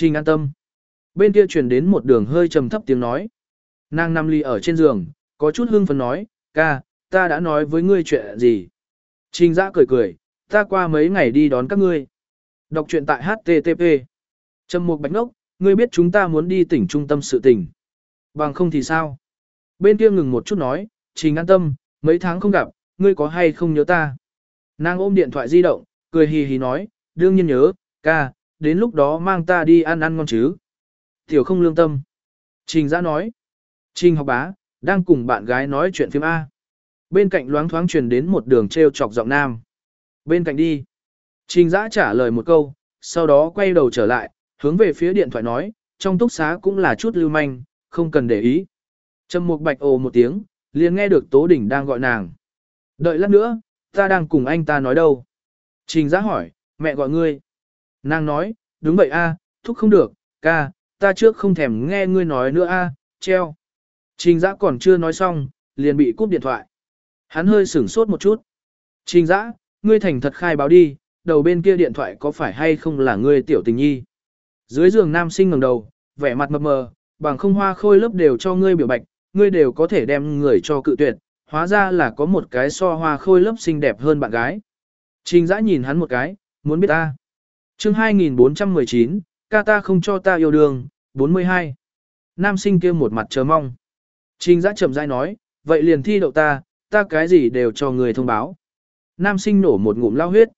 Trình an tâm. Bên kia truyền đến một đường hơi trầm thấp tiếng nói. Nàng nằm ly ở trên giường, có chút hưng phấn nói, ca, ta đã nói với ngươi chuyện gì. Trình giã cười cười, ta qua mấy ngày đi đón các ngươi. Đọc truyện tại HTTP. Trầm Mục Bạch Ngốc, ngươi biết chúng ta muốn đi tỉnh trung tâm sự tỉnh. Bằng không thì sao? Bên kia ngừng một chút nói, Trình an tâm, mấy tháng không gặp, ngươi có hay không nhớ ta? Nàng ôm điện thoại di động, cười hì hì nói, đương nhiên nhớ, ca, đến lúc đó mang ta đi ăn ăn ngon chứ. Tiểu không lương tâm. Trình giã nói. Trình học bá, đang cùng bạn gái nói chuyện phim A. Bên cạnh loáng thoáng truyền đến một đường treo chọc giọng nam. Bên cạnh đi. Trình giã trả lời một câu, sau đó quay đầu trở lại, hướng về phía điện thoại nói, trong túc xá cũng là chút lưu manh, không cần để ý. Trầm Mục Bạch ồ một tiếng, liền nghe được Tố Đình đang gọi nàng. Đợi lát nữa, ta đang cùng anh ta nói đâu. Trình giã hỏi, mẹ gọi ngươi. Nàng nói, đúng vậy a, thúc không được, ca, ta trước không thèm nghe ngươi nói nữa a, treo. Trình giã còn chưa nói xong, liền bị cúp điện thoại. Hắn hơi sửng sốt một chút. Trình giã, ngươi thành thật khai báo đi, đầu bên kia điện thoại có phải hay không là ngươi tiểu tình nhi. Dưới giường nam sinh ngẩng đầu, vẻ mặt mập mờ, bằng không hoa khôi lớp đều cho ngươi biểu bạch, ngươi đều có thể đem người cho cự tuyệt, hóa ra là có một cái so hoa khôi lớp xinh đẹp hơn bạn gái. Trình giã nhìn hắn một cái, muốn biết ta chương 2419, ca ta không cho ta yêu đương, 42. Nam sinh kia một mặt chờ mong. Trình giã chậm rãi nói, vậy liền thi đậu ta, ta cái gì đều cho người thông báo. Nam sinh nổ một ngụm lao huyết.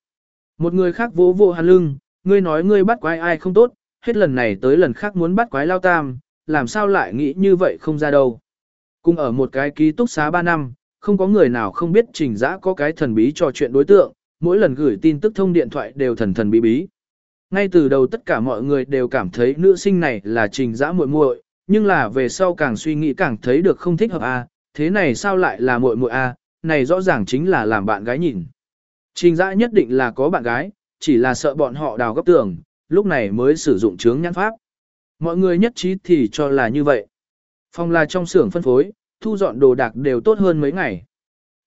Một người khác vỗ vỗ hàn lưng, ngươi nói ngươi bắt quái ai không tốt, hết lần này tới lần khác muốn bắt quái lao tam, làm sao lại nghĩ như vậy không ra đâu. Cùng ở một cái ký túc xá 3 năm, không có người nào không biết trình giã có cái thần bí trò chuyện đối tượng, mỗi lần gửi tin tức thông điện thoại đều thần thần bí bí. Ngay từ đầu tất cả mọi người đều cảm thấy nữ sinh này là trình dã muội muội, nhưng là về sau càng suy nghĩ càng thấy được không thích hợp a, thế này sao lại là muội muội a, này rõ ràng chính là làm bạn gái nhìn. Trình dã nhất định là có bạn gái, chỉ là sợ bọn họ đào gấp tường, lúc này mới sử dụng chướng nhãn pháp. Mọi người nhất trí thì cho là như vậy. Phòng là trong xưởng phân phối, thu dọn đồ đạc đều tốt hơn mấy ngày.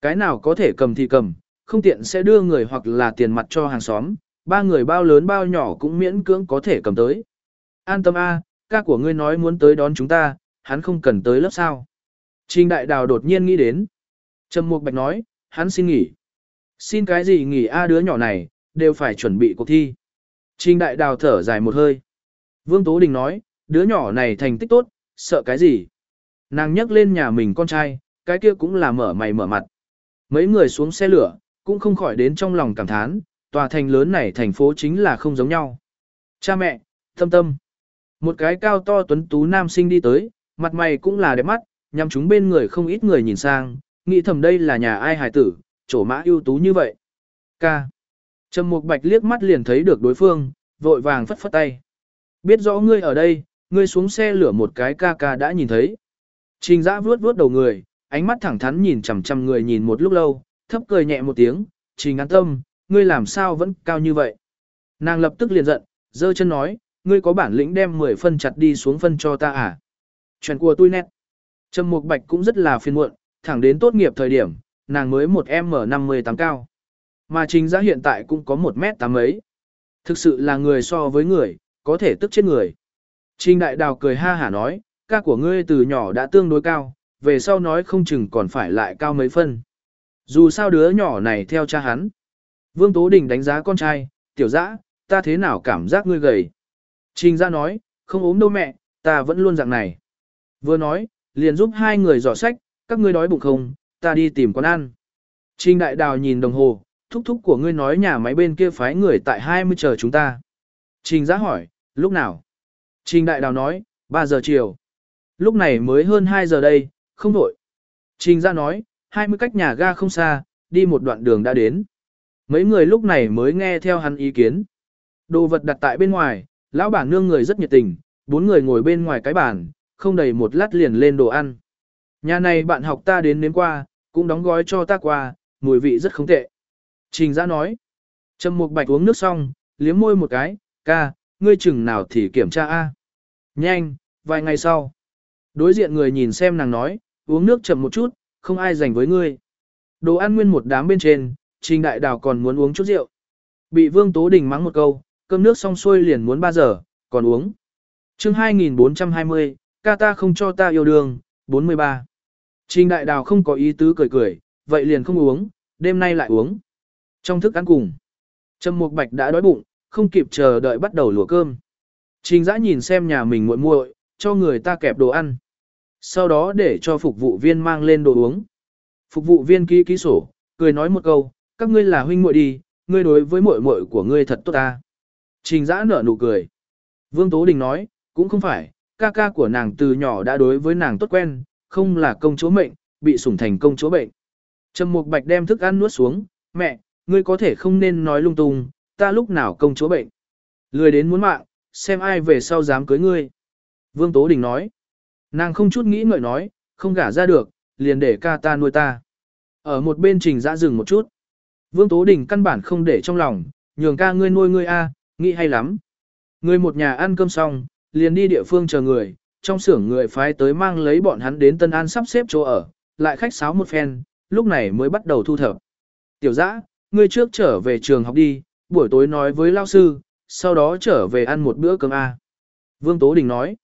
Cái nào có thể cầm thì cầm, không tiện sẽ đưa người hoặc là tiền mặt cho hàng xóm, ba người bao lớn bao nhỏ cũng miễn cưỡng có thể cầm tới. An tâm A, ca của ngươi nói muốn tới đón chúng ta, hắn không cần tới lớp sao. Trình đại đào đột nhiên nghĩ đến. Trầm Mục Bạch nói, hắn xin nghỉ. Xin cái gì nghỉ A đứa nhỏ này, đều phải chuẩn bị cuộc thi. Trình đại đào thở dài một hơi. Vương Tố Đình nói, đứa nhỏ này thành tích tốt, sợ cái gì. Nàng nhắc lên nhà mình con trai, cái kia cũng là mở mày mở mặt. Mấy người xuống xe lửa, cũng không khỏi đến trong lòng cảm thán, tòa thành lớn này thành phố chính là không giống nhau. Cha mẹ, tâm tâm. Một cái cao to tuấn tú nam sinh đi tới, mặt mày cũng là đẹp mắt, nhằm chúng bên người không ít người nhìn sang, nghĩ thầm đây là nhà ai hài tử, chỗ mã ưu tú như vậy. Ca. Trầm Mục Bạch liếc mắt liền thấy được đối phương, vội vàng phất phất tay. Biết rõ ngươi ở đây, ngươi xuống xe lửa một cái ca ca đã nhìn thấy. Trình Dã vuốt vuốt đầu người, ánh mắt thẳng thắn nhìn chằm chằm người nhìn một lúc lâu, thấp cười nhẹ một tiếng, "Trình An Tâm, ngươi làm sao vẫn cao như vậy?" Nàng lập tức liền giận, giơ chân nói, "Ngươi có bản lĩnh đem 10 phân chặt đi xuống phân cho ta à?" Chuyện của tôi nét. Trầm Mục Bạch cũng rất là phiền muộn, thẳng đến tốt nghiệp thời điểm, nàng mới một M58 cao. Mà Trình giá hiện tại cũng có 1 mét 8 ấy. Thực sự là người so với người, có thể tức chết người. Trình Đại Đào cười ha hả nói, ca của ngươi từ nhỏ đã tương đối cao, về sau nói không chừng còn phải lại cao mấy phân. Dù sao đứa nhỏ này theo cha hắn. Vương Tố Đình đánh giá con trai, tiểu dã, ta thế nào cảm giác ngươi gầy. Trình ra nói, không ốm đâu mẹ, ta vẫn luôn dạng này. Vừa nói, liền giúp hai người dò sách, các ngươi đói bụng không, ta đi tìm quán ăn. Trình đại đào nhìn đồng hồ, thúc thúc của ngươi nói nhà máy bên kia phái người tại 20 chờ chúng ta. Trình giã hỏi, lúc nào? Trình đại đào nói, 3 giờ chiều. Lúc này mới hơn 2 giờ đây, không đổi. Trình ra nói, 20 cách nhà ga không xa, đi một đoạn đường đã đến. Mấy người lúc này mới nghe theo hắn ý kiến. Đồ vật đặt tại bên ngoài, lão bản nương người rất nhiệt tình, bốn người ngồi bên ngoài cái bàn, không đầy một lát liền lên đồ ăn. Nhà này bạn học ta đến nếm qua, cũng đóng gói cho ta qua, mùi vị rất không tệ. Trình giã nói. Trầm Mục Bạch uống nước xong, liếm môi một cái, ca, ngươi chừng nào thì kiểm tra a. Nhanh, vài ngày sau. Đối diện người nhìn xem nàng nói, uống nước chậm một chút, không ai dành với ngươi. Đồ ăn nguyên một đám bên trên, Trình Đại Đào còn muốn uống chút rượu. Bị Vương Tố Đình mắng một câu, cơm nước xong xuôi liền muốn 3 giờ, còn uống. chương 2420, ca ta không cho ta yêu đương, 43. Trình đại đào không có ý tứ cười cười, vậy liền không uống, đêm nay lại uống. Trong thức ăn cùng, Trầm Mục Bạch đã đói bụng, không kịp chờ đợi bắt đầu lùa cơm. Trình dã nhìn xem nhà mình muội muội, cho người ta kẹp đồ ăn. Sau đó để cho phục vụ viên mang lên đồ uống. Phục vụ viên ký ký sổ, cười nói một câu, các ngươi là huynh muội đi, ngươi đối với muội muội của ngươi thật tốt ta. Trình dã nở nụ cười. Vương Tố Đình nói, cũng không phải, ca ca của nàng từ nhỏ đã đối với nàng tốt quen, không là công chúa mệnh, bị sủng thành công chúa bệnh. Trầm Mục Bạch đem thức ăn nuốt xuống, mẹ, ngươi có thể không nên nói lung tung, ta lúc nào công chúa bệnh. Lười đến muốn mạng, xem ai về sau dám cưới ngươi. Vương Tố Đình nói, nàng không chút nghĩ ngợi nói, không gả ra được, liền để ca ta nuôi ta. Ở một bên trình giã dừng một chút. Vương Tố Đình căn bản không để trong lòng, nhường ca ngươi nuôi ngươi a, nghĩ hay lắm. Người một nhà ăn cơm xong, liền đi địa phương chờ người, trong xưởng người phái tới mang lấy bọn hắn đến Tân An sắp xếp chỗ ở, lại khách sáo một phen, lúc này mới bắt đầu thu thập. Tiểu dã, ngươi trước trở về trường học đi, buổi tối nói với lao sư, sau đó trở về ăn một bữa cơm A. Vương Tố Đình nói.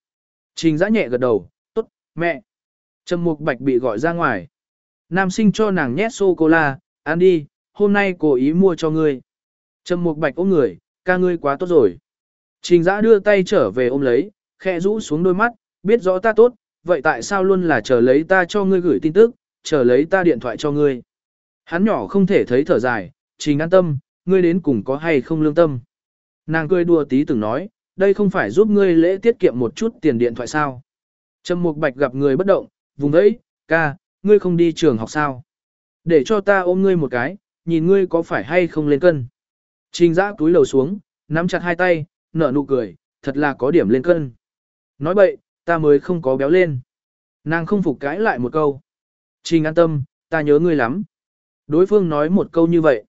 Trình dã nhẹ gật đầu, tốt, mẹ. Trầm Mục Bạch bị gọi ra ngoài. Nam sinh cho nàng nhét sô-cô-la, ăn đi, hôm nay cố ý mua cho ngươi. Trầm Mục Bạch ôm người, ca ngươi quá tốt rồi. Trình dã đưa tay trở về ôm lấy, khẽ rũ xuống đôi mắt, biết rõ ta tốt, vậy tại sao luôn là chờ lấy ta cho ngươi gửi tin tức, chờ lấy ta điện thoại cho ngươi. Hắn nhỏ không thể thấy thở dài, trình an tâm, ngươi đến cùng có hay không lương tâm. Nàng cười đùa tí từng nói, đây không phải giúp ngươi lễ tiết kiệm một chút tiền điện thoại sao. Trầm Mục Bạch gặp người bất động, vùng ấy, ca, ngươi không đi trường học sao. Để cho ta ôm ngươi một cái, nhìn ngươi có phải hay không lên cân. Trình giã túi lầu xuống, nắm chặt hai tay, nở nụ cười, thật là có điểm lên cân. Nói bậy, ta mới không có béo lên. Nàng không phục cãi lại một câu. Trình an tâm, ta nhớ ngươi lắm. Đối phương nói một câu như vậy.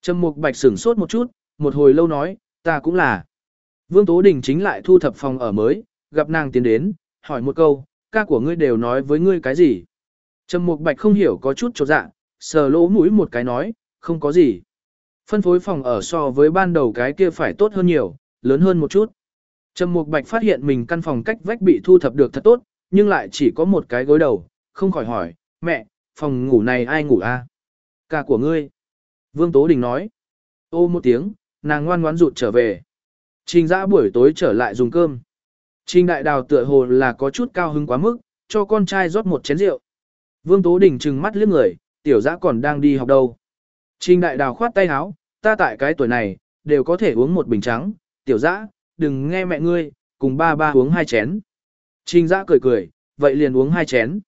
Trầm Mục Bạch sửng sốt một chút, một hồi lâu nói, ta cũng là. Vương Tố Đình chính lại thu thập phòng ở mới, gặp nàng tiến đến, hỏi một câu, ca của ngươi đều nói với ngươi cái gì. Trầm Mục Bạch không hiểu có chút chột dạ, sờ lỗ mũi một cái nói, không có gì. Phân phối phòng ở so với ban đầu cái kia phải tốt hơn nhiều, lớn hơn một chút. Trầm Mục Bạch phát hiện mình căn phòng cách vách bị thu thập được thật tốt, nhưng lại chỉ có một cái gối đầu, không khỏi hỏi, mẹ, phòng ngủ này ai ngủ a? À? Của ngươi. Vương Tố Đình nói. Ô một tiếng, nàng ngoan ngoãn rụt trở về. Trình dã buổi tối trở lại dùng cơm. Trình đại đào tựa hồ là có chút cao hứng quá mức, cho con trai rót một chén rượu. Vương Tố Đình trừng mắt liếc người, tiểu dã còn đang đi học đâu. Trình đại đào khoát tay háo, ta tại cái tuổi này, đều có thể uống một bình trắng, tiểu dã, đừng nghe mẹ ngươi, cùng ba ba uống hai chén. Trình dã cười cười, vậy liền uống hai chén.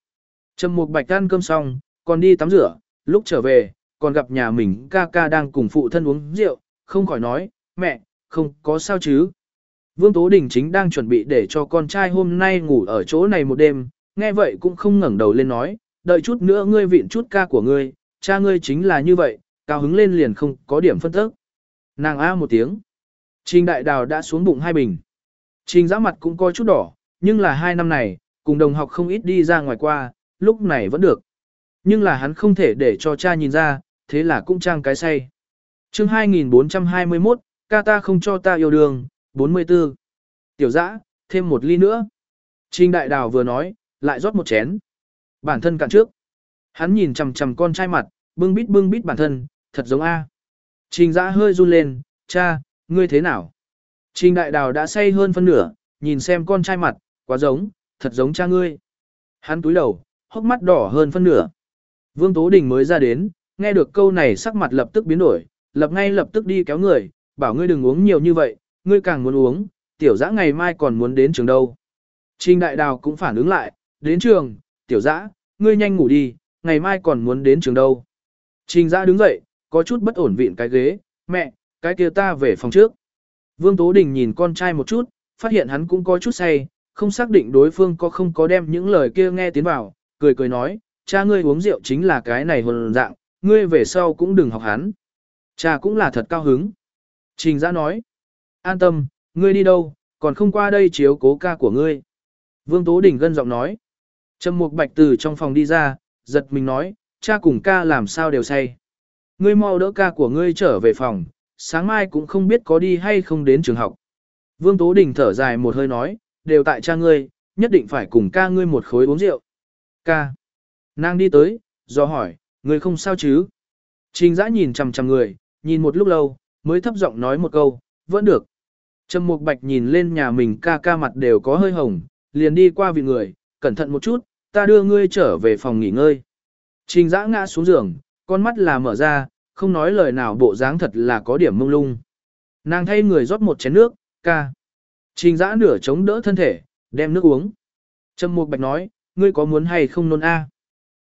Trầm Mục Bạch ăn cơm xong, còn đi tắm rửa, lúc trở về, còn gặp nhà mình ca ca đang cùng phụ thân uống rượu, không khỏi nói, mẹ, không có sao chứ. Vương Tố Đình chính đang chuẩn bị để cho con trai hôm nay ngủ ở chỗ này một đêm, nghe vậy cũng không ngẩng đầu lên nói, đợi chút nữa ngươi vịn chút ca của ngươi, cha ngươi chính là như vậy, cao hứng lên liền không có điểm phân tức. Nàng a một tiếng. Trình đại đào đã xuống bụng hai bình. Trình giã mặt cũng có chút đỏ, nhưng là hai năm này, cùng đồng học không ít đi ra ngoài qua, lúc này vẫn được. Nhưng là hắn không thể để cho cha nhìn ra, thế là cũng trang cái say. chương 2421, ca ta không cho ta yêu đương, 44. Tiểu dã, thêm một ly nữa. Trình đại đào vừa nói, lại rót một chén. Bản thân cạn trước. Hắn nhìn chằm chằm con trai mặt, bưng bít bưng bít bản thân, thật giống A. Trình giã hơi run lên, cha, ngươi thế nào? Trình đại đào đã say hơn phân nửa, nhìn xem con trai mặt, quá giống, thật giống cha ngươi. Hắn túi đầu, hốc mắt đỏ hơn phân nửa. Vương Tố Đình mới ra đến, nghe được câu này sắc mặt lập tức biến đổi, lập ngay lập tức đi kéo người, bảo ngươi đừng uống nhiều như vậy, ngươi càng muốn uống, tiểu dã ngày mai còn muốn đến trường đâu. Trình đại đào cũng phản ứng lại, đến trường, tiểu dã, ngươi nhanh ngủ đi, ngày mai còn muốn đến trường đâu. Trình dã đứng dậy, có chút bất ổn vịn cái ghế, mẹ, cái kia ta về phòng trước. Vương Tố Đình nhìn con trai một chút, phát hiện hắn cũng có chút say, không xác định đối phương có không có đem những lời kia nghe tiến vào, cười cười nói, cha ngươi uống rượu chính là cái này hồn dạng, ngươi về sau cũng đừng học hắn. Cha cũng là thật cao hứng. Trình giã nói, an tâm, ngươi đi đâu, còn không qua đây chiếu cố ca của ngươi. Vương Tố Đình gân giọng nói. Trầm Mục Bạch từ trong phòng đi ra, giật mình nói, cha cùng ca làm sao đều say. Ngươi mau đỡ ca của ngươi trở về phòng, sáng mai cũng không biết có đi hay không đến trường học. Vương Tố Đình thở dài một hơi nói, đều tại cha ngươi, nhất định phải cùng ca ngươi một khối uống rượu. Ca. Nàng đi tới, do hỏi, ngươi không sao chứ? Trình giã nhìn chằm chằm người, nhìn một lúc lâu, mới thấp giọng nói một câu, vẫn được. Trầm Mục Bạch nhìn lên nhà mình ca ca mặt đều có hơi hồng, liền đi qua vị người, cẩn thận một chút, ta đưa ngươi trở về phòng nghỉ ngơi. Trình giã ngã xuống giường, con mắt là mở ra, không nói lời nào bộ dáng thật là có điểm mông lung. Nàng thay người rót một chén nước, ca. Trình giã nửa chống đỡ thân thể, đem nước uống. Trầm Mục Bạch nói, ngươi có muốn hay không nôn a?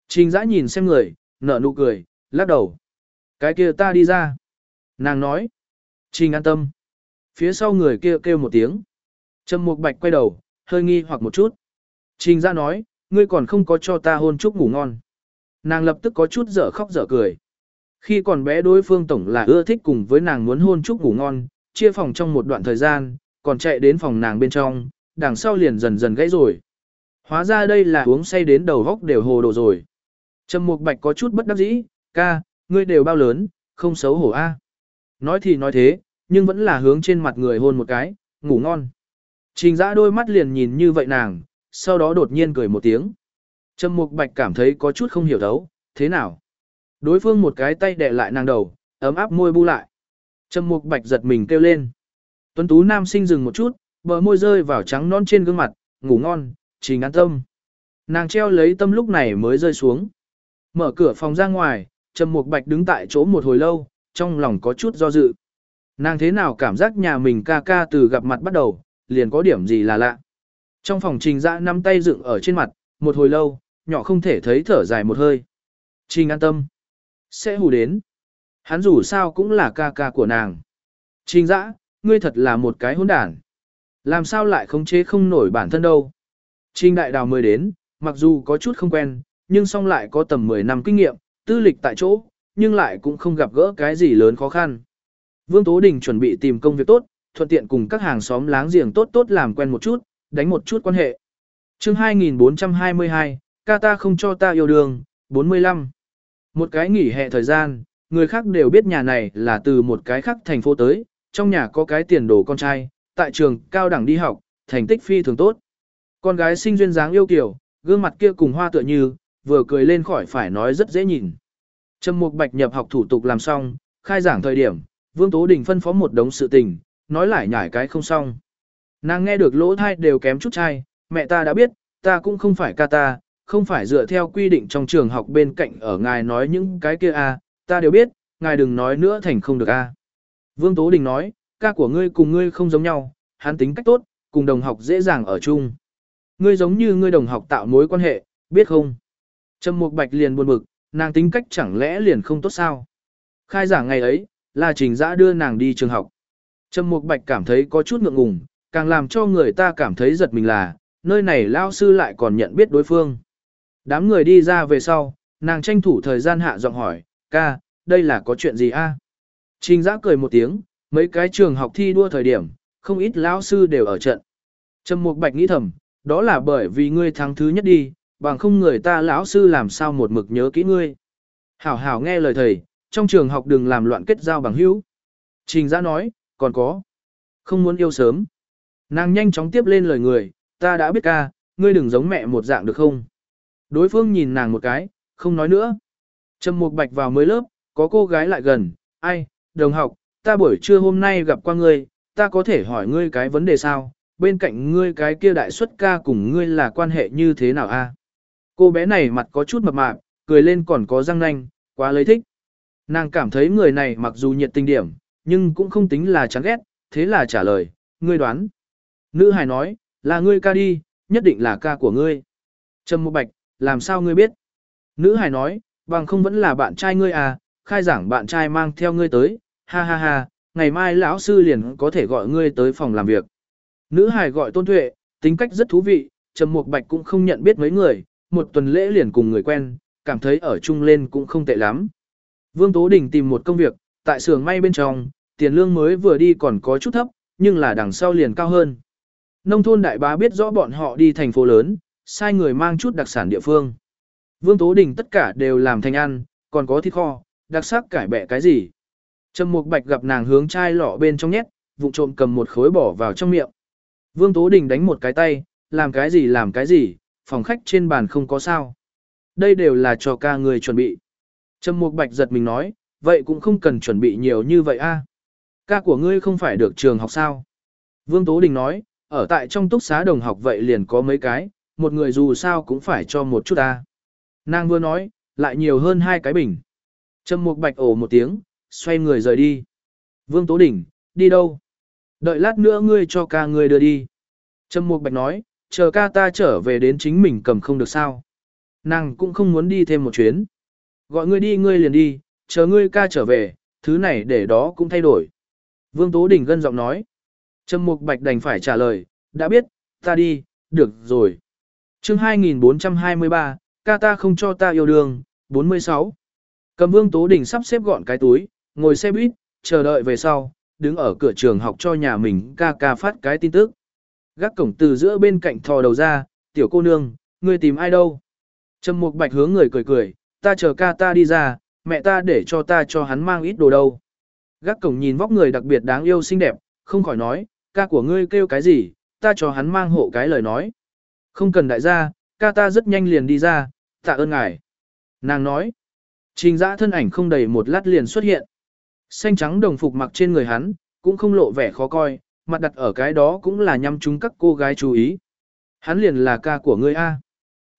Trình giã nhìn xem người, nở nụ cười, lắc đầu. Cái kia ta đi ra. Nàng nói. Trình an tâm. Phía sau người kia kêu, kêu một tiếng. Trầm Mục Bạch quay đầu, hơi nghi hoặc một chút. Trình giã nói, ngươi còn không có cho ta hôn chúc ngủ ngon. Nàng lập tức có chút dở khóc dở cười. Khi còn bé đối phương tổng là ưa thích cùng với nàng muốn hôn chúc ngủ ngon, chia phòng trong một đoạn thời gian, còn chạy đến phòng nàng bên trong, đằng sau liền dần dần gãy rồi. Hóa ra đây là uống say đến đầu góc đều hồ đồ rồi. Trầm Mục Bạch có chút bất đắc dĩ, ca, ngươi đều bao lớn, không xấu hổ a. Nói thì nói thế, nhưng vẫn là hướng trên mặt người hôn một cái, ngủ ngon. Trình dã đôi mắt liền nhìn như vậy nàng, sau đó đột nhiên cười một tiếng. Trầm Mục Bạch cảm thấy có chút không hiểu thấu, thế nào? Đối phương một cái tay đè lại nàng đầu, ấm áp môi bu lại. Trầm Mục Bạch giật mình kêu lên. Tuấn Tú Nam sinh dừng một chút, bờ môi rơi vào trắng non trên gương mặt, ngủ ngon, trình an tâm. Nàng treo lấy tâm lúc này mới rơi xuống. Mở cửa phòng ra ngoài, Trầm Mục Bạch đứng tại chỗ một hồi lâu, trong lòng có chút do dự. Nàng thế nào cảm giác nhà mình ca ca từ gặp mặt bắt đầu, liền có điểm gì là lạ. Trong phòng trình dã nắm tay dựng ở trên mặt, một hồi lâu, nhỏ không thể thấy thở dài một hơi. Trình an tâm. Sẽ hù đến. Hắn dù sao cũng là ca ca của nàng. Trình dã, ngươi thật là một cái hỗn đản. Làm sao lại khống chế không nổi bản thân đâu. Trình đại đào mới đến, mặc dù có chút không quen, nhưng song lại có tầm 10 năm kinh nghiệm, tư lịch tại chỗ, nhưng lại cũng không gặp gỡ cái gì lớn khó khăn. Vương Tố Đình chuẩn bị tìm công việc tốt, thuận tiện cùng các hàng xóm láng giềng tốt tốt làm quen một chút, đánh một chút quan hệ. chương 2422, ca ta không cho ta yêu đương, 45. Một cái nghỉ hè thời gian, người khác đều biết nhà này là từ một cái khác thành phố tới, trong nhà có cái tiền đồ con trai, tại trường cao đẳng đi học, thành tích phi thường tốt. Con gái sinh duyên dáng yêu kiều, gương mặt kia cùng hoa tựa như, vừa cười lên khỏi phải nói rất dễ nhìn. Trầm Mục Bạch nhập học thủ tục làm xong, khai giảng thời điểm, Vương Tố Đình phân phó một đống sự tình, nói lại nhải cái không xong. Nàng nghe được lỗ thai đều kém chút trai, mẹ ta đã biết, ta cũng không phải ca ta, không phải dựa theo quy định trong trường học bên cạnh ở ngài nói những cái kia a, ta đều biết, ngài đừng nói nữa thành không được a. Vương Tố Đình nói, ca của ngươi cùng ngươi không giống nhau, hắn tính cách tốt, cùng đồng học dễ dàng ở chung. Ngươi giống như ngươi đồng học tạo mối quan hệ, biết không? Trầm Mục Bạch liền buồn bực, nàng tính cách chẳng lẽ liền không tốt sao? Khai giảng ngày ấy, là Trình Giã đưa nàng đi trường học. Trầm Mục Bạch cảm thấy có chút ngượng ngùng, càng làm cho người ta cảm thấy giật mình là, nơi này lao sư lại còn nhận biết đối phương. Đám người đi ra về sau, nàng tranh thủ thời gian hạ giọng hỏi, ca, đây là có chuyện gì a? Trình giã cười một tiếng, mấy cái trường học thi đua thời điểm, không ít lão sư đều ở trận. Trầm Mục Bạch nghĩ thầm, đó là bởi vì ngươi thắng thứ nhất đi, bằng không người ta lão sư làm sao một mực nhớ kỹ ngươi. Hảo hảo nghe lời thầy, trong trường học đừng làm loạn kết giao bằng hữu. Trình giã nói, còn có. Không muốn yêu sớm. Nàng nhanh chóng tiếp lên lời người, ta đã biết ca, ngươi đừng giống mẹ một dạng được không? Đối phương nhìn nàng một cái, không nói nữa. Trầm Mục Bạch vào mới lớp, có cô gái lại gần, ai, đồng học, ta buổi trưa hôm nay gặp qua ngươi, ta có thể hỏi ngươi cái vấn đề sao, bên cạnh ngươi cái kia đại xuất ca cùng ngươi là quan hệ như thế nào a? Cô bé này mặt có chút mập mạp, cười lên còn có răng nanh, quá lấy thích. Nàng cảm thấy người này mặc dù nhiệt tình điểm, nhưng cũng không tính là chán ghét, thế là trả lời, ngươi đoán. Nữ hài nói, là ngươi ca đi, nhất định là ca của ngươi. Trầm Mục Bạch, làm sao ngươi biết? Nữ hài nói, bằng không vẫn là bạn trai ngươi à, khai giảng bạn trai mang theo ngươi tới, ha ha ha, ngày mai lão sư liền có thể gọi ngươi tới phòng làm việc. Nữ hài gọi tôn tuệ, tính cách rất thú vị, Trầm Mục Bạch cũng không nhận biết mấy người, một tuần lễ liền cùng người quen, cảm thấy ở chung lên cũng không tệ lắm. Vương Tố Đình tìm một công việc, tại xưởng may bên trong, tiền lương mới vừa đi còn có chút thấp, nhưng là đằng sau liền cao hơn. Nông thôn đại bá biết rõ bọn họ đi thành phố lớn, sai người mang chút đặc sản địa phương. Vương Tố Đình tất cả đều làm thành ăn, còn có thịt kho, đặc sắc cải bẹ cái gì. Trầm Mục Bạch gặp nàng hướng chai lọ bên trong nhét, vụng trộm cầm một khối bỏ vào trong miệng. Vương Tố Đình đánh một cái tay, làm cái gì làm cái gì, phòng khách trên bàn không có sao. Đây đều là cho ca người chuẩn bị. Trầm Mục Bạch giật mình nói, vậy cũng không cần chuẩn bị nhiều như vậy a. Ca của ngươi không phải được trường học sao? Vương Tố Đình nói, ở tại trong túc xá đồng học vậy liền có mấy cái, một người dù sao cũng phải cho một chút ta. Nàng vừa nói, lại nhiều hơn hai cái bình. Trầm Mục Bạch ồ một tiếng, xoay người rời đi. Vương Tố Đình, đi đâu? Đợi lát nữa ngươi cho ca ngươi đưa đi. Trầm Mục Bạch nói, chờ ca ta trở về đến chính mình cầm không được sao. Nàng cũng không muốn đi thêm một chuyến. Gọi ngươi đi ngươi liền đi, chờ ngươi ca trở về, thứ này để đó cũng thay đổi. Vương Tố Đình gân giọng nói. Trầm Mục Bạch đành phải trả lời, đã biết, ta đi, được rồi chương 2423, ca ta không cho ta yêu đương, 46. Cầm Vương Tố Đình sắp xếp gọn cái túi, ngồi xe buýt, chờ đợi về sau, đứng ở cửa trường học cho nhà mình ca ca phát cái tin tức. Gác cổng từ giữa bên cạnh thò đầu ra, tiểu cô nương, ngươi tìm ai đâu? Trầm Mục Bạch hướng người cười cười, ta chờ ca ta đi ra, mẹ ta để cho ta cho hắn mang ít đồ đâu. Gác cổng nhìn vóc người đặc biệt đáng yêu xinh đẹp, không khỏi nói, ca của ngươi kêu cái gì, ta cho hắn mang hộ cái lời nói. Không cần đại gia, ca ta rất nhanh liền đi ra, tạ ơn ngài. Nàng nói, trình giã thân ảnh không đầy một lát liền xuất hiện. Xanh trắng đồng phục mặc trên người hắn, cũng không lộ vẻ khó coi, mặt đặt ở cái đó cũng là nhằm chúng các cô gái chú ý. Hắn liền là ca của ngươi A.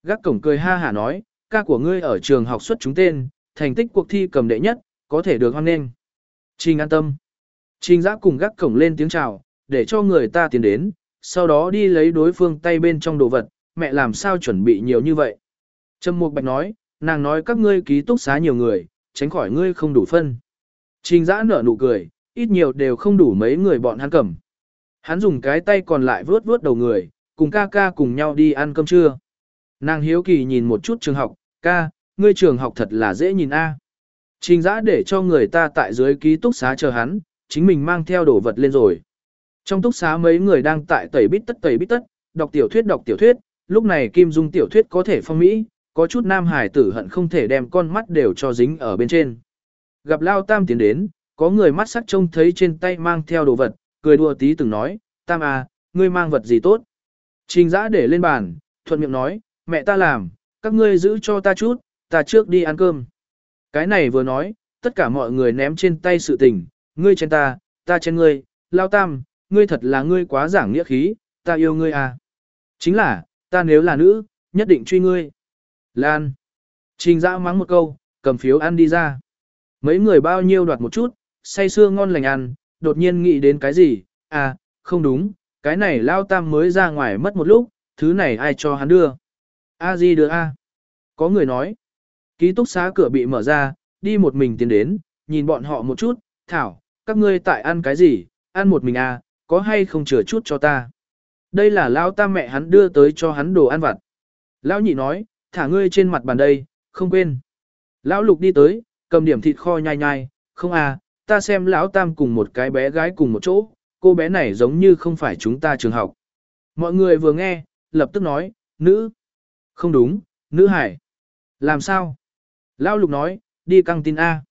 Gác cổng cười ha hả nói, ca của ngươi ở trường học xuất chúng tên, thành tích cuộc thi cầm đệ nhất, có thể được hoan nghênh. Trình an tâm. Trình giã cùng gác cổng lên tiếng chào, để cho người ta tiến đến, sau đó đi lấy đối phương tay bên trong đồ vật, mẹ làm sao chuẩn bị nhiều như vậy. Trâm Mục Bạch nói, nàng nói các ngươi ký túc xá nhiều người, tránh khỏi ngươi không đủ phân. Trình giã nở nụ cười, ít nhiều đều không đủ mấy người bọn hắn cầm. Hắn dùng cái tay còn lại vướt vướt đầu người, cùng ca ca cùng nhau đi ăn cơm trưa. Nàng hiếu kỳ nhìn một chút trường học, ca, ngươi trường học thật là dễ nhìn a. Trình giã để cho người ta tại dưới ký túc xá chờ hắn, chính mình mang theo đồ vật lên rồi. Trong túc xá mấy người đang tại tẩy bít tất tẩy bít tất, đọc tiểu thuyết đọc tiểu thuyết, lúc này Kim Dung tiểu thuyết có thể phong mỹ, có chút nam hải tử hận không thể đem con mắt đều cho dính ở bên trên. Gặp Lao Tam tiến đến, có người mắt sắc trông thấy trên tay mang theo đồ vật, cười đùa tí từng nói, Tam à, ngươi mang vật gì tốt. Trình giã để lên bàn, thuận miệng nói, mẹ ta làm, các ngươi giữ cho ta chút, ta trước đi ăn cơm. Cái này vừa nói, tất cả mọi người ném trên tay sự tình, ngươi trên ta, ta trên ngươi, lao tam, ngươi thật là ngươi quá giảng nghĩa khí, ta yêu ngươi à. Chính là, ta nếu là nữ, nhất định truy ngươi. Lan. Trình dã mắng một câu, cầm phiếu ăn đi ra. Mấy người bao nhiêu đoạt một chút, say sưa ngon lành ăn, đột nhiên nghĩ đến cái gì, à, không đúng, cái này lao tam mới ra ngoài mất một lúc, thứ này ai cho hắn đưa. A gì đưa A. Có người nói. Ký túc xá cửa bị mở ra, đi một mình tiến đến, nhìn bọn họ một chút, thảo, các ngươi tại ăn cái gì, ăn một mình à, có hay không chừa chút cho ta. Đây là lao tam mẹ hắn đưa tới cho hắn đồ ăn vặt. Lão nhị nói, thả ngươi trên mặt bàn đây, không quên. Lão lục đi tới, cầm điểm thịt kho nhai nhai, không à, ta xem lão tam cùng một cái bé gái cùng một chỗ, cô bé này giống như không phải chúng ta trường học. Mọi người vừa nghe, lập tức nói, nữ. Không đúng, nữ hải. Làm sao? lão lục nói, đi căng tin A.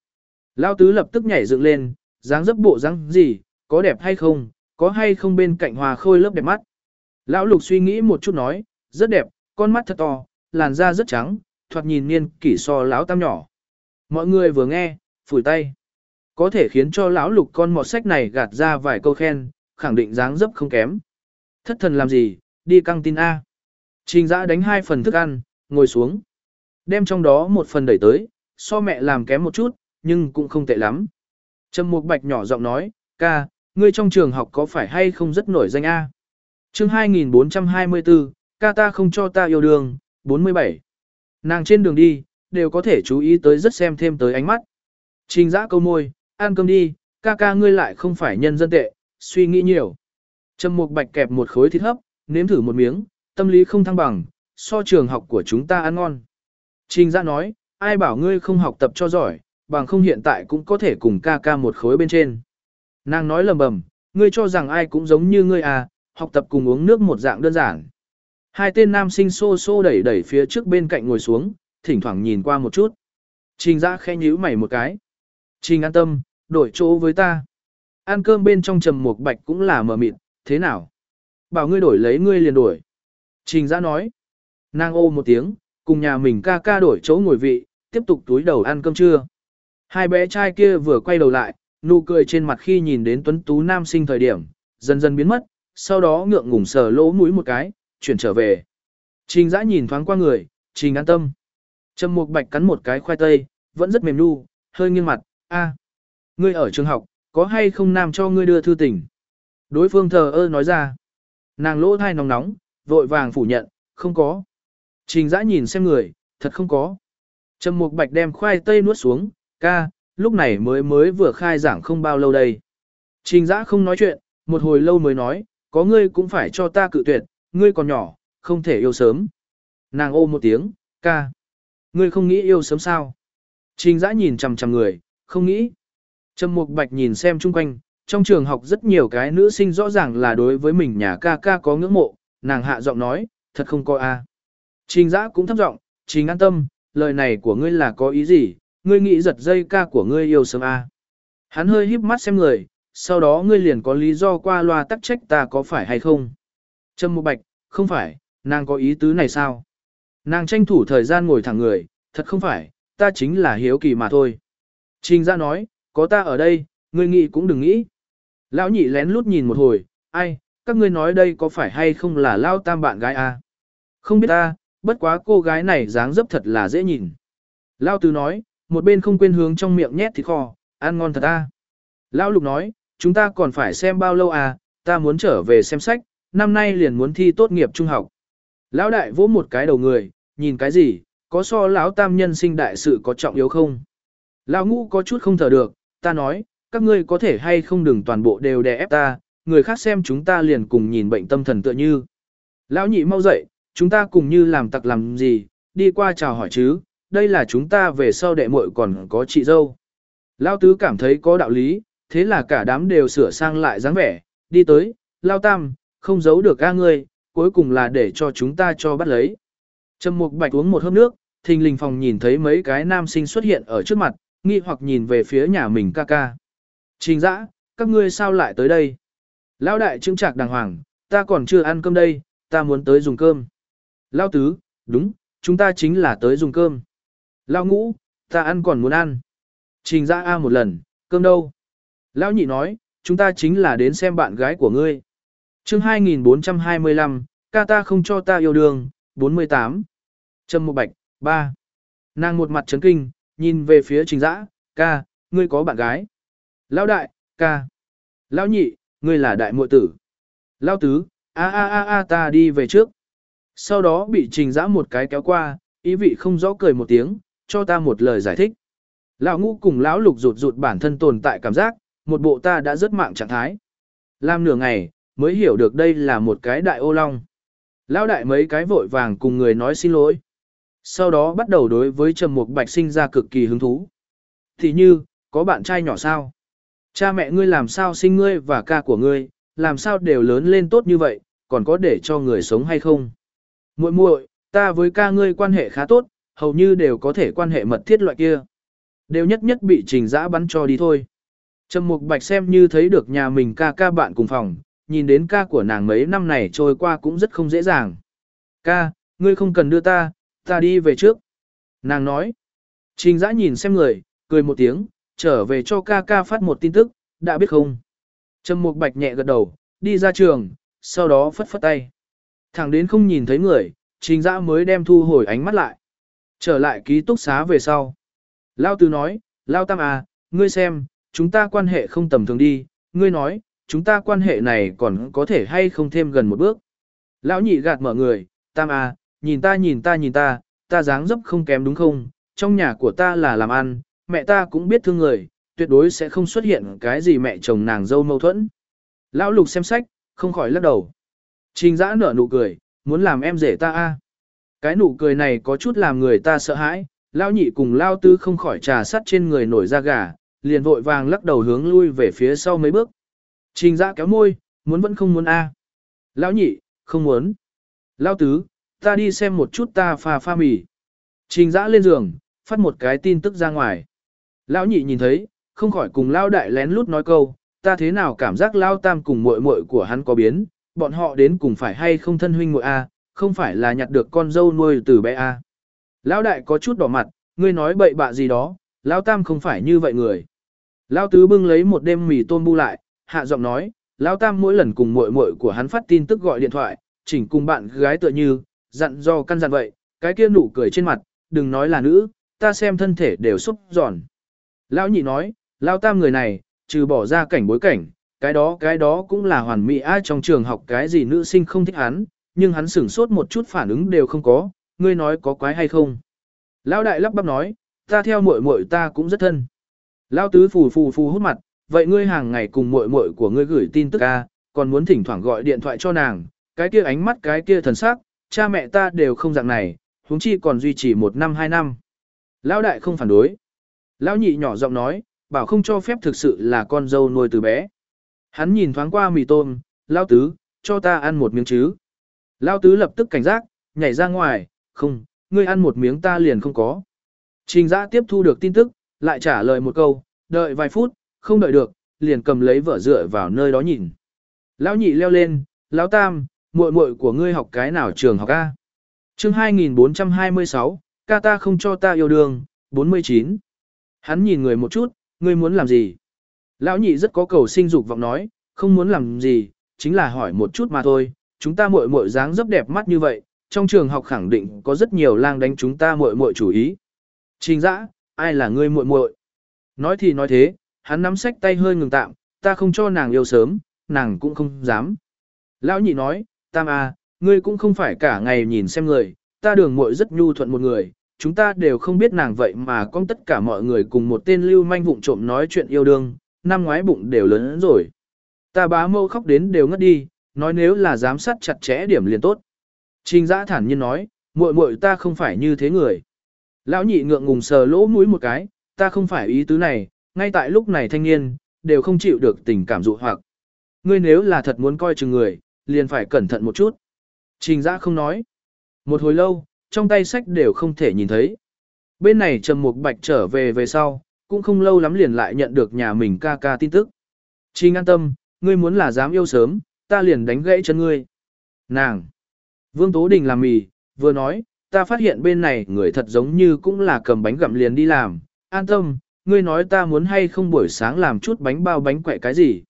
lão tứ lập tức nhảy dựng lên, dáng dấp bộ dáng gì, có đẹp hay không, có hay không bên cạnh hòa khôi lớp đẹp mắt. Lão lục suy nghĩ một chút nói, rất đẹp, con mắt thật to, làn da rất trắng, thoạt nhìn niên kỷ so lão tam nhỏ. Mọi người vừa nghe, phủi tay. Có thể khiến cho lão lục con mọt sách này gạt ra vài câu khen, khẳng định dáng dấp không kém. Thất thần làm gì, đi căng tin A. Trình giã đánh hai phần thức ăn, ngồi xuống. Đem trong đó một phần đẩy tới, so mẹ làm kém một chút, nhưng cũng không tệ lắm. Trầm Mục Bạch nhỏ giọng nói, ca, ngươi trong trường học có phải hay không rất nổi danh A? chương 2424, ca ta không cho ta yêu đương, 47. Nàng trên đường đi, đều có thể chú ý tới rất xem thêm tới ánh mắt. Trình giã câu môi, ăn cơm đi, ca ca ngươi lại không phải nhân dân tệ, suy nghĩ nhiều. Trầm Mục Bạch kẹp một khối thịt hấp, nếm thử một miếng, tâm lý không thăng bằng, so trường học của chúng ta ăn ngon. Trình giã nói, ai bảo ngươi không học tập cho giỏi, bằng không hiện tại cũng có thể cùng ca ca một khối bên trên. Nàng nói lầm bầm, ngươi cho rằng ai cũng giống như ngươi à, học tập cùng uống nước một dạng đơn giản. Hai tên nam sinh xô xô đẩy đẩy phía trước bên cạnh ngồi xuống, thỉnh thoảng nhìn qua một chút. Trình giã khẽ nhíu mày một cái. Trình an tâm, đổi chỗ với ta. Ăn cơm bên trong trầm một bạch cũng là mờ mịt, thế nào? Bảo ngươi đổi lấy ngươi liền đổi. Trình giã nói. Nàng ô một tiếng, cùng nhà mình ca ca đổi chỗ ngồi vị, tiếp tục túi đầu ăn cơm trưa. Hai bé trai kia vừa quay đầu lại, nụ cười trên mặt khi nhìn đến tuấn tú nam sinh thời điểm, dần dần biến mất, sau đó ngượng ngùng sờ lỗ mũi một cái, chuyển trở về. Trình giã nhìn thoáng qua người, trình an tâm. Trầm mục bạch cắn một cái khoai tây, vẫn rất mềm nu, hơi nghiêng mặt, a, ngươi ở trường học, có hay không nam cho ngươi đưa thư tình? Đối phương thờ ơ nói ra. Nàng lỗ thai nóng nóng, vội vàng phủ nhận, không có. Trình giã nhìn xem người, thật không có. Trầm mục bạch đem khoai tây nuốt xuống, ca, lúc này mới mới vừa khai giảng không bao lâu đây. Trình giã không nói chuyện, một hồi lâu mới nói, có ngươi cũng phải cho ta cự tuyệt, ngươi còn nhỏ, không thể yêu sớm. Nàng ô một tiếng, ca. Ngươi không nghĩ yêu sớm sao? Trình giã nhìn chằm chằm người, không nghĩ. Trầm mục bạch nhìn xem chung quanh, trong trường học rất nhiều cái nữ sinh rõ ràng là đối với mình nhà ca ca có ngưỡng mộ, nàng hạ giọng nói, thật không có a. Trình giã cũng thấp giọng, trình an tâm, lời này của ngươi là có ý gì, ngươi nghĩ giật dây ca của ngươi yêu sớm a. Hắn hơi híp mắt xem người, sau đó ngươi liền có lý do qua loa tắc trách ta có phải hay không. Trâm Mục Bạch, không phải, nàng có ý tứ này sao? Nàng tranh thủ thời gian ngồi thẳng người, thật không phải, ta chính là hiếu kỳ mà thôi. Trình ra nói, có ta ở đây, ngươi nghĩ cũng đừng nghĩ. Lão nhị lén lút nhìn một hồi, ai, các ngươi nói đây có phải hay không là lao tam bạn gái à? Không biết ta, bất quá cô gái này dáng dấp thật là dễ nhìn. Lao tứ nói, một bên không quên hướng trong miệng nhét thịt kho, ăn ngon thật à? Lão lục nói, chúng ta còn phải xem bao lâu à, ta muốn trở về xem sách, năm nay liền muốn thi tốt nghiệp trung học. Lão đại vỗ một cái đầu người, nhìn cái gì, có so lão tam nhân sinh đại sự có trọng yếu không? Lão ngũ có chút không thở được, ta nói, các ngươi có thể hay không đừng toàn bộ đều đè ép ta, người khác xem chúng ta liền cùng nhìn bệnh tâm thần tựa như. Lão nhị mau dậy, chúng ta cùng như làm tặc làm gì, đi qua chào hỏi chứ, đây là chúng ta về sau đệ muội còn có chị dâu. Lão tứ cảm thấy có đạo lý, thế là cả đám đều sửa sang lại dáng vẻ, đi tới, Lão tam, không giấu được ca ngươi, cuối cùng là để cho chúng ta cho bắt lấy. Trầm Mục Bạch uống một hớp nước, thình lình phòng nhìn thấy mấy cái nam sinh xuất hiện ở trước mặt, nghi hoặc nhìn về phía nhà mình ca ca. Trình dã, các ngươi sao lại tới đây? Lão đại trưng trạc đàng hoàng, ta còn chưa ăn cơm đây, ta muốn tới dùng cơm. Lão tứ, đúng, chúng ta chính là tới dùng cơm. Lão ngũ, ta ăn còn muốn ăn. Trình ra A một lần, cơm đâu? Lão nhị nói, chúng ta chính là đến xem bạn gái của ngươi. chương 2425, ca ta không cho ta yêu đương, 48. Trâm một bạch, 3. Nàng một mặt chấn kinh, nhìn về phía trình dã, ca, ngươi có bạn gái. Lão đại, ca. Lão nhị, ngươi là đại muội tử. Lão tứ, a a a a ta đi về trước. Sau đó bị trình dã một cái kéo qua, ý vị không rõ cười một tiếng, cho ta một lời giải thích. Lão ngũ cùng lão lục rụt rụt bản thân tồn tại cảm giác, một bộ ta đã rất mạng trạng thái. Làm nửa ngày, mới hiểu được đây là một cái đại ô long. Lão đại mấy cái vội vàng cùng người nói xin lỗi. Sau đó bắt đầu đối với Trầm Mục Bạch sinh ra cực kỳ hứng thú. Thì như, có bạn trai nhỏ sao? Cha mẹ ngươi làm sao sinh ngươi và ca của ngươi, làm sao đều lớn lên tốt như vậy, còn có để cho người sống hay không? Muội muội, ta với ca ngươi quan hệ khá tốt, hầu như đều có thể quan hệ mật thiết loại kia. Đều nhất nhất bị trình giã bắn cho đi thôi. Trầm Mục Bạch xem như thấy được nhà mình ca ca bạn cùng phòng, nhìn đến ca của nàng mấy năm này trôi qua cũng rất không dễ dàng. Ca, ngươi không cần đưa ta, ta đi về trước. Nàng nói. Trình giã nhìn xem người, cười một tiếng, trở về cho ca ca phát một tin tức, đã biết không? Trầm Mục Bạch nhẹ gật đầu, đi ra trường, sau đó phất phất tay. Thẳng đến không nhìn thấy người, trình giã mới đem thu hồi ánh mắt lại. Trở lại ký túc xá về sau. Lao Tứ nói, Lao Tam à, ngươi xem, chúng ta quan hệ không tầm thường đi, ngươi nói, chúng ta quan hệ này còn có thể hay không thêm gần một bước. Lão nhị gạt mở người, Tam à, nhìn ta nhìn ta nhìn ta, ta dáng dấp không kém đúng không, trong nhà của ta là làm ăn, mẹ ta cũng biết thương người, tuyệt đối sẽ không xuất hiện cái gì mẹ chồng nàng dâu mâu thuẫn. Lão lục xem sách, không khỏi lắc đầu. Trình giã nở nụ cười, muốn làm em rể ta a cái nụ cười này có chút làm người ta sợ hãi, Lão nhị cùng Lao tư không khỏi trà sắt trên người nổi da gà, liền vội vàng lắc đầu hướng lui về phía sau mấy bước. Trình Dã kéo môi, muốn vẫn không muốn a Lão nhị, không muốn. Lao tứ, ta đi xem một chút ta pha pha mì. Trình giã lên giường, phát một cái tin tức ra ngoài. Lão nhị nhìn thấy, không khỏi cùng Lao đại lén lút nói câu, ta thế nào cảm giác Lao tam cùng muội muội của hắn có biến, bọn họ đến cùng phải hay không thân huynh muội a, không phải là nhặt được con dâu nuôi từ bé a. Lão đại có chút đỏ mặt, ngươi nói bậy bạ gì đó, lão tam không phải như vậy người. Lão tứ bưng lấy một đêm mì tôm bu lại, hạ giọng nói, lão tam mỗi lần cùng muội muội của hắn phát tin tức gọi điện thoại, chỉnh cùng bạn gái tựa như, dặn do căn dặn vậy, cái kia nụ cười trên mặt, đừng nói là nữ, ta xem thân thể đều xúc giòn. Lão nhị nói, lão tam người này, trừ bỏ ra cảnh bối cảnh, cái đó cái đó cũng là hoàn mỹ ai trong trường học cái gì nữ sinh không thích hắn, nhưng hắn sửng sốt một chút phản ứng đều không có, ngươi nói có quái hay không. Lão đại lắp bắp nói, ta theo muội muội ta cũng rất thân. Lão tứ phù phù phù hút mặt, vậy ngươi hàng ngày cùng muội muội của ngươi gửi tin tức a, còn muốn thỉnh thoảng gọi điện thoại cho nàng, cái kia ánh mắt cái kia thần sắc, cha mẹ ta đều không dạng này, huống chi còn duy trì một năm hai năm. Lão đại không phản đối. Lão nhị nhỏ giọng nói, bảo không cho phép thực sự là con dâu nuôi từ bé. Hắn nhìn thoáng qua mì tôm, Lão tứ, cho ta ăn một miếng chứ. Lão tứ lập tức cảnh giác, nhảy ra ngoài, không, ngươi ăn một miếng ta liền không có. Trình giã tiếp thu được tin tức, lại trả lời một câu, đợi vài phút, không đợi được, liền cầm lấy vở dựa vào nơi đó nhìn. Lão nhị leo lên, lão tam, muội muội của ngươi học cái nào trường học A. chương 2426, ca ta không cho ta yêu đương, 49. Hắn nhìn người một chút, ngươi muốn làm gì? Lão nhị rất có cầu sinh dục vọng nói, không muốn làm gì, chính là hỏi một chút mà thôi, chúng ta muội muội dáng dấp đẹp mắt như vậy, trong trường học khẳng định có rất nhiều lang đánh chúng ta muội muội chủ ý. Trình dã, ai là ngươi muội muội? Nói thì nói thế, hắn nắm sách tay hơi ngừng tạm, ta không cho nàng yêu sớm, nàng cũng không dám. Lão nhị nói, tam a, ngươi cũng không phải cả ngày nhìn xem người, ta đường muội rất nhu thuận một người, chúng ta đều không biết nàng vậy mà con tất cả mọi người cùng một tên lưu manh vụng trộm nói chuyện yêu đương, năm ngoái bụng đều lớn rồi. Ta bá mâu khóc đến đều ngất đi, nói nếu là giám sát chặt chẽ điểm liền tốt. Trình giã thản nhiên nói, muội muội ta không phải như thế người. Lão nhị ngượng ngùng sờ lỗ mũi một cái, ta không phải ý tứ này, ngay tại lúc này thanh niên, đều không chịu được tình cảm dụ hoặc. Ngươi nếu là thật muốn coi chừng người, liền phải cẩn thận một chút. Trình giã không nói. Một hồi lâu, trong tay sách đều không thể nhìn thấy. Bên này Trầm Mục Bạch trở về về sau, cũng không lâu lắm liền lại nhận được nhà mình ca ca tin tức. Trình an tâm, ngươi muốn là dám yêu sớm, ta liền đánh gãy chân ngươi. Nàng! Vương Tố Đình làm mì, vừa nói, ta phát hiện bên này người thật giống như cũng là cầm bánh gặm liền đi làm, an tâm, ngươi nói ta muốn hay không buổi sáng làm chút bánh bao bánh quẹ cái gì.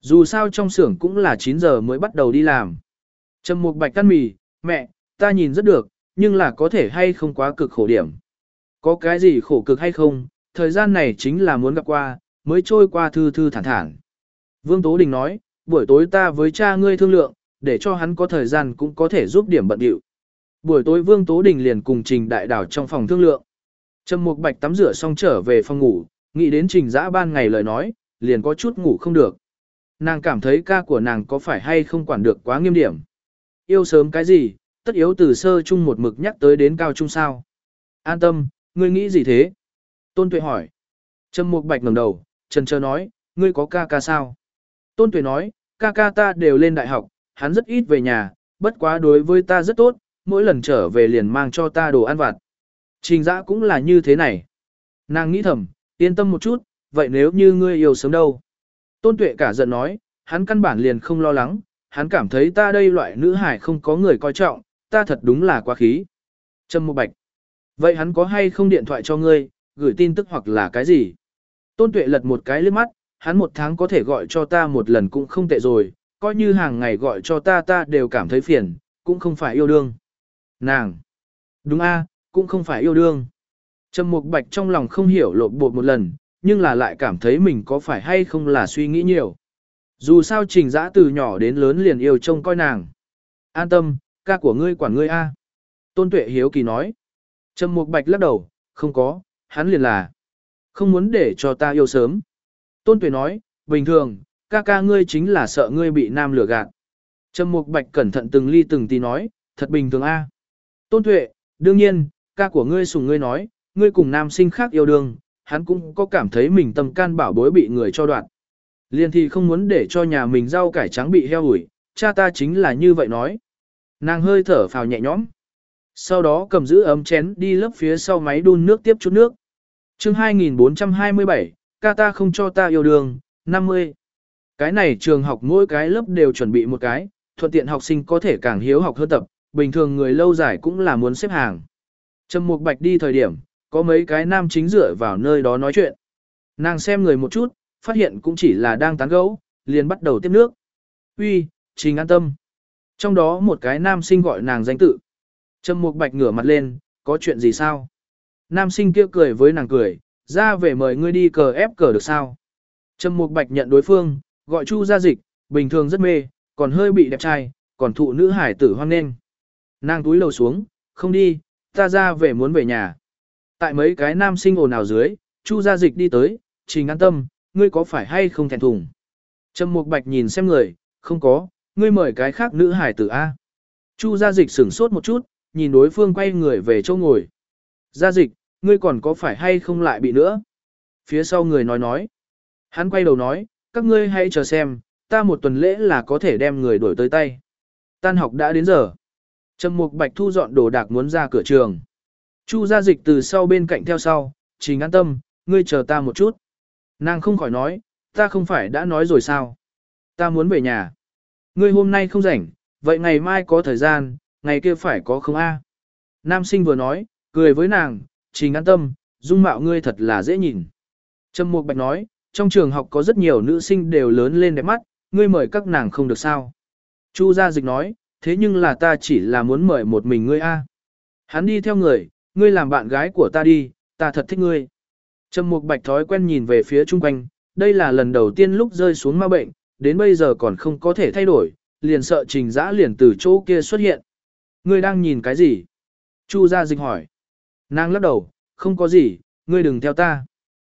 Dù sao trong xưởng cũng là 9 giờ mới bắt đầu đi làm. Trầm Mục Bạch căn mì, mẹ, ta nhìn rất được, nhưng là có thể hay không quá cực khổ điểm. Có cái gì khổ cực hay không, thời gian này chính là muốn gặp qua, mới trôi qua thư thư thản thản. Vương Tố Đình nói, buổi tối ta với cha ngươi thương lượng, để cho hắn có thời gian cũng có thể giúp điểm bận điệu. Buổi tối Vương Tố Đình liền cùng Trình Đại Đảo trong phòng thương lượng. Trầm Mục Bạch tắm rửa xong trở về phòng ngủ, nghĩ đến Trình Dã ban ngày lời nói, liền có chút ngủ không được. Nàng cảm thấy ca của nàng có phải hay không quản được quá nghiêm điểm. Yêu sớm cái gì, tất yếu từ sơ chung một mực nhắc tới đến cao trung sao. An tâm, ngươi nghĩ gì thế? Tôn Tuệ hỏi. Trầm Mục Bạch ngẩng đầu, trần trơ nói, ngươi có ca ca sao? Tôn Tuệ nói, ca ca ta đều lên đại học, hắn rất ít về nhà, bất quá đối với ta rất tốt, mỗi lần trở về liền mang cho ta đồ ăn vặt. Trình dã cũng là như thế này. Nàng nghĩ thầm, yên tâm một chút, vậy nếu như ngươi yêu sớm đâu? Tôn Tuệ cả giận nói, hắn căn bản liền không lo lắng, hắn cảm thấy ta đây loại nữ hải không có người coi trọng, ta thật đúng là quá khí. Trâm Mộ Bạch. Vậy hắn có hay không điện thoại cho ngươi, gửi tin tức hoặc là cái gì? Tôn Tuệ lật một cái lướt mắt, hắn một tháng có thể gọi cho ta một lần cũng không tệ rồi, coi như hàng ngày gọi cho ta ta đều cảm thấy phiền, cũng không phải yêu đương. Nàng. Đúng a, cũng không phải yêu đương. Trầm Mục Bạch trong lòng không hiểu lộn bột một lần, nhưng là lại cảm thấy mình có phải hay không là suy nghĩ nhiều. Dù sao trình Giã từ nhỏ đến lớn liền yêu trông coi nàng. An tâm, ca của ngươi quản ngươi a. Tôn Tuệ Hiếu Kỳ nói. Trầm Mục Bạch lắc đầu, không có, hắn liền là. Không muốn để cho ta yêu sớm. Tôn Tuệ nói, bình thường, ca ca ngươi chính là sợ ngươi bị nam lừa gạt. Trầm Mục Bạch cẩn thận từng ly từng tí nói, thật bình thường a. Tôn Tuệ, đương nhiên, ca của ngươi sùng ngươi nói, ngươi cùng nam sinh khác yêu đương, hắn cũng có cảm thấy mình tâm can bảo bối bị người cho đoạn. Liên thì không muốn để cho nhà mình rau cải trắng bị heo ủi, cha ta chính là như vậy nói. Nàng hơi thở phào nhẹ nhõm. Sau đó cầm giữ ấm chén đi lớp phía sau máy đun nước tiếp chút nước. chương 2427, ca ta không cho ta yêu đương, 50. Cái này trường học mỗi cái lớp đều chuẩn bị một cái, thuận tiện học sinh có thể càng hiếu học hơn tập, bình thường người lâu dài cũng là muốn xếp hàng. Trầm Mục Bạch đi thời điểm, có mấy cái nam chính dựa vào nơi đó nói chuyện. Nàng xem người một chút, phát hiện cũng chỉ là đang tán gẫu, liền bắt đầu tiếp nước. Uy, Trình an tâm. Trong đó một cái nam sinh gọi nàng danh tự. Trầm Mục Bạch ngửa mặt lên, có chuyện gì sao? Nam sinh kia cười với nàng cười, ra về mời ngươi đi cờ ép cờ được sao? Trầm Mục Bạch nhận đối phương, gọi Chu gia dịch, bình thường rất mê, còn hơi bị đẹp trai, còn thụ nữ hải tử hoang nên. Nàng túi lầu xuống, không đi, ta ra về muốn về nhà. Tại mấy cái nam sinh ồn ào dưới, Chu gia dịch đi tới, trình an tâm, ngươi có phải hay không thèm thùng? Trầm Mục Bạch nhìn xem người, không có, ngươi mời cái khác nữ hải tử A. Chu gia dịch sửng sốt một chút, nhìn đối phương quay người về chỗ ngồi. Gia dịch, ngươi còn có phải hay không lại bị nữa? Phía sau người nói nói. Hắn quay đầu nói, các ngươi hãy chờ xem, ta một tuần lễ là có thể đem người đuổi tới tay. Tan học đã đến giờ. Trầm Mục Bạch thu dọn đồ đạc muốn ra cửa trường. Chu gia dịch từ sau bên cạnh theo sau, chỉ an tâm, ngươi chờ ta một chút. Nàng không khỏi nói, ta không phải đã nói rồi sao? Ta muốn về nhà. Ngươi hôm nay không rảnh, vậy ngày mai có thời gian, ngày kia phải có không a? Nam sinh vừa nói, cười với nàng, trình an tâm, dung mạo ngươi thật là dễ nhìn. Trầm Mục Bạch nói, trong trường học có rất nhiều nữ sinh đều lớn lên đẹp mắt, ngươi mời các nàng không được sao. Chu gia dịch nói, thế nhưng là ta chỉ là muốn mời một mình ngươi a. Hắn đi theo người, ngươi làm bạn gái của ta đi, ta thật thích ngươi. Trầm Mục Bạch thói quen nhìn về phía chung quanh, đây là lần đầu tiên lúc rơi xuống ma bệnh, đến bây giờ còn không có thể thay đổi, liền sợ trình dã liền từ chỗ kia xuất hiện. Ngươi đang nhìn cái gì? Chu gia dịch hỏi. Nàng lắc đầu, không có gì, ngươi đừng theo ta.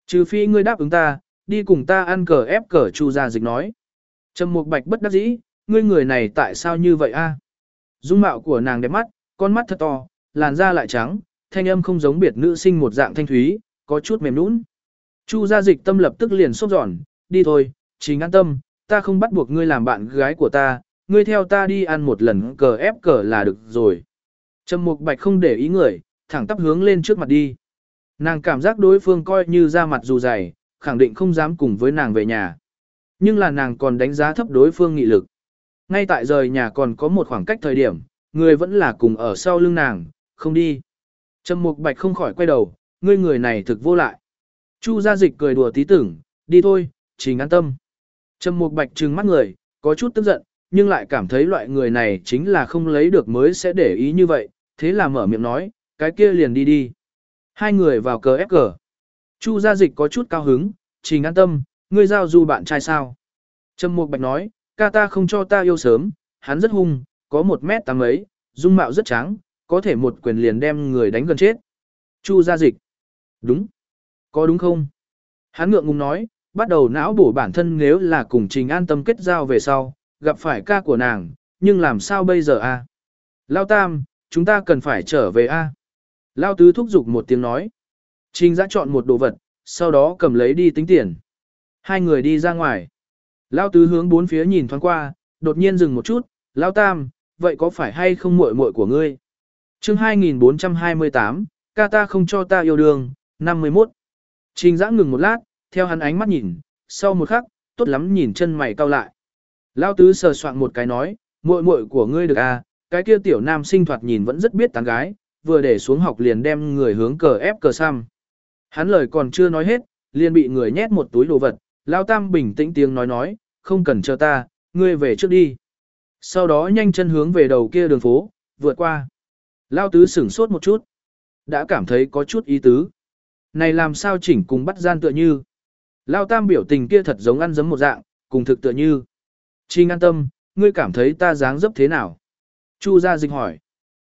Trừ phi ngươi đáp ứng ta, đi cùng ta ăn cờ ép cờ Chu gia dịch nói. Trầm Mục Bạch bất đắc dĩ, ngươi người này tại sao như vậy a? Dung mạo của nàng đẹp mắt, con mắt thật to, làn da lại trắng, thanh âm không giống biệt nữ sinh một dạng thanh thúy, có chút mềm nũng. Chu gia dịch tâm lập tức liền sốt giòn, đi thôi, chính an tâm, ta không bắt buộc ngươi làm bạn gái của ta, ngươi theo ta đi ăn một lần cờ ép cờ là được rồi. Trầm Mục Bạch không để ý người, thẳng tắp hướng lên trước mặt đi. Nàng cảm giác đối phương coi như ra mặt dù dày, khẳng định không dám cùng với nàng về nhà. Nhưng là nàng còn đánh giá thấp đối phương nghị lực. Ngay tại rời nhà còn có một khoảng cách thời điểm, người vẫn là cùng ở sau lưng nàng, không đi. Trầm Mục Bạch không khỏi quay đầu, ngươi người này thực vô lại. Chu gia dịch cười đùa tí tưởng, đi thôi, chỉ an tâm. Trầm Mục Bạch trừng mắt người, có chút tức giận, nhưng lại cảm thấy loại người này chính là không lấy được mới sẽ để ý như vậy, thế là mở miệng nói, cái kia liền đi đi. Hai người vào cờ ép cờ. Chu gia dịch có chút cao hứng, trình an tâm, ngươi giao du bạn trai sao. Trầm Mục Bạch nói, ca ta không cho ta yêu sớm, hắn rất hung, có một mét tám ấy, dung mạo rất trắng, có thể một quyền liền đem người đánh gần chết. Chu gia dịch. Đúng. Có đúng không? Hắn ngượng ngùng nói, bắt đầu não bổ bản thân nếu là cùng trình an tâm kết giao về sau, gặp phải ca của nàng, nhưng làm sao bây giờ a? Lao Tam, chúng ta cần phải trở về a. Lao Tứ thúc giục một tiếng nói. Trình giã chọn một đồ vật, sau đó cầm lấy đi tính tiền. Hai người đi ra ngoài. Lao Tứ hướng bốn phía nhìn thoáng qua, đột nhiên dừng một chút, Lao Tam, vậy có phải hay không muội muội của ngươi? chương 2428, ca ta không cho ta yêu đương, 51. Trình giã ngừng một lát, theo hắn ánh mắt nhìn, sau một khắc, tốt lắm nhìn chân mày cau lại. Lao tứ sờ soạn một cái nói, muội muội của ngươi được à, cái kia tiểu nam sinh thoạt nhìn vẫn rất biết tán gái, vừa để xuống học liền đem người hướng cờ ép cờ xăm. Hắn lời còn chưa nói hết, liền bị người nhét một túi đồ vật, Lao tam bình tĩnh tiếng nói nói, không cần chờ ta, ngươi về trước đi. Sau đó nhanh chân hướng về đầu kia đường phố, vượt qua. Lao tứ sửng sốt một chút, đã cảm thấy có chút ý tứ. Này làm sao chỉnh cùng bắt gian tựa như. Lao tam biểu tình kia thật giống ăn giấm một dạng, cùng thực tựa như. Trinh an tâm, ngươi cảm thấy ta dáng dấp thế nào? Chu gia dịch hỏi.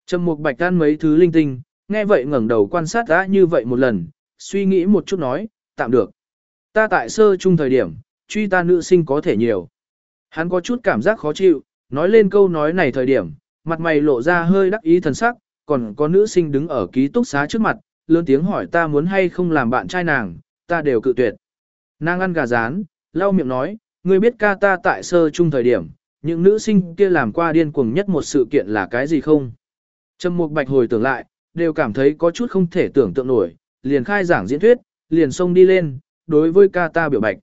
Trầm mục bạch ăn mấy thứ linh tinh, nghe vậy ngẩng đầu quan sát đã như vậy một lần, suy nghĩ một chút nói, tạm được. Ta tại sơ chung thời điểm, truy ta nữ sinh có thể nhiều. Hắn có chút cảm giác khó chịu, nói lên câu nói này thời điểm, mặt mày lộ ra hơi đắc ý thần sắc, còn có nữ sinh đứng ở ký túc xá trước mặt, lớn tiếng hỏi ta muốn hay không làm bạn trai nàng, ta đều cự tuyệt. Nàng ăn gà rán, lau miệng nói, ngươi biết ca ta tại sơ chung thời điểm, những nữ sinh kia làm qua điên cuồng nhất một sự kiện là cái gì không? Trầm Mục Bạch hồi tưởng lại, đều cảm thấy có chút không thể tưởng tượng nổi, liền khai giảng diễn thuyết, liền xông đi lên, đối với ca ta biểu bạch.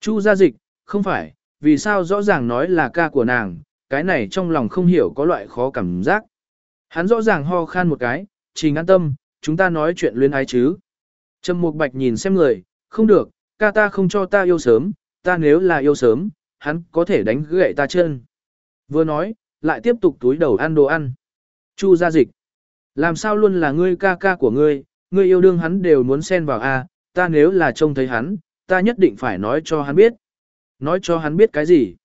Chu gia dịch, không phải, vì sao rõ ràng nói là ca của nàng, cái này trong lòng không hiểu có loại khó cảm giác. Hắn rõ ràng ho khan một cái, trình an tâm, chúng ta nói chuyện luyến ái chứ. Trầm Mục Bạch nhìn xem người, không được, ca ta không cho ta yêu sớm, ta nếu là yêu sớm, hắn có thể đánh gậy ta chân. Vừa nói, lại tiếp tục túi đầu ăn đồ ăn. Chu gia dịch. Làm sao luôn là ngươi ca ca của ngươi, ngươi yêu đương hắn đều muốn xen vào a, ta nếu là trông thấy hắn, ta nhất định phải nói cho hắn biết. Nói cho hắn biết cái gì?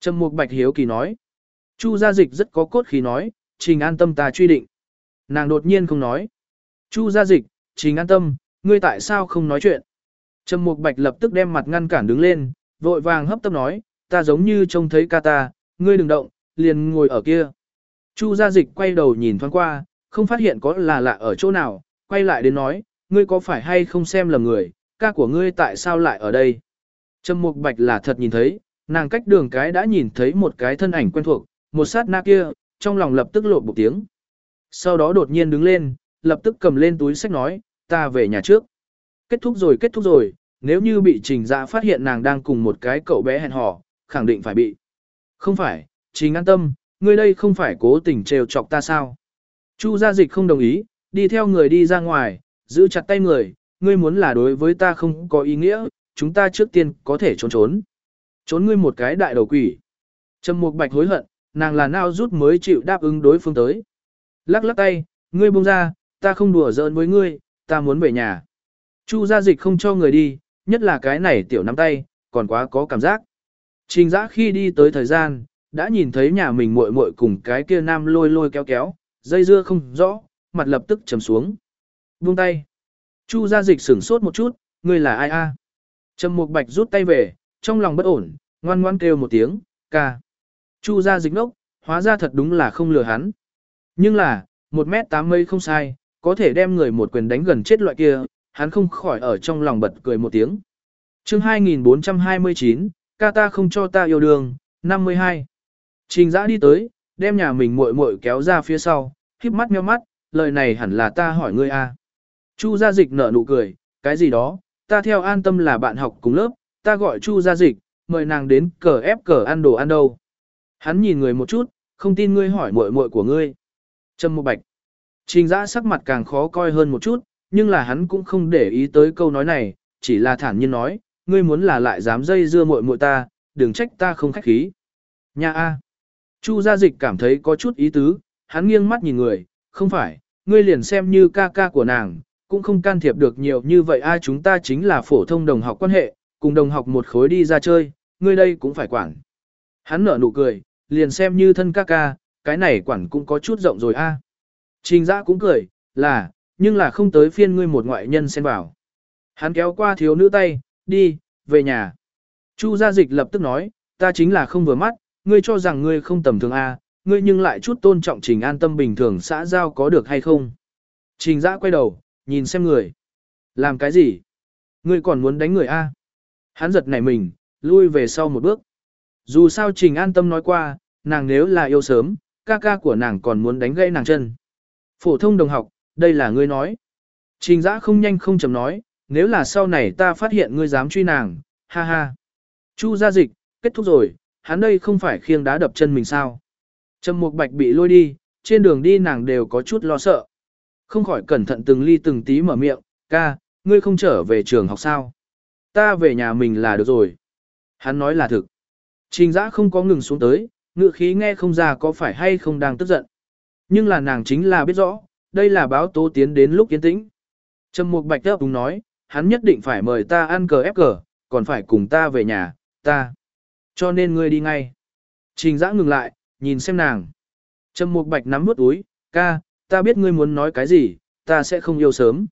Trầm Mục Bạch hiếu kỳ nói. Chu gia dịch rất có cốt khí nói, trình an tâm ta truy định. Nàng đột nhiên không nói. Chu gia dịch, trình an tâm, ngươi tại sao không nói chuyện? Trầm Mục Bạch lập tức đem mặt ngăn cản đứng lên, vội vàng hấp tấp nói, ta giống như trông thấy ca ta, ngươi đừng động, liền ngồi ở kia. Chu gia dịch quay đầu nhìn thoáng qua, không phát hiện có là lạ ở chỗ nào, quay lại đến nói, ngươi có phải hay không xem lầm người, ca của ngươi tại sao lại ở đây? Trầm Mục Bạch là thật nhìn thấy, nàng cách đường cái đã nhìn thấy một cái thân ảnh quen thuộc, một sát na kia, trong lòng lập tức lộn một tiếng. Sau đó đột nhiên đứng lên, lập tức cầm lên túi sách nói, ta về nhà trước. Kết thúc rồi kết thúc rồi, nếu như bị trình dạ phát hiện nàng đang cùng một cái cậu bé hẹn hò, khẳng định phải bị. Không phải, trình an tâm, ngươi đây không phải cố tình trêu chọc ta sao. Chu gia dịch không đồng ý, đi theo người đi ra ngoài, giữ chặt tay người, ngươi muốn là đối với ta không có ý nghĩa, chúng ta trước tiên có thể trốn trốn. Trốn ngươi một cái đại đầu quỷ. Trầm Mục Bạch hối hận, nàng là nào rút mới chịu đáp ứng đối phương tới. Lắc lắc tay, ngươi buông ra, ta không đùa giỡn với ngươi, ta muốn về nhà. Chu gia dịch không cho người đi, nhất là cái này tiểu nắm tay, còn quá có cảm giác. Trình giã khi đi tới thời gian, đã nhìn thấy nhà mình muội muội cùng cái kia nam lôi lôi kéo kéo, dây dưa không rõ, mặt lập tức trầm xuống. Buông tay. Chu gia dịch sửng sốt một chút, ngươi là ai a? Trầm Mục Bạch rút tay về, trong lòng bất ổn, ngoan ngoan kêu một tiếng, ca. Chu gia dịch nốc hóa ra thật đúng là không lừa hắn. Nhưng là, một mét tám mây không sai, có thể đem người một quyền đánh gần chết loại kia, hắn không khỏi ở trong lòng bật cười một tiếng. chương 2429, ca ta không cho ta yêu đương, 52. Trình giã đi tới, đem nhà mình muội muội kéo ra phía sau, khiếp mắt meo mắt, lời này hẳn là ta hỏi ngươi a Chu gia dịch nở nụ cười, cái gì đó, ta theo an tâm là bạn học cùng lớp, ta gọi Chu gia dịch, mời nàng đến cờ ép cờ ăn đồ ăn đâu. Hắn nhìn người một chút, không tin ngươi hỏi muội muội của ngươi. Trâm Mộ Bạch. Trình Dã sắc mặt càng khó coi hơn một chút, nhưng là hắn cũng không để ý tới câu nói này, chỉ là thản nhiên nói, ngươi muốn là lại dám dây dưa muội muội ta, đừng trách ta không khách khí. Nha a. Chu gia dịch cảm thấy có chút ý tứ, hắn nghiêng mắt nhìn người, không phải, ngươi liền xem như ca ca của nàng, cũng không can thiệp được nhiều như vậy ai chúng ta chính là phổ thông đồng học quan hệ, cùng đồng học một khối đi ra chơi, ngươi đây cũng phải quản. Hắn nở nụ cười, liền xem như thân ca ca, cái này quản cũng có chút rộng rồi a. Trình giã cũng cười, là, nhưng là không tới phiên ngươi một ngoại nhân xen vào. Hắn kéo qua thiếu nữ tay, đi, về nhà. Chu gia dịch lập tức nói, ta chính là không vừa mắt, ngươi cho rằng ngươi không tầm thường a, ngươi nhưng lại chút tôn trọng trình an tâm bình thường xã giao có được hay không. Trình giã quay đầu, nhìn xem người. Làm cái gì? Ngươi còn muốn đánh người a? Hắn giật nảy mình, lui về sau một bước. Dù sao Trình An Tâm nói qua, nàng nếu là yêu sớm, ca ca của nàng còn muốn đánh gãy nàng chân. Phổ thông đồng học, đây là ngươi nói. Trình giã không nhanh không chậm nói, nếu là sau này ta phát hiện ngươi dám truy nàng, ha ha. Chu gia dịch, kết thúc rồi, hắn đây không phải khiêng đá đập chân mình sao. Trầm Mục Bạch bị lôi đi, trên đường đi nàng đều có chút lo sợ. Không khỏi cẩn thận từng ly từng tí mở miệng, ca, ngươi không trở về trường học sao. Ta về nhà mình là được rồi. Hắn nói là thực. Trình giã không có ngừng xuống tới, ngựa khí nghe không ra có phải hay không đang tức giận. Nhưng là nàng chính là biết rõ, đây là báo tố tiến đến lúc yên tĩnh. Trầm Mục Bạch đáp đúng nói, hắn nhất định phải mời ta ăn cờ ép cờ, còn phải cùng ta về nhà, ta. Cho nên ngươi đi ngay. Trình giã ngừng lại, nhìn xem nàng. Trầm Mục Bạch nắm bước túi, ca, ta biết ngươi muốn nói cái gì, ta sẽ không yêu sớm.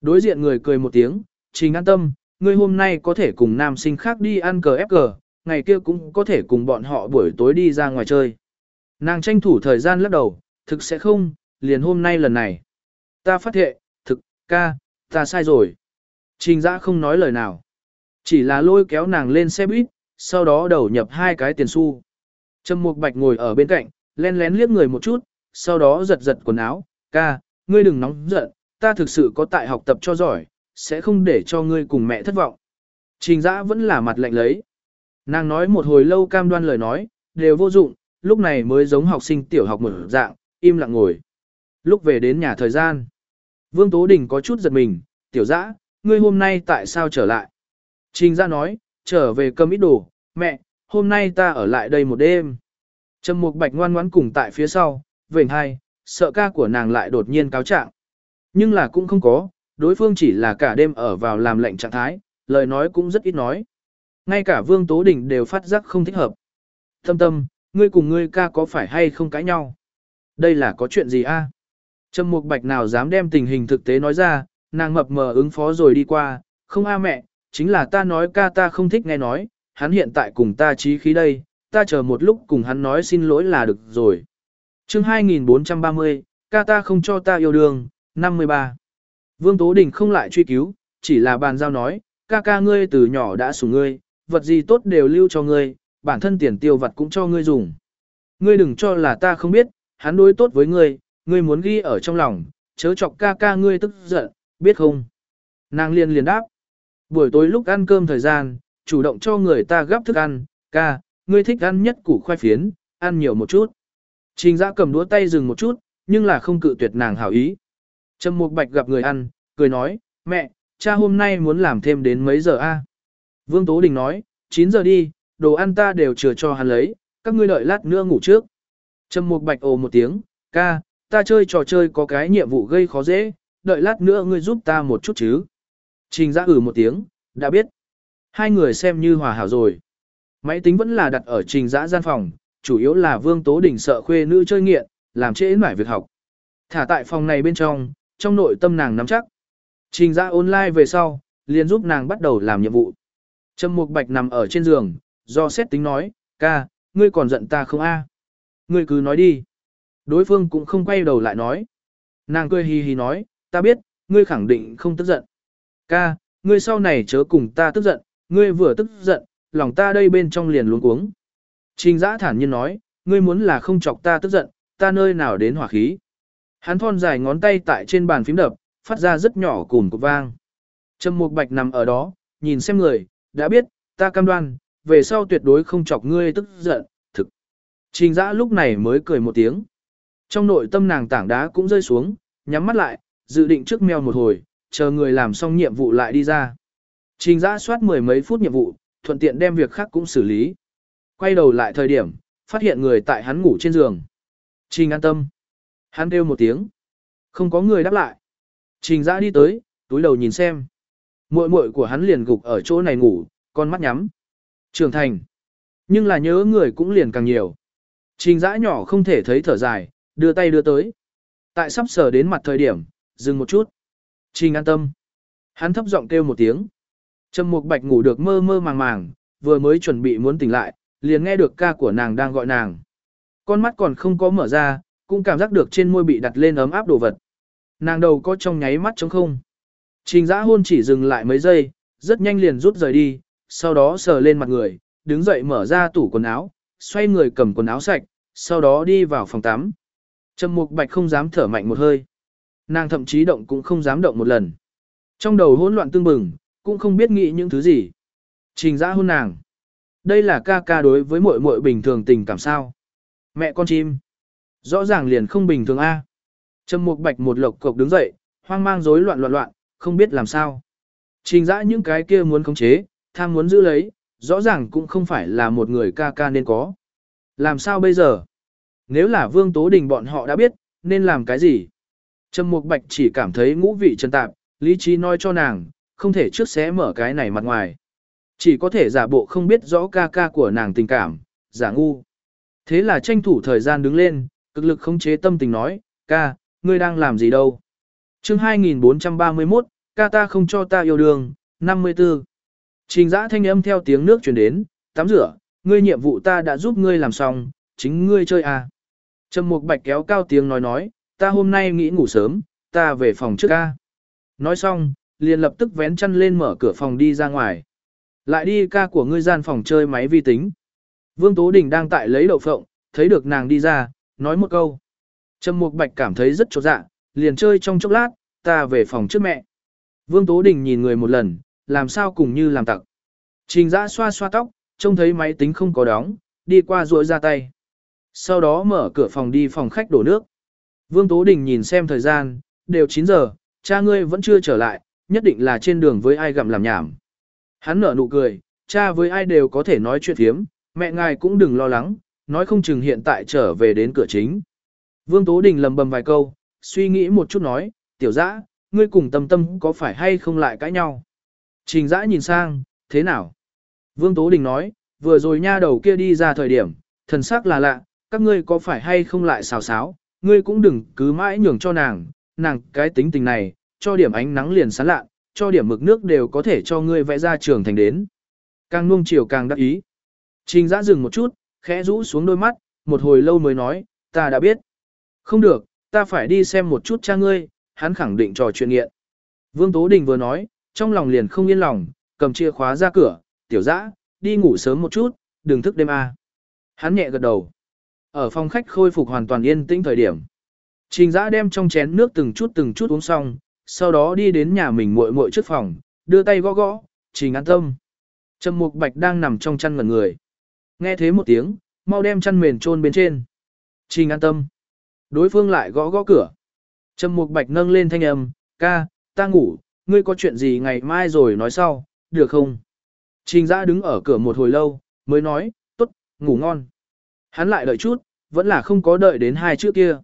Đối diện người cười một tiếng, trình an tâm, ngươi hôm nay có thể cùng nam sinh khác đi ăn cờ ép cờ, ngày kia cũng có thể cùng bọn họ buổi tối đi ra ngoài chơi. Nàng tranh thủ thời gian lắc đầu, thực sẽ không, liền hôm nay lần này. Ta phát hiện, thực, ca, ta sai rồi. Trình giã không nói lời nào. Chỉ là lôi kéo nàng lên xe buýt, sau đó đầu nhập hai cái tiền xu. Trầm Mục Bạch ngồi ở bên cạnh, len lén liếc người một chút, sau đó giật giật quần áo, ca, ngươi đừng nóng giận, ta thực sự có tại học tập cho giỏi, sẽ không để cho ngươi cùng mẹ thất vọng. Trình Dã vẫn là mặt lạnh lấy. Nàng nói một hồi lâu cam đoan lời nói, đều vô dụng, lúc này mới giống học sinh tiểu học mở dạng, im lặng ngồi. Lúc về đến nhà thời gian, Vương Tố Đình có chút giật mình, tiểu dã, ngươi hôm nay tại sao trở lại? Trình Dã nói, trở về cầm ít đồ, mẹ, hôm nay ta ở lại đây một đêm. Trầm Mục Bạch ngoan ngoãn cùng tại phía sau, vểnh hai, sợ ca của nàng lại đột nhiên cáo trạng. Nhưng là cũng không có, đối phương chỉ là cả đêm ở vào làm lệnh trạng thái, lời nói cũng rất ít nói. Ngay cả Vương Tố Đình đều phát giác không thích hợp. thâm tâm, ngươi cùng ngươi ca có phải hay không cãi nhau? Đây là có chuyện gì a? Trầm Mục Bạch nào dám đem tình hình thực tế nói ra, nàng mập mờ ứng phó rồi đi qua, không a mẹ, chính là ta nói ca ta không thích nghe nói, hắn hiện tại cùng ta trí khí đây, ta chờ một lúc cùng hắn nói xin lỗi là được rồi. chương 2430, ca ta không cho ta yêu đương, 53. Vương Tố Đình không lại truy cứu, chỉ là bàn giao nói, ca ca ngươi từ nhỏ đã sủng ngươi, vật gì tốt đều lưu cho ngươi, bản thân tiền tiêu vật cũng cho ngươi dùng. Ngươi đừng cho là ta không biết, hắn đối tốt với ngươi, ngươi muốn ghi ở trong lòng, chớ chọc ca ca ngươi tức giận, biết không? Nàng liền liền đáp. Buổi tối lúc ăn cơm thời gian, chủ động cho người ta gấp thức ăn, ca, ngươi thích ăn nhất củ khoai phiến, ăn nhiều một chút. Trình giã cầm đũa tay dừng một chút, nhưng là không cự tuyệt nàng hảo ý. Trầm Mục Bạch gặp người ăn, cười nói, mẹ, cha hôm nay muốn làm thêm đến mấy giờ a? Vương Tố Đình nói, 9 giờ đi, đồ ăn ta đều chừa cho hắn lấy, các ngươi đợi lát nữa ngủ trước. Trầm Mục Bạch ồ một tiếng, ca, ta chơi trò chơi có cái nhiệm vụ gây khó dễ, đợi lát nữa ngươi giúp ta một chút chứ. Trình giã ử một tiếng, đã biết. Hai người xem như hòa hảo rồi. Máy tính vẫn là đặt ở trình giã gian phòng, chủ yếu là Vương Tố Đình sợ khuê nữ chơi nghiện, làm trễ nải việc học. Thả tại phòng này bên trong, trong nội tâm nàng nắm chắc. Trình giã online về sau, liền giúp nàng bắt đầu làm nhiệm vụ. Trâm Mục Bạch nằm ở trên giường, do xét tính nói, ca, ngươi còn giận ta không a? Ngươi cứ nói đi. Đối phương cũng không quay đầu lại nói. Nàng cười hì hì nói, ta biết, ngươi khẳng định không tức giận. Ca, ngươi sau này chớ cùng ta tức giận, ngươi vừa tức giận, lòng ta đây bên trong liền luống cuống. Trình giã thản nhiên nói, ngươi muốn là không chọc ta tức giận, ta nơi nào đến hỏa khí. Hắn thon dài ngón tay tại trên bàn phím đập, phát ra rất nhỏ cùn cục vang. Trầm Mục Bạch nằm ở đó, nhìn xem người, đã biết, ta cam đoan, về sau tuyệt đối không chọc ngươi tức giận, thực. Trình giã lúc này mới cười một tiếng. Trong nội tâm nàng tảng đá cũng rơi xuống, nhắm mắt lại, dự định trước meo một hồi, chờ người làm xong nhiệm vụ lại đi ra. Trình giã soát mười mấy phút nhiệm vụ, thuận tiện đem việc khác cũng xử lý. Quay đầu lại thời điểm, phát hiện người tại hắn ngủ trên giường. Trình an tâm. Hắn kêu một tiếng. Không có người đáp lại. Trình giã đi tới, túi đầu nhìn xem. muội muội của hắn liền gục ở chỗ này ngủ, con mắt nhắm. Trưởng thành. Nhưng là nhớ người cũng liền càng nhiều. Trình giã nhỏ không thể thấy thở dài, đưa tay đưa tới. Tại sắp sờ đến mặt thời điểm, dừng một chút. Trình an tâm. Hắn thấp giọng kêu một tiếng. Trầm Mục Bạch ngủ được mơ mơ màng màng, vừa mới chuẩn bị muốn tỉnh lại, liền nghe được ca của nàng đang gọi nàng. Con mắt còn không có mở ra, cũng cảm giác được trên môi bị đặt lên ấm áp đồ vật. Nàng đầu có trong nháy mắt trống không. Trình giã hôn chỉ dừng lại mấy giây, rất nhanh liền rút rời đi, sau đó sờ lên mặt người, đứng dậy mở ra tủ quần áo, xoay người cầm quần áo sạch, sau đó đi vào phòng tắm. Trầm Mục Bạch không dám thở mạnh một hơi. Nàng thậm chí động cũng không dám động một lần. Trong đầu hỗn loạn tương bừng, cũng không biết nghĩ những thứ gì. Trình giã hôn nàng. Đây là ca ca đối với muội muội bình thường tình cảm sao. Mẹ con chim. Rõ ràng liền không bình thường a. Trầm Mục Bạch một lộc cộc đứng dậy, hoang mang rối loạn loạn loạn, không biết làm sao. Trình Giã những cái kia muốn khống chế, tham muốn giữ lấy, rõ ràng cũng không phải là một người ca ca nên có. Làm sao bây giờ? Nếu là Vương Tố Đình bọn họ đã biết, nên làm cái gì? Trầm Mục Bạch chỉ cảm thấy ngũ vị chân tạp, lý trí nói cho nàng, không thể trước xé mở cái này mặt ngoài. Chỉ có thể giả bộ không biết rõ ca ca của nàng tình cảm, giả ngu. Thế là tranh thủ thời gian đứng lên, cực lực khống chế tâm tình nói, ca, ngươi đang làm gì đâu? chương 2431, ca ta không cho ta yêu đương, 54. Trình giã thanh âm theo tiếng nước truyền đến, tắm rửa, ngươi nhiệm vụ ta đã giúp ngươi làm xong, chính ngươi chơi à. Trầm Mục Bạch kéo cao tiếng nói nói, ta hôm nay nghĩ ngủ sớm, ta về phòng trước ca. Nói xong, liền lập tức vén chăn lên mở cửa phòng đi ra ngoài. Lại đi ca của ngươi gian phòng chơi máy vi tính. Vương Tố Đình đang tại lấy đậu phộng, thấy được nàng đi ra, nói một câu. Trầm Mục Bạch cảm thấy rất chột dạ, liền chơi trong chốc lát, ta về phòng trước mẹ. Vương Tố Đình nhìn người một lần, làm sao cùng như làm tặc. Trình Giã xoa xoa tóc, trông thấy máy tính không có đóng, đi qua rũa ra tay. Sau đó mở cửa phòng đi phòng khách đổ nước. Vương Tố Đình nhìn xem thời gian, đều 9 giờ, cha ngươi vẫn chưa trở lại, nhất định là trên đường với ai gặm làm nhảm. Hắn nở nụ cười, cha với ai đều có thể nói chuyện thiếm, mẹ ngài cũng đừng lo lắng, nói không chừng hiện tại trở về đến cửa chính. Vương Tố Đình lầm bầm vài câu, suy nghĩ một chút nói, tiểu dã, ngươi cùng tâm tâm có phải hay không lại cãi nhau. Trình dã nhìn sang, thế nào? Vương Tố Đình nói, vừa rồi nha đầu kia đi ra thời điểm, thần sắc là lạ, các ngươi có phải hay không lại xào xáo, ngươi cũng đừng cứ mãi nhường cho nàng, nàng cái tính tình này, cho điểm ánh nắng liền sáng lạ, cho điểm mực nước đều có thể cho ngươi vẽ ra trường thành đến. Càng nuông chiều càng đắc ý. Trình giã dừng một chút, khẽ rũ xuống đôi mắt, một hồi lâu mới nói, ta đã biết. Không được, ta phải đi xem một chút cha ngươi, hắn khẳng định trò chuyện nghiện. Vương Tố Đình vừa nói, trong lòng liền không yên lòng, cầm chìa khóa ra cửa, tiểu dã, đi ngủ sớm một chút, đừng thức đêm a. Hắn nhẹ gật đầu. Ở phòng khách khôi phục hoàn toàn yên tĩnh thời điểm. Trình giã đem trong chén nước từng chút từng chút uống xong, sau đó đi đến nhà mình muội muội trước phòng, đưa tay gõ gõ, trình an tâm. Trầm mục bạch đang nằm trong chăn ngẩn người. Nghe thế một tiếng, mau đem chăn mền chôn bên trên. Trình an tâm. Đối phương lại gõ gõ cửa. Trầm mục bạch nâng lên thanh âm, ca, ta ngủ, ngươi có chuyện gì ngày mai rồi nói sau, được không? Trình giã đứng ở cửa một hồi lâu, mới nói, tốt, ngủ ngon. Hắn lại đợi chút, vẫn là không có đợi đến hai chữ kia.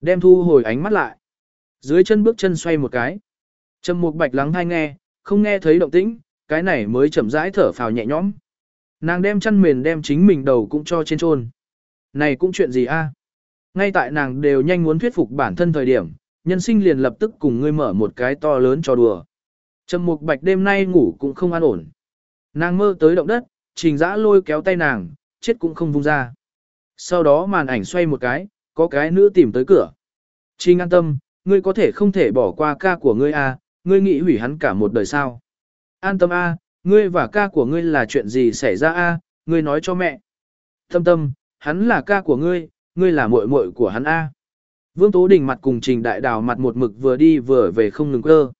Đem thu hồi ánh mắt lại. Dưới chân bước chân xoay một cái. Trầm mục bạch lắng hay nghe, không nghe thấy động tĩnh, cái này mới chậm rãi thở phào nhẹ nhõm. Nàng đem chăn mền đem chính mình đầu cũng cho trên trôn. Này cũng chuyện gì a? Ngay tại nàng đều nhanh muốn thuyết phục bản thân thời điểm, nhân sinh liền lập tức cùng ngươi mở một cái to lớn cho đùa. Trầm mục bạch đêm nay ngủ cũng không an ổn. Nàng mơ tới động đất, trình dã lôi kéo tay nàng, chết cũng không vung ra. Sau đó màn ảnh xoay một cái, có cái nữ tìm tới cửa. Trình an tâm, ngươi có thể không thể bỏ qua ca của ngươi à, ngươi nghĩ hủy hắn cả một đời sao. An tâm a, ngươi và ca của ngươi là chuyện gì xảy ra a, ngươi nói cho mẹ. Tâm tâm, hắn là ca của ngươi, ngươi là muội muội của hắn a. Vương Tố Đình mặt cùng Trình Đại Đào mặt một mực vừa đi vừa về không ngừng cơ.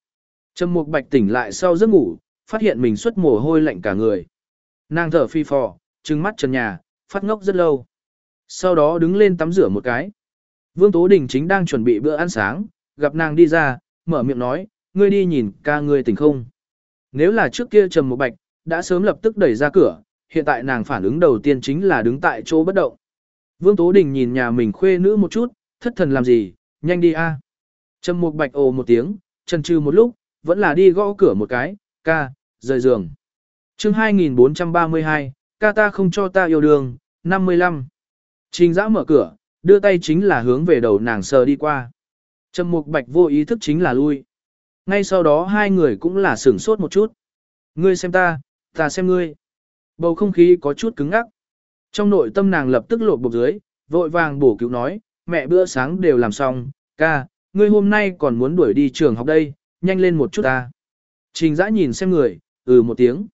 Trầm Mục Bạch tỉnh lại sau giấc ngủ, phát hiện mình xuất mồ hôi lạnh cả người. Nàng thở phi phò, trừng mắt trần nhà, phát ngốc rất lâu. Sau đó đứng lên tắm rửa một cái. Vương Tố Đình chính đang chuẩn bị bữa ăn sáng, gặp nàng đi ra, mở miệng nói, ngươi đi nhìn ca ngươi tỉnh không. Nếu là trước kia Trầm Mục Bạch, đã sớm lập tức đẩy ra cửa, hiện tại nàng phản ứng đầu tiên chính là đứng tại chỗ bất động. Vương Tố Đình nhìn nhà mình khuê nữ một chút, thất thần làm gì, nhanh đi a. Trầm Mục Bạch ồ một tiếng, chần chừ một lúc, vẫn là đi gõ cửa một cái, ca, rời giường. chương 2432, ca ta không cho ta yêu đương, 55. Trình giã mở cửa, đưa tay chính là hướng về đầu nàng sờ đi qua. Trầm Mục Bạch vô ý thức chính là lui. Ngay sau đó hai người cũng là sửng sốt một chút. Ngươi xem ta, ta xem ngươi. Bầu không khí có chút cứng ngắc. Trong nội tâm nàng lập tức lột bột dưới, vội vàng bổ cứu nói, mẹ bữa sáng đều làm xong, ca, ngươi hôm nay còn muốn đuổi đi trường học đây, nhanh lên một chút ta. Trình Giã nhìn xem người, ừ một tiếng.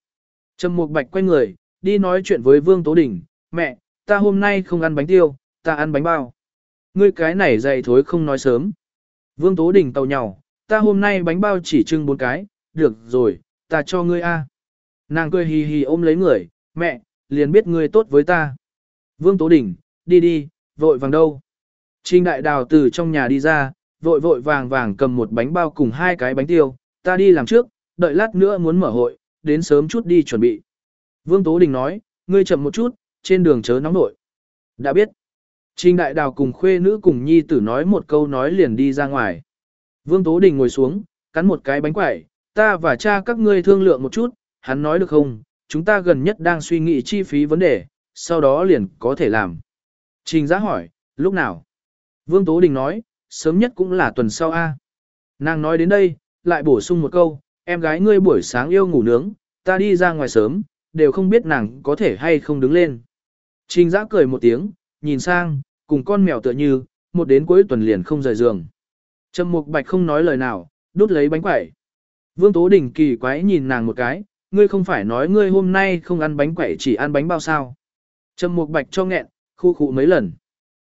Trầm Mục Bạch quay người, đi nói chuyện với Vương Tố Đình, mẹ, ta hôm nay không ăn bánh tiêu, ta ăn bánh bao. Ngươi cái này dày thối không nói sớm. Vương Tố Đình tàu nhào, ta hôm nay bánh bao chỉ trưng bốn cái, được rồi, ta cho ngươi a. Nàng cười hì hì ôm lấy người, mẹ, liền biết ngươi tốt với ta. Vương Tố Đình, đi đi, vội vàng đâu. Trình đại đào từ trong nhà đi ra, vội vội vàng vàng cầm một bánh bao cùng hai cái bánh tiêu, ta đi làm trước, đợi lát nữa muốn mở hội, đến sớm chút đi chuẩn bị. Vương Tố Đình nói, ngươi chậm một chút, trên đường chớ nóng nội. Đã biết. Trình đại đào cùng khuê nữ cùng nhi tử nói một câu nói liền đi ra ngoài. Vương Tố Đình ngồi xuống, cắn một cái bánh quẩy, ta và cha các ngươi thương lượng một chút, hắn nói được không, chúng ta gần nhất đang suy nghĩ chi phí vấn đề, sau đó liền có thể làm. Trình giã hỏi, lúc nào? Vương Tố Đình nói, sớm nhất cũng là tuần sau A. Nàng nói đến đây, lại bổ sung một câu, em gái ngươi buổi sáng yêu ngủ nướng, ta đi ra ngoài sớm, đều không biết nàng có thể hay không đứng lên. Trình giã cười một tiếng, nhìn sang, cùng con mèo tựa như, một đến cuối tuần liền không rời giường. Trầm Mục Bạch không nói lời nào, đút lấy bánh quẩy. Vương Tố Đình kỳ quái nhìn nàng một cái, ngươi không phải nói ngươi hôm nay không ăn bánh quẩy chỉ ăn bánh bao sao. Trầm Mục Bạch cho nghẹn, khu khụ mấy lần.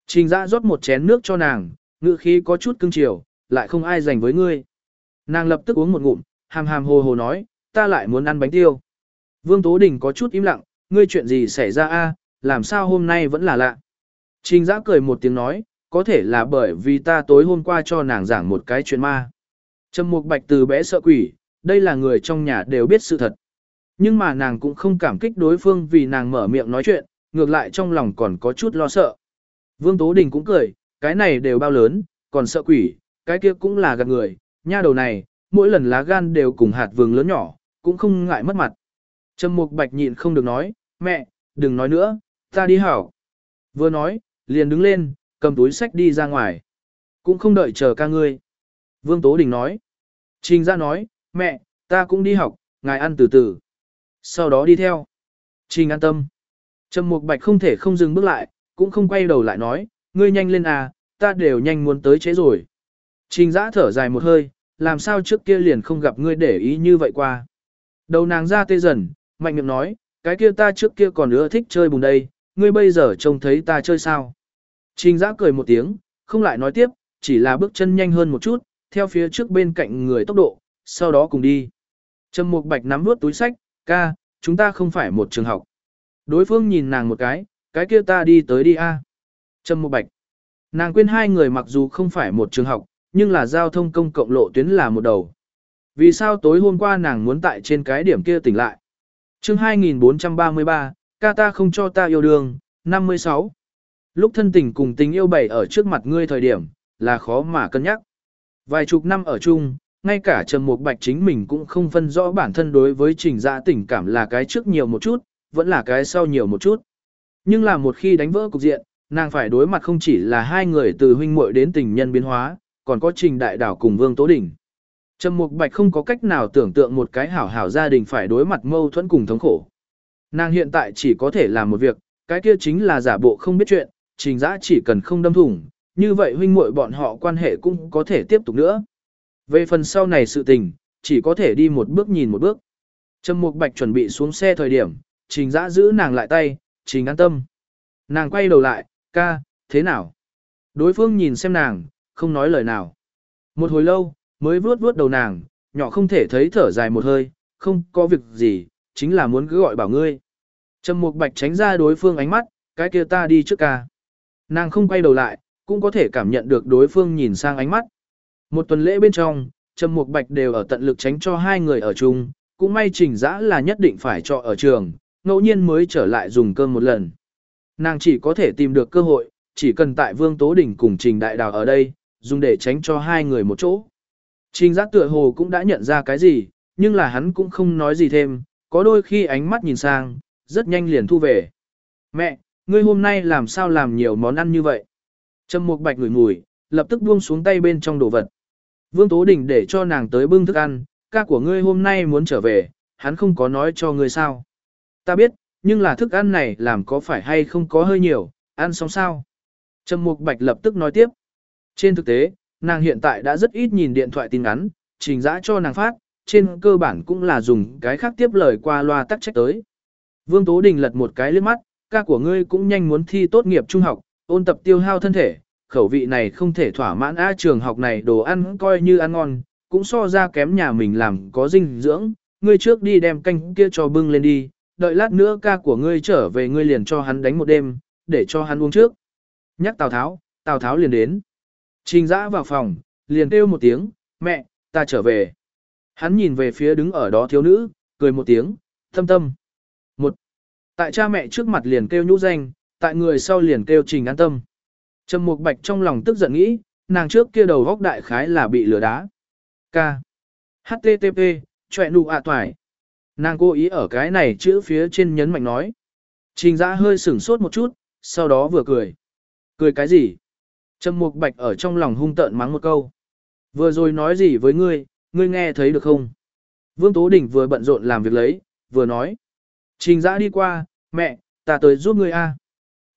Trình Giã rót một chén nước cho nàng, ngữ khí có chút cưng chiều, lại không ai dành với ngươi. Nàng lập tức uống một ngụm, hàm hàm hồ hồ nói, ta lại muốn ăn bánh tiêu. Vương Tố Đình có chút im lặng, ngươi chuyện gì xảy ra a? Làm sao hôm nay vẫn là lạ. Trình giã cười một tiếng nói, có thể là bởi vì ta tối hôm qua cho nàng giảng một cái chuyện ma. Trầm Mục Bạch từ bé sợ quỷ, đây là người trong nhà đều biết sự thật. Nhưng mà nàng cũng không cảm kích đối phương vì nàng mở miệng nói chuyện, ngược lại trong lòng còn có chút lo sợ. Vương Tố Đình cũng cười, cái này đều bao lớn, còn sợ quỷ, cái kia cũng là gạt người, nha đầu này, mỗi lần lá gan đều cùng hạt vừng lớn nhỏ, cũng không ngại mất mặt. Trầm Mục Bạch nhịn không được nói, mẹ, đừng nói nữa, ta đi hảo. Vừa nói, liền đứng lên, cầm túi sách đi ra ngoài. Cũng không đợi chờ ca ngươi. Vương Tố Đình nói. Trình ra nói, mẹ, ta cũng đi học, ngài ăn từ từ. Sau đó đi theo. Trình an tâm. Trầm Mục Bạch không thể không dừng bước lại, cũng không quay đầu lại nói, ngươi nhanh lên à, ta đều nhanh muốn tới chế rồi. Trình giã thở dài một hơi, làm sao trước kia liền không gặp ngươi để ý như vậy qua. Đầu nàng ra tê dần, mạnh miệng nói, cái kia ta trước kia còn ưa thích chơi bùn đây, ngươi bây giờ trông thấy ta chơi sao. Trình giã cười một tiếng, không lại nói tiếp, chỉ là bước chân nhanh hơn một chút, theo phía trước bên cạnh người tốc độ, sau đó cùng đi. Trầm Mục Bạch nắm vuốt túi sách, ca, chúng ta không phải một trường học. Đối phương nhìn nàng một cái, cái kia ta đi tới đi a. Trầm Mục Bạch. Nàng quên hai người mặc dù không phải một trường học, nhưng là giao thông công cộng lộ tuyến là một đầu. Vì sao tối hôm qua nàng muốn tại trên cái điểm kia tỉnh lại? chương 2433, ca ta không cho ta yêu đương, 56. Lúc thân tình cùng tình yêu bày ở trước mặt ngươi thời điểm, là khó mà cân nhắc. Vài chục năm ở chung, ngay cả Trầm Mục Bạch chính mình cũng không phân rõ bản thân đối với trình dạ tình cảm là cái trước nhiều một chút, vẫn là cái sau nhiều một chút. Nhưng là một khi đánh vỡ cục diện, nàng phải đối mặt không chỉ là hai người từ huynh muội đến tình nhân biến hóa, còn có trình đại đảo cùng Vương Tố Đình. Trầm Mục Bạch không có cách nào tưởng tượng một cái hảo hảo gia đình phải đối mặt mâu thuẫn cùng thống khổ. Nàng hiện tại chỉ có thể làm một việc, cái kia chính là giả bộ không biết chuyện, trình giã chỉ cần không đâm thủng, như vậy huynh muội bọn họ quan hệ cũng có thể tiếp tục nữa. Về phần sau này sự tình, chỉ có thể đi một bước nhìn một bước. Trầm Mục Bạch chuẩn bị xuống xe thời điểm, trình giã giữ nàng lại tay, trình an tâm. Nàng quay đầu lại, ca, thế nào? Đối phương nhìn xem nàng, không nói lời nào. Một hồi lâu, mới vuốt vuốt đầu nàng, nhỏ không thể thấy thở dài một hơi, không có việc gì, chính là muốn cứ gọi bảo ngươi. Trầm Mục Bạch tránh ra đối phương ánh mắt, cái kia ta đi trước ca. Nàng không quay đầu lại, cũng có thể cảm nhận được đối phương nhìn sang ánh mắt. Một tuần lễ bên trong, Trầm Mục Bạch đều ở tận lực tránh cho hai người ở chung, cũng may trình dã là nhất định phải cho ở trường, ngẫu nhiên mới trở lại dùng cơm một lần. Nàng chỉ có thể tìm được cơ hội, chỉ cần tại Vương Tố Đình cùng Trình Đại Đào ở đây, dùng để tránh cho hai người một chỗ. Trình giác tựa hồ cũng đã nhận ra cái gì, nhưng là hắn cũng không nói gì thêm, có đôi khi ánh mắt nhìn sang, rất nhanh liền thu về. Mẹ, ngươi hôm nay làm sao làm nhiều món ăn như vậy? Trầm Mục Bạch ngửi ngửi, lập tức buông xuống tay bên trong đồ vật. Vương Tố Đình để cho nàng tới bưng thức ăn, ca của ngươi hôm nay muốn trở về, hắn không có nói cho ngươi sao. Ta biết, nhưng là thức ăn này làm có phải hay không có hơi nhiều, ăn xong sao? Trầm Mục Bạch lập tức nói tiếp. Trên thực tế, nàng hiện tại đã rất ít nhìn điện thoại tin ngắn, trình giã cho nàng phát, trên cơ bản cũng là dùng cái khác tiếp lời qua loa tắc trách tới. Vương Tố Đình lật một cái liếc mắt, ca của ngươi cũng nhanh muốn thi tốt nghiệp trung học, ôn tập tiêu hao thân thể, khẩu vị này không thể thỏa mãn a trường học này đồ ăn coi như ăn ngon, cũng so ra kém nhà mình làm có dinh dưỡng, ngươi trước đi đem canh kia cho bưng lên đi, đợi lát nữa ca của ngươi trở về ngươi liền cho hắn đánh một đêm, để cho hắn uống trước. Nhắc Tào Tháo, Tào Tháo liền đến. Trình dã vào phòng, liền kêu một tiếng, mẹ, ta trở về. Hắn nhìn về phía đứng ở đó thiếu nữ, cười một tiếng, thâm tâm. Tại cha mẹ trước mặt liền kêu nhũ danh, tại người sau liền kêu trình an tâm. Trầm Mục Bạch trong lòng tức giận nghĩ, nàng trước kia đầu góc đại khái là bị lừa đá. K. HTTP, chọe nụ ạ toải Nàng cố ý ở cái này chữ phía trên nhấn mạnh nói. Trình giã hơi sửng sốt một chút, sau đó vừa cười. Cười cái gì? Trầm Mục Bạch ở trong lòng hung tợn mắng một câu. Vừa rồi nói gì với ngươi, ngươi nghe thấy được không? Vương Tố Đình vừa bận rộn làm việc lấy, vừa nói. Trình giã đi qua, mẹ, ta tới giúp ngươi a.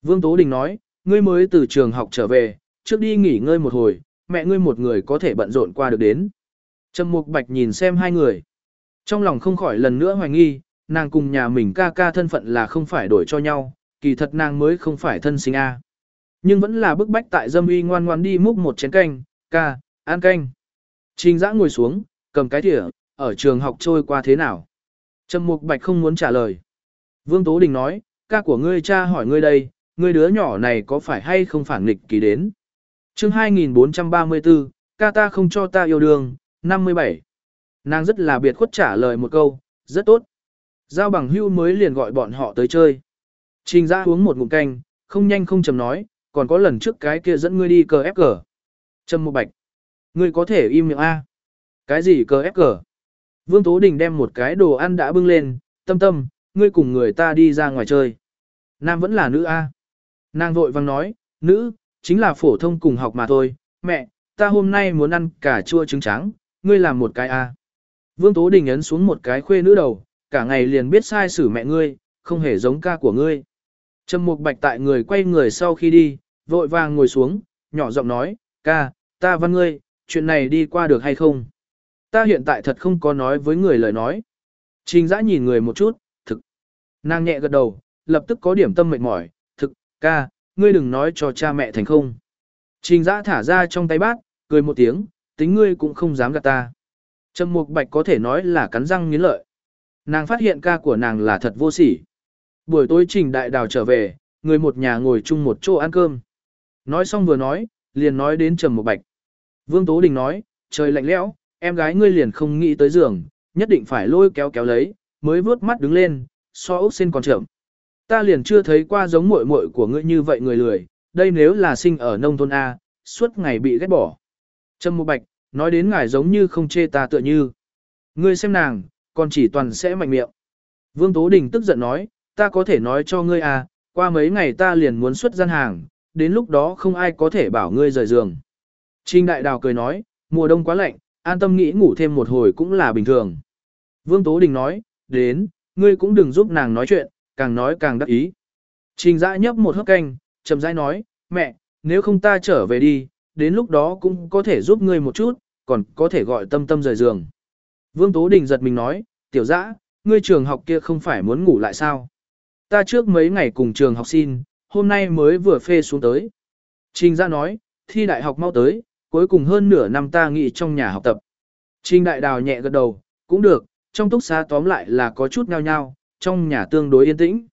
Vương Tố Đình nói, ngươi mới từ trường học trở về, trước đi nghỉ ngơi một hồi, mẹ ngươi một người có thể bận rộn qua được đến. Trầm Mục Bạch nhìn xem hai người. Trong lòng không khỏi lần nữa hoài nghi, nàng cùng nhà mình ca ca thân phận là không phải đổi cho nhau, kỳ thật nàng mới không phải thân sinh A. Nhưng vẫn là bức bách tại dâm uy ngoan ngoan đi múc một chén canh, ca, ăn canh. Trình giã ngồi xuống, cầm cái thìa, ở trường học trôi qua thế nào. Trầm Mục Bạch không muốn trả lời. Vương Tố Đình nói, ca của ngươi cha hỏi ngươi đây, ngươi đứa nhỏ này có phải hay không phản nghịch kỳ đến. chương 2434, ca ta không cho ta yêu đương, 57. Nàng rất là biệt khuất trả lời một câu, rất tốt. Giao bằng hưu mới liền gọi bọn họ tới chơi. Trình ra uống một ngụm canh, không nhanh không chầm nói, còn có lần trước cái kia dẫn ngươi đi cờ ép cờ. Trầm một bạch. Ngươi có thể im miệng A. Cái gì cờ ép cờ? Vương Tố Đình đem một cái đồ ăn đã bưng lên, tâm tâm, ngươi cùng người ta đi ra ngoài chơi. Nam vẫn là nữ A. Nàng vội vang nói, nữ, chính là phổ thông cùng học mà thôi, mẹ, ta hôm nay muốn ăn cả chua trứng trắng, ngươi làm một cái A. Vương Tố Đình ấn xuống một cái khuê nữ đầu, cả ngày liền biết sai xử mẹ ngươi, không hề giống ca của ngươi. Trầm Mục Bạch tại người quay người sau khi đi, vội vàng ngồi xuống, nhỏ giọng nói, ca, ta văn ngươi, chuyện này đi qua được hay không? Ta hiện tại thật không có nói với người lời nói. Trình giã nhìn người một chút. Nàng nhẹ gật đầu, lập tức có điểm tâm mệt mỏi, thực, ca, ngươi đừng nói cho cha mẹ thành không. Trình giã thả ra trong tay bát, cười một tiếng, tính ngươi cũng không dám gạt ta. Trầm Mục Bạch có thể nói là cắn răng nghiến lợi. Nàng phát hiện ca của nàng là thật vô sỉ. Buổi tối Trình Đại Đào trở về, người một nhà ngồi chung một chỗ ăn cơm. Nói xong vừa nói, liền nói đến Trầm Mục Bạch. Vương Tố Đình nói, trời lạnh lẽo, em gái ngươi liền không nghĩ tới giường, nhất định phải lôi kéo kéo lấy, mới vướt mắt đứng lên, so ốc sen còn chậm. Ta liền chưa thấy qua giống muội muội của ngươi như vậy người lười, đây nếu là sinh ở nông thôn A, suốt ngày bị ghét bỏ. Trâm Mục Bạch, nói đến ngài giống như không chê ta tựa như. Ngươi xem nàng, còn chỉ toàn sẽ mạnh miệng. Vương Tố Đình tức giận nói, ta có thể nói cho ngươi à, qua mấy ngày ta liền muốn xuất gian hàng, đến lúc đó không ai có thể bảo ngươi rời giường. Trinh Đại Đào cười nói, mùa đông quá lạnh, an tâm nghĩ ngủ thêm một hồi cũng là bình thường. Vương Tố Đình nói, đến, ngươi cũng đừng giúp nàng nói chuyện, càng nói càng đắc ý. Trình Dã nhấp một hớp canh, chậm rãi nói, mẹ, nếu không ta trở về đi, đến lúc đó cũng có thể giúp ngươi một chút, còn có thể gọi tâm tâm rời giường. Vương Tố Đình giật mình nói, tiểu dã, ngươi trường học kia không phải muốn ngủ lại sao? Ta trước mấy ngày cùng trường học xin, hôm nay mới vừa phê xuống tới. Trình Dã nói, thi đại học mau tới, cuối cùng hơn nửa năm ta nghỉ trong nhà học tập. Trình Đại Đào nhẹ gật đầu, cũng được, trong túc xá tóm lại là có chút nhao nhao, trong nhà tương đối yên tĩnh.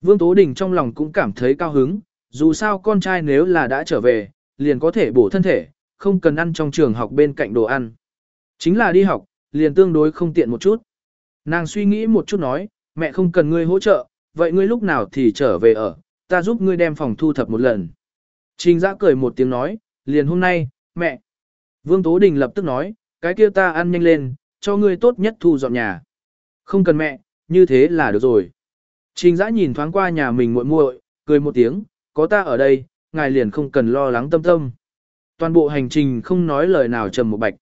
Vương Tố Đình trong lòng cũng cảm thấy cao hứng, dù sao con trai nếu là đã trở về, liền có thể bổ thân thể, không cần ăn trong trường học bên cạnh đồ ăn. Chính là đi học, liền tương đối không tiện một chút. Nàng suy nghĩ một chút nói, mẹ không cần ngươi hỗ trợ, vậy ngươi lúc nào thì trở về ở, ta giúp ngươi đem phòng thu thập một lần. Trình giã cười một tiếng nói, liền hôm nay, mẹ. Vương Tố Đình lập tức nói, cái kia ta ăn nhanh lên, cho ngươi tốt nhất thu dọn nhà. Không cần mẹ, như thế là được rồi. Trình giã nhìn thoáng qua nhà mình muội muội, cười một tiếng, có ta ở đây, ngài liền không cần lo lắng tâm tâm. Toàn bộ hành trình không nói lời nào trầm một bạch.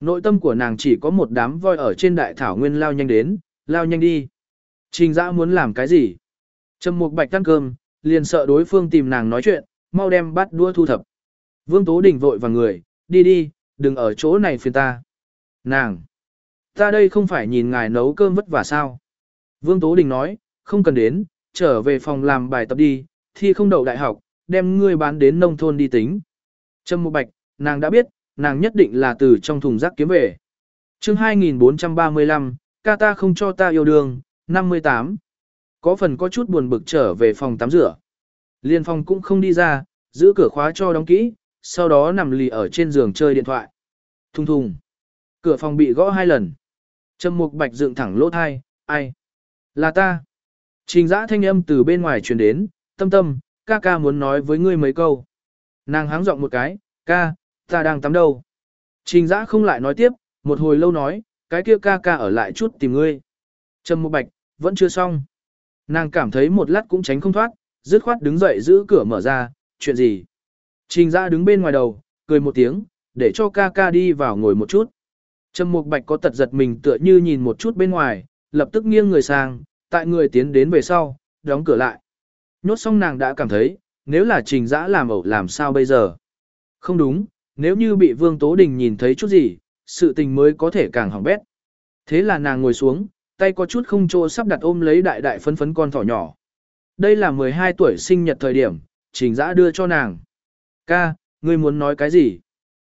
Nội tâm của nàng chỉ có một đám voi ở trên đại thảo nguyên lao nhanh đến, lao nhanh đi. Trình Giã muốn làm cái gì? Trầm một bạch ăn cơm, liền sợ đối phương tìm nàng nói chuyện, mau đem bắt đua thu thập. Vương Tố Đình vội vào người, đi đi, đừng ở chỗ này phiền ta. Nàng! Ta đây không phải nhìn ngài nấu cơm vất vả sao? Vương Tố Đình nói, không cần đến, trở về phòng làm bài tập đi, thi không đậu đại học, đem ngươi bán đến nông thôn đi tính. Trâm Mộ Bạch, nàng đã biết, nàng nhất định là từ trong thùng rác kiếm về. chương 2435, ca ta không cho ta yêu đương, 58. Có phần có chút buồn bực trở về phòng tắm rửa. Liên phòng cũng không đi ra, giữ cửa khóa cho đóng kỹ, sau đó nằm lì ở trên giường chơi điện thoại. Thùng thùng. Cửa phòng bị gõ hai lần. Trâm Mục Bạch dựng thẳng lỗ thai, ai? Là ta. Trình giã thanh âm từ bên ngoài truyền đến, tâm tâm, ca ca muốn nói với ngươi mấy câu. Nàng háng giọng một cái, ca, ta đang tắm đâu. Trình giã không lại nói tiếp, một hồi lâu nói, cái kia ca ca ở lại chút tìm ngươi. Trầm Mục bạch, vẫn chưa xong. Nàng cảm thấy một lát cũng tránh không thoát, dứt khoát đứng dậy giữ cửa mở ra, chuyện gì. Trình giã đứng bên ngoài đầu, cười một tiếng, để cho ca ca đi vào ngồi một chút. Trầm Mục Bạch có tật giật mình tựa như nhìn một chút bên ngoài, lập tức nghiêng người sang, tại người tiến đến về sau, đóng cửa lại. Nhốt xong nàng đã cảm thấy, nếu là trình dã làm ẩu làm sao bây giờ? Không đúng, nếu như bị Vương Tố Đình nhìn thấy chút gì, sự tình mới có thể càng hỏng bét. Thế là nàng ngồi xuống, tay có chút không trô sắp đặt ôm lấy đại đại phấn phấn con thỏ nhỏ. Đây là 12 tuổi sinh nhật thời điểm, trình dã đưa cho nàng. Ca, ngươi muốn nói cái gì?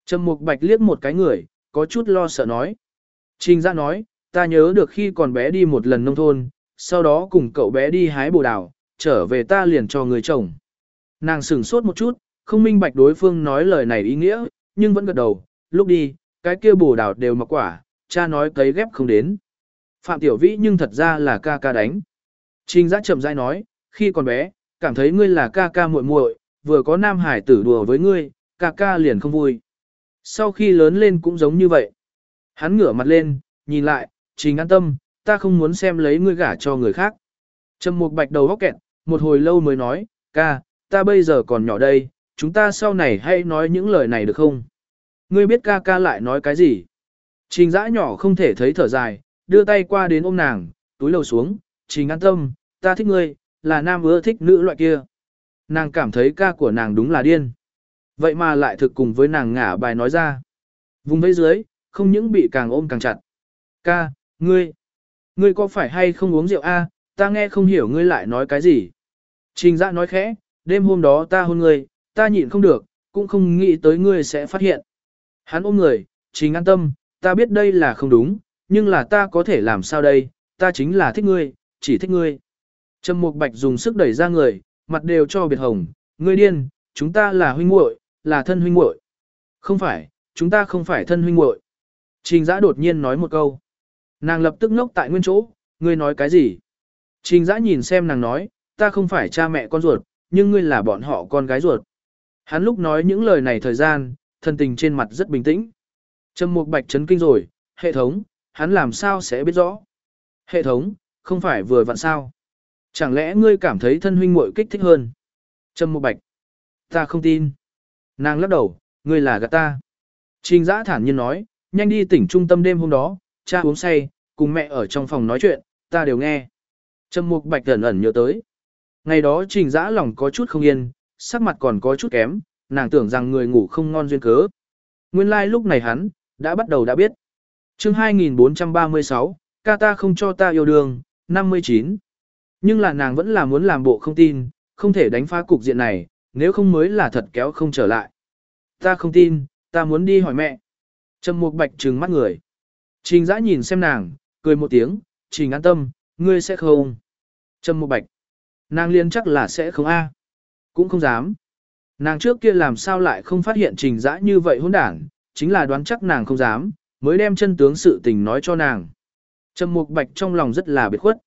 Trầm Mục Bạch liếc một cái người, có chút lo sợ nói. Trình dã nói, ta nhớ được khi còn bé đi một lần nông thôn, sau đó cùng cậu bé đi hái bồ đào, trở về ta liền cho người chồng. Nàng sửng sốt một chút, không minh bạch đối phương nói lời này ý nghĩa, nhưng vẫn gật đầu, lúc đi, cái kia bồ đào đều mặc quả, cha nói cấy ghép không đến. Phạm Tiểu Vĩ nhưng thật ra là ca ca đánh. Trình giã chậm rãi nói, khi còn bé, cảm thấy ngươi là ca ca muội muội, vừa có nam hải tử đùa với ngươi, ca ca liền không vui. Sau khi lớn lên cũng giống như vậy. Hắn ngửa mặt lên, nhìn lại, trình an tâm, ta không muốn xem lấy ngươi gả cho người khác. Trầm Mục Bạch đầu góc kẹt, một hồi lâu mới nói, ca, ta bây giờ còn nhỏ đây, chúng ta sau này hãy nói những lời này được không? Ngươi biết ca ca lại nói cái gì? Trình dã nhỏ không thể thấy thở dài, đưa tay qua đến ôm nàng, túi lầu xuống, trình an tâm, ta thích ngươi, là nam ưa thích nữ loại kia. Nàng cảm thấy ca của nàng đúng là điên. Vậy mà lại thực cùng với nàng ngả bài nói ra. Vùng vẫy dưới, không những bị càng ôm càng chặt. Ca, ngươi, ngươi có phải hay không uống rượu a? ta nghe không hiểu ngươi lại nói cái gì. Trình dã nói khẽ, đêm hôm đó ta hôn ngươi, ta nhịn không được, cũng không nghĩ tới ngươi sẽ phát hiện. Hắn ôm người, trình an tâm, ta biết đây là không đúng, nhưng là ta có thể làm sao đây, ta chính là thích ngươi, chỉ thích ngươi. Trầm Mục Bạch dùng sức đẩy ra người, mặt đều cho biệt hồng, ngươi điên, chúng ta là huynh muội, là thân huynh muội. Không phải, chúng ta không phải thân huynh muội. Trình Dã đột nhiên nói một câu. Nàng lập tức ngốc tại nguyên chỗ, ngươi nói cái gì? Trình Dã nhìn xem nàng nói, ta không phải cha mẹ con ruột, nhưng ngươi là bọn họ con gái ruột. Hắn lúc nói những lời này thời gian, thân tình trên mặt rất bình tĩnh. Trầm Mục Bạch chấn kinh rồi, hệ thống, hắn làm sao sẽ biết rõ? Hệ thống, không phải vừa vặn sao? Chẳng lẽ ngươi cảm thấy thân huynh muội kích thích hơn? Trầm Mục Bạch, ta không tin. Nàng lắc đầu, ngươi là gạt ta. Trình Giã thản nhiên nói, nhanh đi tỉnh trung tâm đêm hôm đó, cha uống say, cùng mẹ ở trong phòng nói chuyện, ta đều nghe. Trầm Mục Bạch ẩn ẩn nhớ tới. Ngày đó Trình Giã lòng có chút không yên, sắc mặt còn có chút kém, nàng tưởng rằng người ngủ không ngon duyên cớ. Nguyên lai like lúc này hắn, đã bắt đầu đã biết. chương 2436, ca ta không cho ta yêu đương, 59. Nhưng là nàng vẫn là muốn làm bộ không tin, không thể đánh phá cục diện này, nếu không mới là thật kéo không trở lại. Ta không tin, ta muốn đi hỏi mẹ. Trầm Mục Bạch trừng mắt người. Trình Dã nhìn xem nàng, cười một tiếng, "Trình an tâm, ngươi sẽ không." Trầm Mục Bạch. Nàng liên chắc là sẽ không a. Cũng không dám. Nàng trước kia làm sao lại không phát hiện Trình Dã như vậy hỗn đản, chính là đoán chắc nàng không dám, mới đem chân tướng sự tình nói cho nàng. Trầm Mục Bạch trong lòng rất là biệt khuất.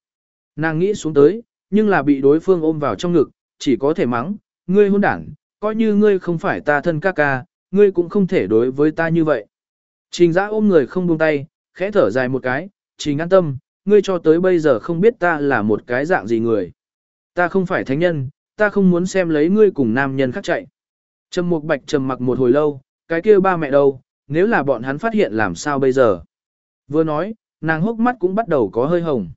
Nàng nghĩ xuống tới, nhưng là bị đối phương ôm vào trong ngực, chỉ có thể mắng, ngươi hôn đảng, coi như ngươi không phải ta thân ca ca, ngươi cũng không thể đối với ta như vậy. Trình giã ôm người không buông tay, khẽ thở dài một cái, trình an tâm, ngươi cho tới bây giờ không biết ta là một cái dạng gì người. Ta không phải thánh nhân, ta không muốn xem lấy ngươi cùng nam nhân khác chạy. Trầm Mục Bạch trầm mặc một hồi lâu, cái kia ba mẹ đâu, nếu là bọn hắn phát hiện làm sao bây giờ. Vừa nói, nàng hốc mắt cũng bắt đầu có hơi hồng.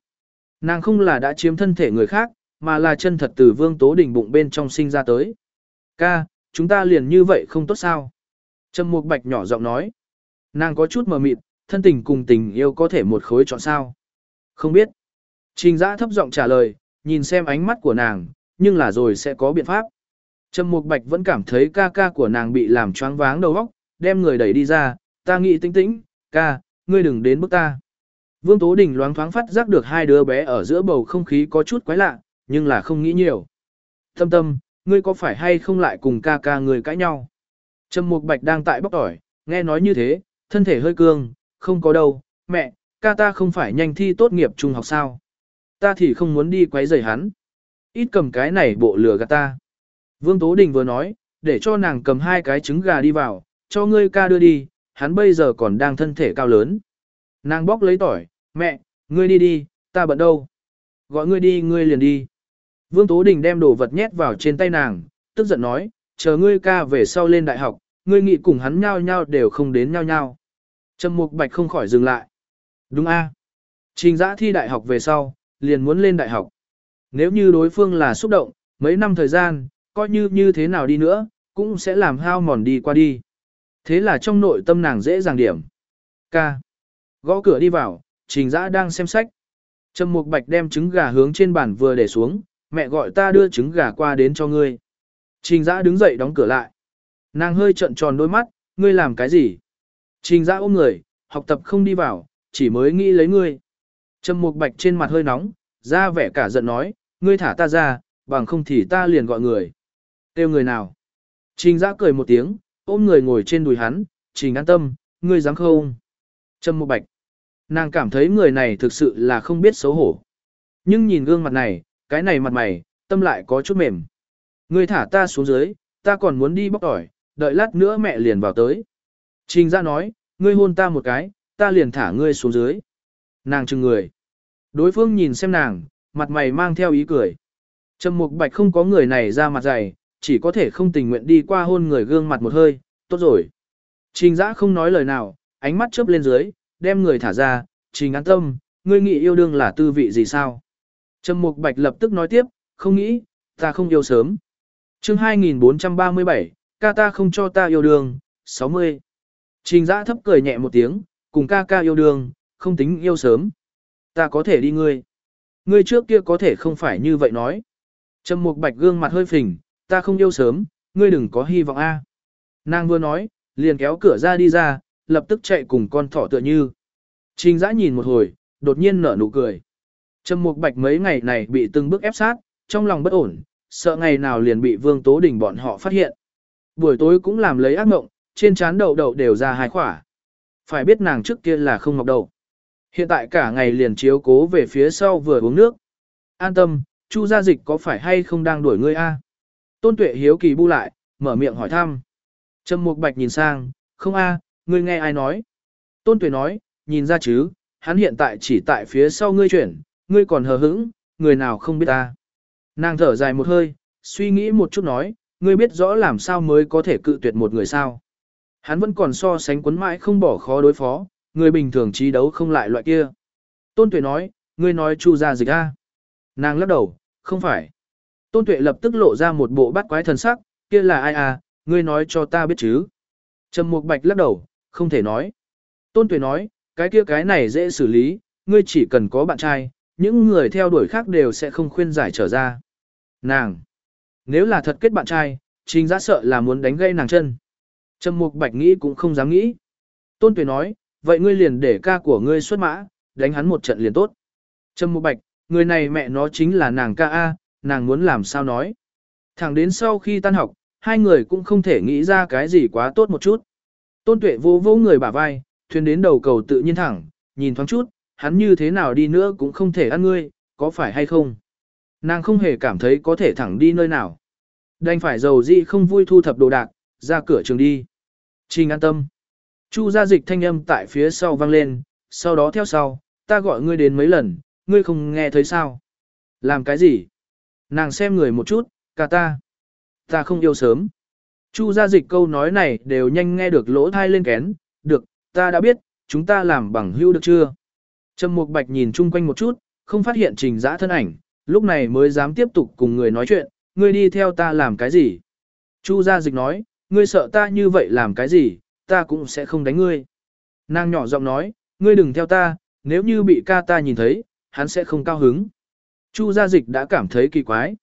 Nàng không là đã chiếm thân thể người khác, mà là chân thật từ vương tố Đình bụng bên trong sinh ra tới. Ca, chúng ta liền như vậy không tốt sao? Trầm Mục Bạch nhỏ giọng nói. Nàng có chút mờ mịt, thân tình cùng tình yêu có thể một khối chọn sao? Không biết. Trình giã thấp giọng trả lời, nhìn xem ánh mắt của nàng, nhưng là rồi sẽ có biện pháp. Trầm Mục Bạch vẫn cảm thấy ca ca của nàng bị làm choáng váng đầu óc, đem người đẩy đi ra, ta nghĩ tĩnh tĩnh, ca, ngươi đừng đến bước ta. Vương Tố Đình loáng thoáng phát giác được hai đứa bé ở giữa bầu không khí có chút quái lạ, nhưng là không nghĩ nhiều. Tâm tâm, ngươi có phải hay không lại cùng ca ca người cãi nhau? Trầm Mục Bạch đang tại bóc tỏi, nghe nói như thế, thân thể hơi cương, không có đâu, mẹ, ca ta không phải nhanh thi tốt nghiệp trung học sao? Ta thì không muốn đi quấy rầy hắn. Ít cầm cái này bộ lừa gạt ta. Vương Tố Đình vừa nói, để cho nàng cầm hai cái trứng gà đi vào, cho ngươi ca đưa đi, hắn bây giờ còn đang thân thể cao lớn. Nàng bóc lấy tỏi, Mẹ, ngươi đi đi, ta bận đâu. Gọi ngươi đi ngươi liền đi. Vương Tố Đình đem đồ vật nhét vào trên tay nàng, tức giận nói, chờ ngươi ca về sau lên đại học, ngươi nghị cùng hắn nhau nhau đều không đến nhau nhau. Trầm Mục Bạch không khỏi dừng lại. Đúng a. Trình giã thi đại học về sau, liền muốn lên đại học. Nếu như đối phương là xúc động, mấy năm thời gian, coi như như thế nào đi nữa, cũng sẽ làm hao mòn đi qua đi. Thế là trong nội tâm nàng dễ dàng điểm. Ca. Gõ cửa đi vào, trình Giã đang xem sách. Trầm Mục Bạch đem trứng gà hướng trên bàn vừa để xuống, mẹ gọi ta đưa trứng gà qua đến cho ngươi. Trình dã đứng dậy đóng cửa lại. Nàng hơi trận tròn đôi mắt, ngươi làm cái gì? Trình dã ôm người, học tập không đi vào, chỉ mới nghĩ lấy ngươi. Trầm Mục Bạch trên mặt hơi nóng, ra vẻ cả giận nói, ngươi thả ta ra, bằng không thì ta liền gọi người. Têu người nào? Trình giã cười một tiếng, ôm người ngồi trên đùi hắn, trình an tâm, ngươi dám không? Trâm Mục bạch. Nàng cảm thấy người này thực sự là không biết xấu hổ. Nhưng nhìn gương mặt này, cái này mặt mày, tâm lại có chút mềm. Ngươi thả ta xuống dưới, ta còn muốn đi bóc tỏi, đợi lát nữa mẹ liền vào tới. Trình ra nói, ngươi hôn ta một cái, ta liền thả ngươi xuống dưới. Nàng chừng người. Đối phương nhìn xem nàng, mặt mày mang theo ý cười. Trầm Mục Bạch không có người này ra mặt dày, chỉ có thể không tình nguyện đi qua hôn người gương mặt một hơi, tốt rồi. Trình giã không nói lời nào, ánh mắt chớp lên dưới, đem người thả ra, trình an tâm, ngươi nghĩ yêu đương là tư vị gì sao? Trầm Mục Bạch lập tức nói tiếp, không nghĩ, ta không yêu sớm. chương 2437, ca ta không cho ta yêu đương, 60. Trình giã thấp cười nhẹ một tiếng, cùng ca ca yêu đương, không tính yêu sớm. Ta có thể đi ngươi. Ngươi trước kia có thể không phải như vậy nói. Trầm Mục Bạch gương mặt hơi phình, ta không yêu sớm, ngươi đừng có hy vọng a. Nàng vừa nói, liền kéo cửa ra đi ra, lập tức chạy cùng con thỏ tựa như. Trình Giã nhìn một hồi, đột nhiên nở nụ cười. Trầm Mục Bạch mấy ngày này bị từng bước ép sát, trong lòng bất ổn, sợ ngày nào liền bị Vương Tố Đình bọn họ phát hiện. Buổi tối cũng làm lấy ác mộng, trên trán đầu đầu đều ra hai khỏa. Phải biết nàng trước kia là không ngọc đầu. Hiện tại cả ngày liền chiếu cố về phía sau vừa uống nước. An tâm, Chu gia dịch có phải hay không đang đuổi ngươi a? Tôn Tuệ hiếu kỳ bu lại, mở miệng hỏi thăm. Trầm Mục Bạch nhìn sang, không a, ngươi nghe ai nói? Tôn Tuệ nói, nhìn ra chứ, hắn hiện tại chỉ tại phía sau ngươi chuyển, ngươi còn hờ hững, người nào không biết ta. Nàng thở dài một hơi, suy nghĩ một chút nói, ngươi biết rõ làm sao mới có thể cự tuyệt một người sao. Hắn vẫn còn so sánh quấn mãi không bỏ khó đối phó, người bình thường trí đấu không lại loại kia. Tôn Tuệ nói, ngươi nói chu ra dịch a. Nàng lắc đầu, không phải. Tôn Tuệ lập tức lộ ra một bộ bắt quái thần sắc, kia là ai à, ngươi nói cho ta biết chứ. Trầm Mục Bạch lắc đầu, không thể nói. Tôn Tuệ nói, cái kia cái này dễ xử lý, ngươi chỉ cần có bạn trai, những người theo đuổi khác đều sẽ không khuyên giải trở ra. Nàng, nếu là thật kết bạn trai, trình giã sợ là muốn đánh gây nàng chân. Trầm Mục Bạch nghĩ cũng không dám nghĩ. Tôn Tuệ nói, vậy ngươi liền để ca của ngươi xuất mã, đánh hắn một trận liền tốt. Trầm Mục Bạch, người này mẹ nó chính là nàng ca A, nàng muốn làm sao nói. Thẳng đến sau khi tan học, hai người cũng không thể nghĩ ra cái gì quá tốt một chút. Tôn tuệ vô vô người bả vai, thuyền đến đầu cầu tự nhiên thẳng, nhìn thoáng chút, hắn như thế nào đi nữa cũng không thể ăn ngươi, có phải hay không. Nàng không hề cảm thấy có thể thẳng đi nơi nào. Đành phải giàu dị không vui thu thập đồ đạc, ra cửa trường đi. Trình an tâm. Chu gia dịch thanh âm tại phía sau vang lên, sau đó theo sau, ta gọi ngươi đến mấy lần, ngươi không nghe thấy sao? Làm cái gì? Nàng xem người một chút, cả ta. Ta không yêu sớm. Chu gia dịch câu nói này đều nhanh nghe được lỗ thai lên kén, được, ta đã biết, chúng ta làm bằng hữu được chưa? Trầm Mục Bạch nhìn chung quanh một chút, không phát hiện trình dã thân ảnh, lúc này mới dám tiếp tục cùng người nói chuyện, ngươi đi theo ta làm cái gì? Chu gia dịch nói, ngươi sợ ta như vậy làm cái gì, ta cũng sẽ không đánh ngươi. Nàng nhỏ giọng nói, ngươi đừng theo ta, nếu như bị ca ta nhìn thấy, hắn sẽ không cao hứng. Chu gia dịch đã cảm thấy kỳ quái.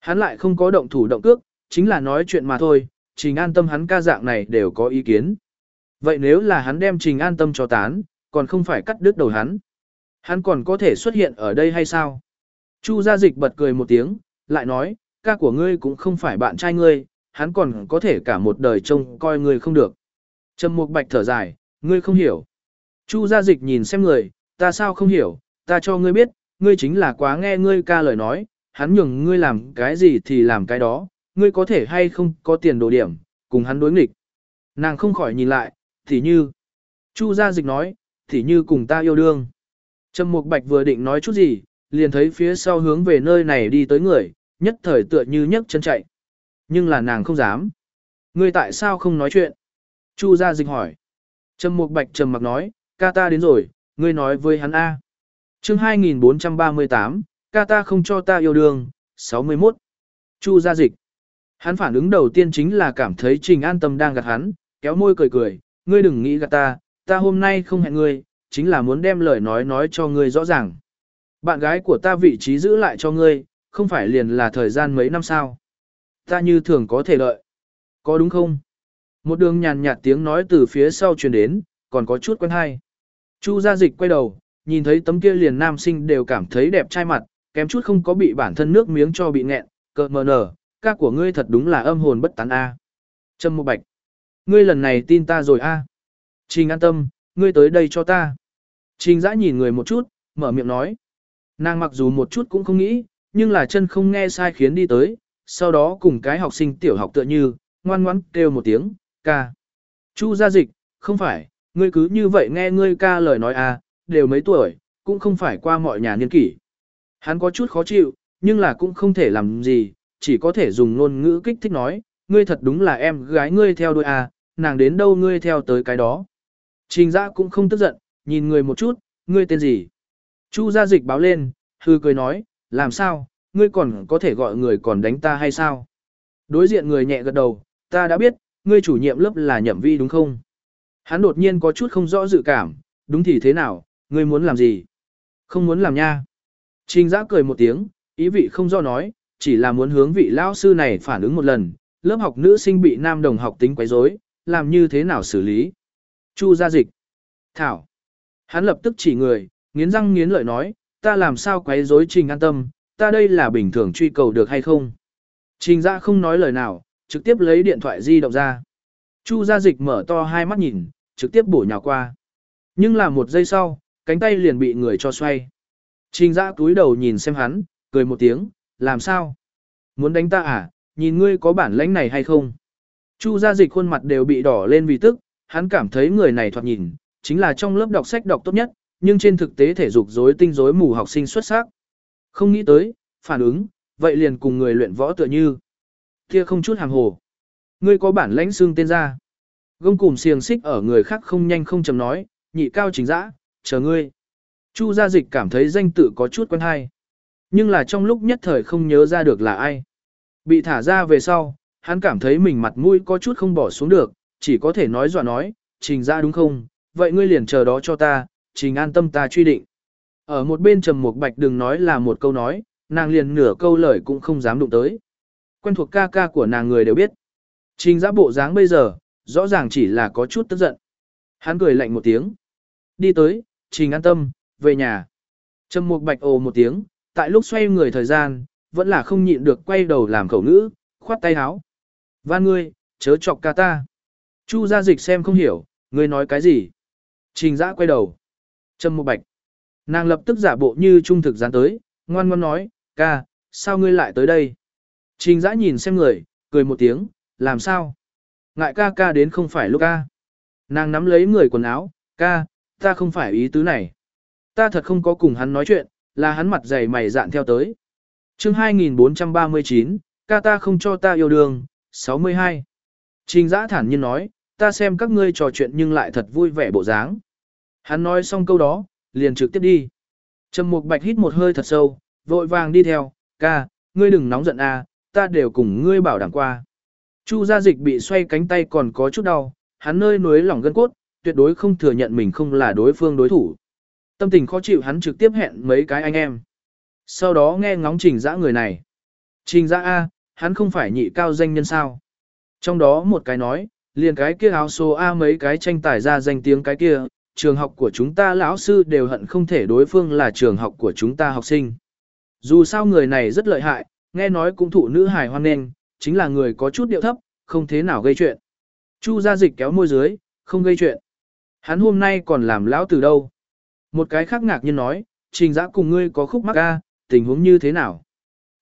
Hắn lại không có động thủ động cước, chính là nói chuyện mà thôi, trình an tâm hắn ca dạng này đều có ý kiến. Vậy nếu là hắn đem trình an tâm cho tán, còn không phải cắt đứt đầu hắn. Hắn còn có thể xuất hiện ở đây hay sao? Chu gia dịch bật cười một tiếng, lại nói, ca của ngươi cũng không phải bạn trai ngươi, hắn còn có thể cả một đời trông coi ngươi không được. Trầm Mục Bạch thở dài, ngươi không hiểu. Chu gia dịch nhìn xem người, ta sao không hiểu, ta cho ngươi biết, ngươi chính là quá nghe ngươi ca lời nói, hắn nhường ngươi làm cái gì thì làm cái đó, ngươi có thể hay không có tiền đồ điểm, cùng hắn đối nghịch. Nàng không khỏi nhìn lại, thì như. Chu gia dịch nói, thì như cùng ta yêu đương. Trầm Mục Bạch vừa định nói chút gì, liền thấy phía sau hướng về nơi này đi tới người, nhất thời tựa như nhấc chân chạy. Nhưng là nàng không dám. Ngươi tại sao không nói chuyện? Chu gia dịch hỏi. Trầm Mục Bạch trầm mặc nói, ca ta đến rồi, ngươi nói với hắn A chương 2438, ca ta không cho ta yêu đương, 61. Chu gia dịch. Hắn phản ứng đầu tiên chính là cảm thấy Trình An Tâm đang gạt hắn, kéo môi cười cười, ngươi đừng nghĩ gạt ta, ta hôm nay không hẹn ngươi, chính là muốn đem lời nói nói cho ngươi rõ ràng. Bạn gái của ta vị trí giữ lại cho ngươi, không phải liền là thời gian mấy năm sao. Ta như thường có thể đợi. Có đúng không? Một đường nhàn nhạt tiếng nói từ phía sau truyền đến, còn có chút quen hay. Chu gia dịch quay đầu, nhìn thấy tấm kia liền nam sinh đều cảm thấy đẹp trai mặt, kém chút không có bị bản thân nước miếng cho bị nghẹn, cờ mờ nở, ca của ngươi thật đúng là âm hồn bất tán a. Trâm Mộ Bạch, ngươi lần này tin ta rồi a. Trình an tâm, ngươi tới đây cho ta. Trình Dã nhìn người một chút, mở miệng nói. Nàng mặc dù một chút cũng không nghĩ, nhưng là chân không nghe sai khiến đi tới, sau đó cùng cái học sinh tiểu học tựa như, ngoan ngoãn kêu một tiếng, ca. Chu gia dịch, không phải, ngươi cứ như vậy nghe ngươi ca lời nói à, đều mấy tuổi, cũng không phải qua mọi nhà niên kỷ. Hắn có chút khó chịu, nhưng là cũng không thể làm gì, chỉ có thể dùng ngôn ngữ kích thích nói, ngươi thật đúng là em gái ngươi theo đuôi à, nàng đến đâu ngươi theo tới cái đó. Trình giã cũng không tức giận, nhìn người một chút, ngươi tên gì? Chu gia dịch báo lên, hư cười nói, làm sao, ngươi còn có thể gọi người còn đánh ta hay sao? Đối diện người nhẹ gật đầu, ta đã biết, ngươi chủ nhiệm lớp là nhậm vi đúng không? Hắn đột nhiên có chút không rõ dự cảm, đúng thì thế nào, ngươi muốn làm gì? Không muốn làm nha. Trình giã cười một tiếng, ý vị không do nói, chỉ là muốn hướng vị lao sư này phản ứng một lần, lớp học nữ sinh bị nam đồng học tính quấy rối, làm như thế nào xử lý? Chu gia dịch. Thảo. Hắn lập tức chỉ người, nghiến răng nghiến lợi nói, ta làm sao quấy rối trình an tâm, ta đây là bình thường truy cầu được hay không? Trình ra không nói lời nào, trực tiếp lấy điện thoại di động ra. Chu gia dịch mở to hai mắt nhìn, trực tiếp bổ nhào qua. Nhưng là một giây sau, cánh tay liền bị người cho xoay. Trình ra túi đầu nhìn xem hắn, cười một tiếng, làm sao? Muốn đánh ta à, nhìn ngươi có bản lãnh này hay không? Chu gia dịch khuôn mặt đều bị đỏ lên vì tức, hắn cảm thấy người này thoạt nhìn, chính là trong lớp đọc sách đọc tốt nhất, nhưng trên thực tế thể dục rối tinh rối mù học sinh xuất sắc. Không nghĩ tới, phản ứng, vậy liền cùng người luyện võ tựa như. Kia không chút hàng hồ. Ngươi có bản lãnh xương tên ra. Gông cùm xiềng xích ở người khác không nhanh không chầm nói, nhị cao chính dã, chờ ngươi. Chu gia dịch cảm thấy danh tự có chút quen hay. Nhưng là trong lúc nhất thời không nhớ ra được là ai. Bị thả ra về sau, hắn cảm thấy mình mặt mũi có chút không bỏ xuống được, chỉ có thể nói dọa nói, trình ra đúng không, vậy ngươi liền chờ đó cho ta, trình an tâm ta truy định. Ở một bên trầm một bạch đừng nói là một câu nói, nàng liền nửa câu lời cũng không dám đụng tới. Quen thuộc ca ca của nàng người đều biết. Trình giã bộ dáng bây giờ, rõ ràng chỉ là có chút tức giận. Hắn cười lạnh một tiếng. Đi tới, trình an tâm, về nhà. Trầm một bạch ồ một tiếng, tại lúc xoay người thời gian, vẫn là không nhịn được quay đầu làm khẩu ngữ, khoát tay háo. Van ngươi, chớ chọc ca ta. Chu gia dịch xem không hiểu, ngươi nói cái gì. Trình giã quay đầu. Trâm Mộ bạch. Nàng lập tức giả bộ như trung thực dán tới, ngoan ngoan nói, ca, sao ngươi lại tới đây? Trình giã nhìn xem người, cười một tiếng, làm sao? Ngại ca ca đến không phải lúc ca. Nàng nắm lấy người quần áo, ca, ta không phải ý tứ này. Ta thật không có cùng hắn nói chuyện, là hắn mặt dày mày dạn theo tới. chương 2439, ca ta không cho ta yêu đương, 62. Trình giã thản nhiên nói, ta xem các ngươi trò chuyện nhưng lại thật vui vẻ bộ dáng. Hắn nói xong câu đó, liền trực tiếp đi. Trầm Mục Bạch hít một hơi thật sâu, vội vàng đi theo, ca, ngươi đừng nóng giận a, ta đều cùng ngươi bảo đảm qua. Chu gia dịch bị xoay cánh tay còn có chút đau, hắn nơi nuối lỏng gân cốt, tuyệt đối không thừa nhận mình không là đối phương đối thủ. Tâm tình khó chịu hắn trực tiếp hẹn mấy cái anh em. Sau đó nghe ngóng trình dã người này. Trình dã A, hắn không phải nhị cao danh nhân sao. Trong đó một cái nói, liền cái kia áo số A mấy cái tranh tài ra danh tiếng cái kia, trường học của chúng ta lão sư đều hận không thể đối phương là trường học của chúng ta học sinh. Dù sao người này rất lợi hại, nghe nói cũng thụ nữ hài hoan nghênh, chính là người có chút điệu thấp, không thế nào gây chuyện. Chu gia dịch kéo môi dưới, không gây chuyện. Hắn hôm nay còn làm lão từ đâu. Một cái khác ngạc nhiên nói, trình giã cùng ngươi có khúc mắc a, tình huống như thế nào?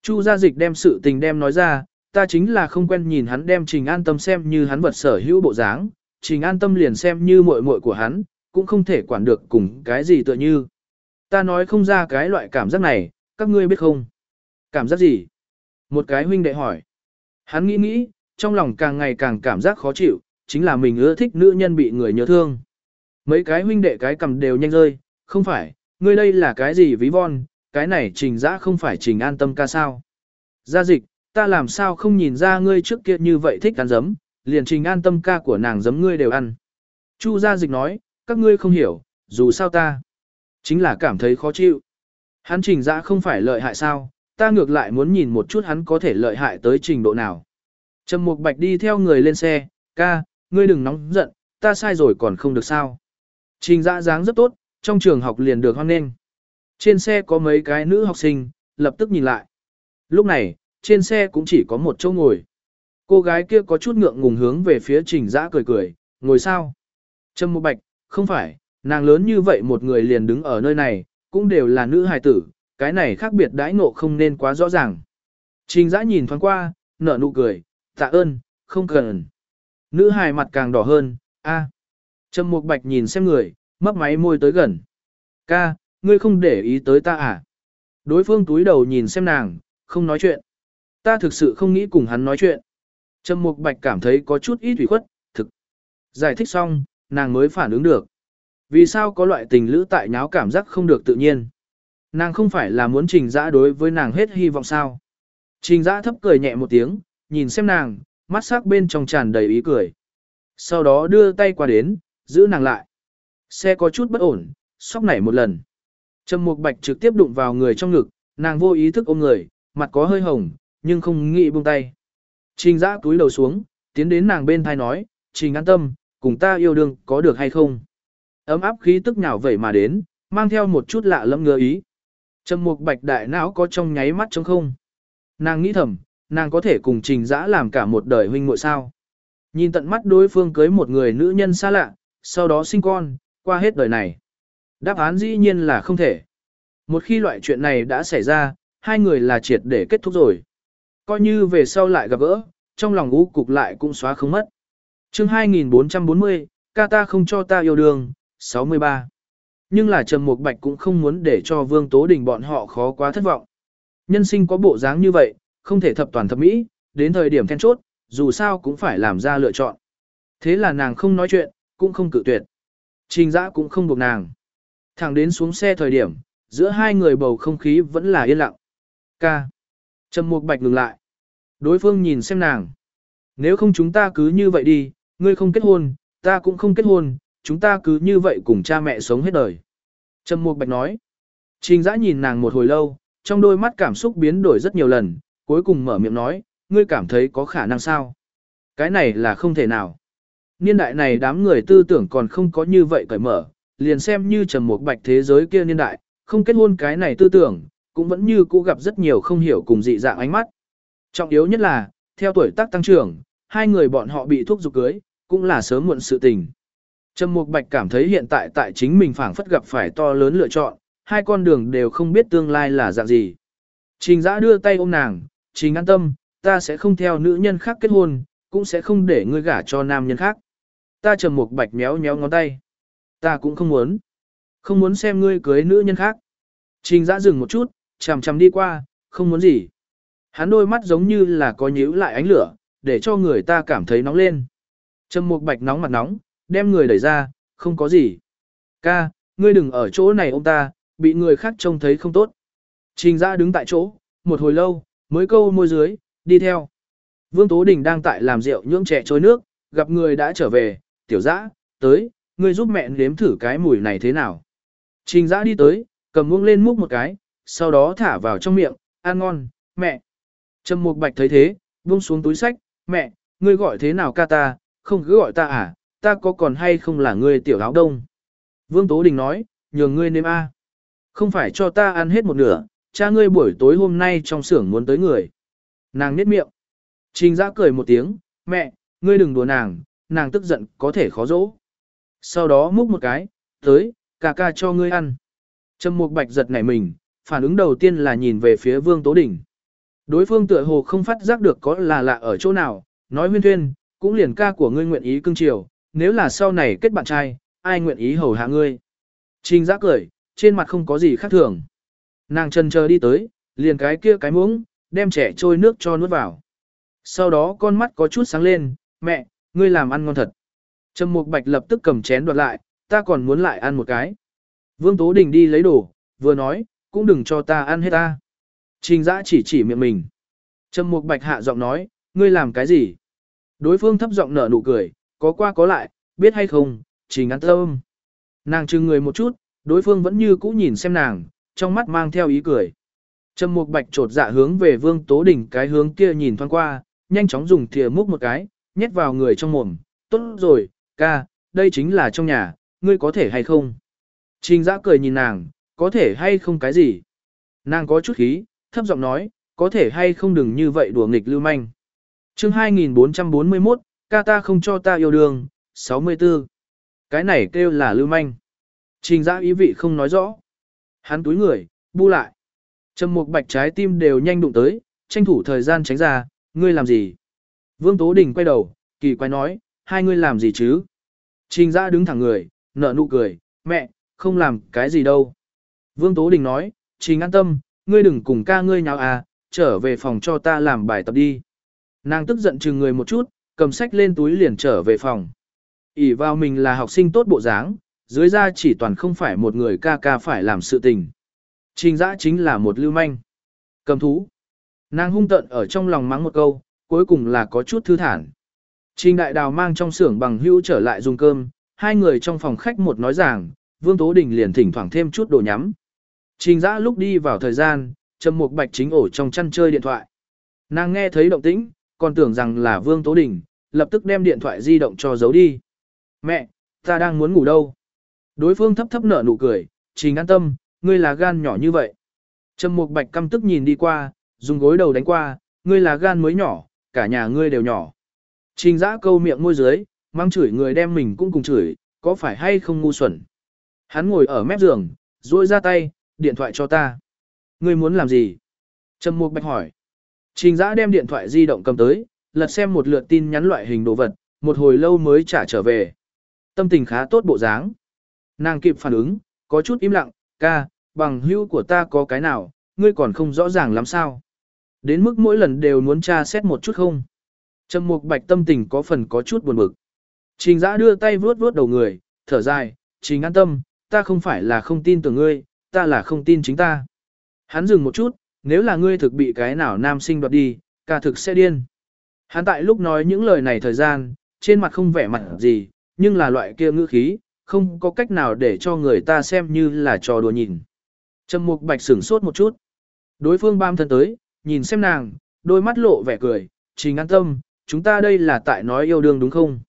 Chu gia dịch đem sự tình đem nói ra, ta chính là không quen nhìn hắn đem trình an tâm xem như hắn vật sở hữu bộ dáng, trình an tâm liền xem như muội muội của hắn, cũng không thể quản được cùng cái gì tựa như. Ta nói không ra cái loại cảm giác này, các ngươi biết không? Cảm giác gì? Một cái huynh đệ hỏi. Hắn nghĩ nghĩ, trong lòng càng ngày càng cảm giác khó chịu, chính là mình ưa thích nữ nhân bị người nhớ thương. Mấy cái huynh đệ cái cầm đều nhanh rơi, không phải, ngươi đây là cái gì ví von, cái này trình giã không phải trình an tâm ca sao. Gia dịch, ta làm sao không nhìn ra ngươi trước kia như vậy thích ăn giấm, liền trình an tâm ca của nàng giấm ngươi đều ăn. Chu gia dịch nói, các ngươi không hiểu, dù sao ta, chính là cảm thấy khó chịu. Hắn trình dã không phải lợi hại sao, ta ngược lại muốn nhìn một chút hắn có thể lợi hại tới trình độ nào. Trầm Mục Bạch đi theo người lên xe, ca, ngươi đừng nóng giận, ta sai rồi còn không được sao. Trình dã dáng rất tốt, trong trường học liền được hoan nghênh. Trên xe có mấy cái nữ học sinh, lập tức nhìn lại. Lúc này, trên xe cũng chỉ có một chỗ ngồi. Cô gái kia có chút ngượng ngùng hướng về phía trình dã cười cười, ngồi sao? Trầm Mục Bạch, không phải, nàng lớn như vậy một người liền đứng ở nơi này, cũng đều là nữ hài tử, cái này khác biệt đãi ngộ không nên quá rõ ràng. Trình giã nhìn thoáng qua, nở nụ cười, tạ ơn, không cần. Nữ hài mặt càng đỏ hơn, a. Trầm Mục Bạch nhìn xem người, mấp máy môi tới gần. Ca, ngươi không để ý tới ta à? Đối phương túi đầu nhìn xem nàng, không nói chuyện. Ta thực sự không nghĩ cùng hắn nói chuyện. Trầm Mục Bạch cảm thấy có chút ít ủy khuất, thực. Giải thích xong, nàng mới phản ứng được. Vì sao có loại tình lữ tại nháo cảm giác không được tự nhiên? Nàng không phải là muốn trình giã đối với nàng hết hy vọng sao? Trình giã thấp cười nhẹ một tiếng, nhìn xem nàng, mắt sắc bên trong tràn đầy ý cười. Sau đó đưa tay qua đến, giữ nàng lại. Xe có chút bất ổn, sóc nảy một lần. Trầm Mục Bạch trực tiếp đụng vào người trong ngực, nàng vô ý thức ôm người, mặt có hơi hồng, nhưng không nghĩ buông tay. Trình Dã túi đầu xuống, tiến đến nàng bên thai nói, "Trình an tâm, cùng ta yêu đương có được hay không?" Ấm áp khí tức nhào vậy mà đến, mang theo một chút lạ lẫm ngứa ý. Trầm Mục Bạch đại não có trong nháy mắt trống không. Nàng nghĩ thầm, nàng có thể cùng Trình Dã làm cả một đời huynh muội sao? Nhìn tận mắt đối phương cưới một người nữ nhân xa lạ, sau đó sinh con, qua hết đời này. Đáp án dĩ nhiên là không thể. Một khi loại chuyện này đã xảy ra, hai người là triệt để kết thúc rồi. Coi như về sau lại gặp gỡ, trong lòng u cục lại cũng xóa không mất chương 2440, ca ta không cho ta yêu đương, 63. Nhưng là Trầm Mục Bạch cũng không muốn để cho Vương Tố Đình bọn họ khó quá thất vọng. Nhân sinh có bộ dáng như vậy, không thể thập toàn thập mỹ, đến thời điểm then chốt, dù sao cũng phải làm ra lựa chọn. Thế là nàng không nói chuyện, cũng không cự tuyệt. Trình giã cũng không buộc nàng. Thẳng đến xuống xe thời điểm, giữa hai người bầu không khí vẫn là yên lặng. Ca. Trầm Mục Bạch ngừng lại. Đối phương nhìn xem nàng. Nếu không chúng ta cứ như vậy đi, ngươi không kết hôn, ta cũng không kết hôn, chúng ta cứ như vậy cùng cha mẹ sống hết đời. Trầm Mục Bạch nói. Trình giã nhìn nàng một hồi lâu, trong đôi mắt cảm xúc biến đổi rất nhiều lần, cuối cùng mở miệng nói, ngươi cảm thấy có khả năng sao? Cái này là không thể nào. Niên đại này đám người tư tưởng còn không có như vậy cởi mở, liền xem như trầm một bạch thế giới kia niên đại, không kết hôn cái này tư tưởng, cũng vẫn như cũ gặp rất nhiều không hiểu cùng dị dạng ánh mắt. Trọng yếu nhất là, theo tuổi tác tăng trưởng, hai người bọn họ bị thuốc dục cưới, cũng là sớm muộn sự tình. Trầm Mục Bạch cảm thấy hiện tại tại chính mình phảng phất gặp phải to lớn lựa chọn, hai con đường đều không biết tương lai là dạng gì. Trình Dã đưa tay ôm nàng, "Trình an tâm, ta sẽ không theo nữ nhân khác kết hôn, cũng sẽ không để ngươi gả cho nam nhân khác." Ta Trầm Mục Bạch méo méo ngón tay. "Ta cũng không muốn. Không muốn xem ngươi cưới nữ nhân khác." Trình Dã dừng một chút, chằm chằm đi qua, "Không muốn gì?" Hắn đôi mắt giống như là có nhíu lại ánh lửa, để cho người ta cảm thấy nóng lên. Trầm Mục Bạch nóng mặt nóng, đem người đẩy ra, "Không có gì." "Ca, ngươi đừng ở chỗ này ôm ta, bị người khác trông thấy không tốt. Trình Dã đứng tại chỗ, một hồi lâu, mới câu môi dưới, đi theo. Vương Tố Đình đang tại làm rượu nhưỡng trẻ trôi nước, gặp người đã trở về, tiểu dã, tới, ngươi giúp mẹ nếm thử cái mùi này thế nào. Trình Dã đi tới, cầm muỗng lên múc một cái, sau đó thả vào trong miệng, ăn ngon, mẹ. Trầm Mục Bạch thấy thế, buông xuống túi sách, mẹ, ngươi gọi thế nào ca ta, không cứ gọi ta à, ta có còn hay không là ngươi tiểu áo đông. Vương Tố Đình nói, nhường ngươi nếm a. Không phải cho ta ăn hết một nửa, cha ngươi buổi tối hôm nay trong xưởng muốn tới người. Nàng nết miệng. Trình giã cười một tiếng, mẹ, ngươi đừng đùa nàng, nàng tức giận có thể khó dỗ. Sau đó múc một cái, tới, ca ca cho ngươi ăn. Trầm mục bạch giật nảy mình, phản ứng đầu tiên là nhìn về phía vương tố Đình. Đối phương tựa hồ không phát giác được có là lạ ở chỗ nào, nói huyên thuyên, cũng liền ca của ngươi nguyện ý cưng chiều, nếu là sau này kết bạn trai, ai nguyện ý hầu hạ ngươi. Trình giã cười, trên mặt không có gì khác thường. Nàng chân chờ đi tới, liền cái kia cái muỗng, đem trẻ trôi nước cho nuốt vào. Sau đó con mắt có chút sáng lên, mẹ, ngươi làm ăn ngon thật. Trầm Mục Bạch lập tức cầm chén đoạt lại, ta còn muốn lại ăn một cái. Vương Tố Đình đi lấy đồ, vừa nói, cũng đừng cho ta ăn hết ta. Trình Dã chỉ chỉ miệng mình. Trầm Mục Bạch hạ giọng nói, ngươi làm cái gì? Đối phương thấp giọng nở nụ cười, có qua có lại, biết hay không, Trình ăn tâm. Nàng trừng người một chút, đối phương vẫn như cũ nhìn xem nàng, trong mắt mang theo ý cười. Trầm Mục Bạch trột dạ hướng về Vương Tố Đình cái hướng kia nhìn thoáng qua, nhanh chóng dùng thìa múc một cái, nhét vào người trong mồm. Tốt rồi, ca, đây chính là trong nhà, ngươi có thể hay không? Trình giã cười nhìn nàng, có thể hay không cái gì? Nàng có chút khí, thấp giọng nói, có thể hay không đừng như vậy đùa nghịch lưu manh. chương 2441, ca ta không cho ta yêu đương, 64. Cái này kêu là lưu manh. Trình giã ý vị không nói rõ. Hắn túi người, bu lại. Trầm mục bạch trái tim đều nhanh đụng tới, tranh thủ thời gian tránh ra, ngươi làm gì? Vương Tố Đình quay đầu, kỳ quái nói, hai ngươi làm gì chứ? Trình giã đứng thẳng người, nở nụ cười, mẹ, không làm cái gì đâu. Vương Tố Đình nói, trình an tâm, ngươi đừng cùng ca ngươi nháo à, trở về phòng cho ta làm bài tập đi. Nàng tức giận chừng người một chút, cầm sách lên túi liền trở về phòng. ỉ vào mình là học sinh tốt bộ dáng, dưới ra chỉ toàn không phải một người ca ca phải làm sự tình. Trình dã chính là một lưu manh. Cầm thú. Nàng hung tận ở trong lòng mắng một câu, cuối cùng là có chút thư thản. Trình đại đào mang trong xưởng bằng hữu trở lại dùng cơm, hai người trong phòng khách một nói giảng, Vương Tố Đình liền thỉnh thoảng thêm chút đồ nhắm. Trình dã lúc đi vào thời gian, Trầm Mục Bạch chính ổ trong chăn chơi điện thoại. Nàng nghe thấy động tĩnh, còn tưởng rằng là Vương Tố Đình, lập tức đem điện thoại di động cho giấu đi. Mẹ, ta đang muốn ngủ đâu? Đối phương thấp thấp nở nụ cười, trình an tâm, ngươi là gan nhỏ như vậy. Trầm Mục Bạch căm tức nhìn đi qua, dùng gối đầu đánh qua, ngươi là gan mới nhỏ, cả nhà ngươi đều nhỏ. Trình giã câu miệng môi dưới, mang chửi người đem mình cũng cùng chửi, có phải hay không ngu xuẩn. Hắn ngồi ở mép giường, duỗi ra tay, điện thoại cho ta. Ngươi muốn làm gì? Trầm Mục Bạch hỏi. Trình giã đem điện thoại di động cầm tới, lật xem một lượt tin nhắn loại hình đồ vật, một hồi lâu mới trả trở về. Tâm tình khá tốt bộ dáng. Nàng kịp phản ứng, có chút im lặng, ca, bằng hữu của ta có cái nào, ngươi còn không rõ ràng lắm sao. Đến mức mỗi lần đều muốn tra xét một chút không. Trầm mục bạch tâm tình có phần có chút buồn bực. Trình giã đưa tay vuốt vuốt đầu người, thở dài, trình an tâm, ta không phải là không tin tưởng ngươi, ta là không tin chính ta. Hắn dừng một chút, nếu là ngươi thực bị cái nào nam sinh đoạt đi, ca thực sẽ điên. Hắn tại lúc nói những lời này thời gian, trên mặt không vẻ mặt gì, nhưng là loại kia ngữ khí, không có cách nào để cho người ta xem như là trò đùa nhìn. Trầm mục bạch sửng sốt một chút. Đối phương bam thân tới, nhìn xem nàng, đôi mắt lộ vẻ cười, trình an tâm, chúng ta đây là tại nói yêu đương đúng không?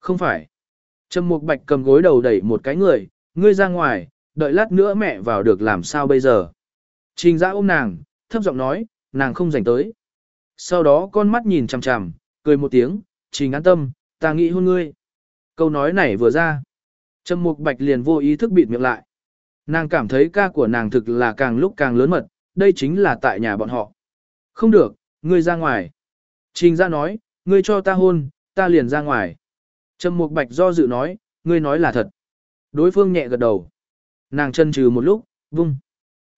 Không phải. Trầm mục bạch cầm gối đầu đẩy một cái người, ngươi ra ngoài, đợi lát nữa mẹ vào được làm sao bây giờ? Trình giã ôm nàng, thấp giọng nói, nàng không rảnh tới. Sau đó con mắt nhìn chằm chằm, cười một tiếng, trình an tâm, ta nghĩ hôn ngươi. Câu nói này vừa ra. Trầm Mục Bạch liền vô ý thức bịt miệng lại. Nàng cảm thấy ca của nàng thực là càng lúc càng lớn mật, đây chính là tại nhà bọn họ. Không được, ngươi ra ngoài. Trình ra nói, ngươi cho ta hôn, ta liền ra ngoài. Trầm Mục Bạch do dự nói, ngươi nói là thật. Đối phương nhẹ gật đầu. Nàng chân trừ một lúc, vung.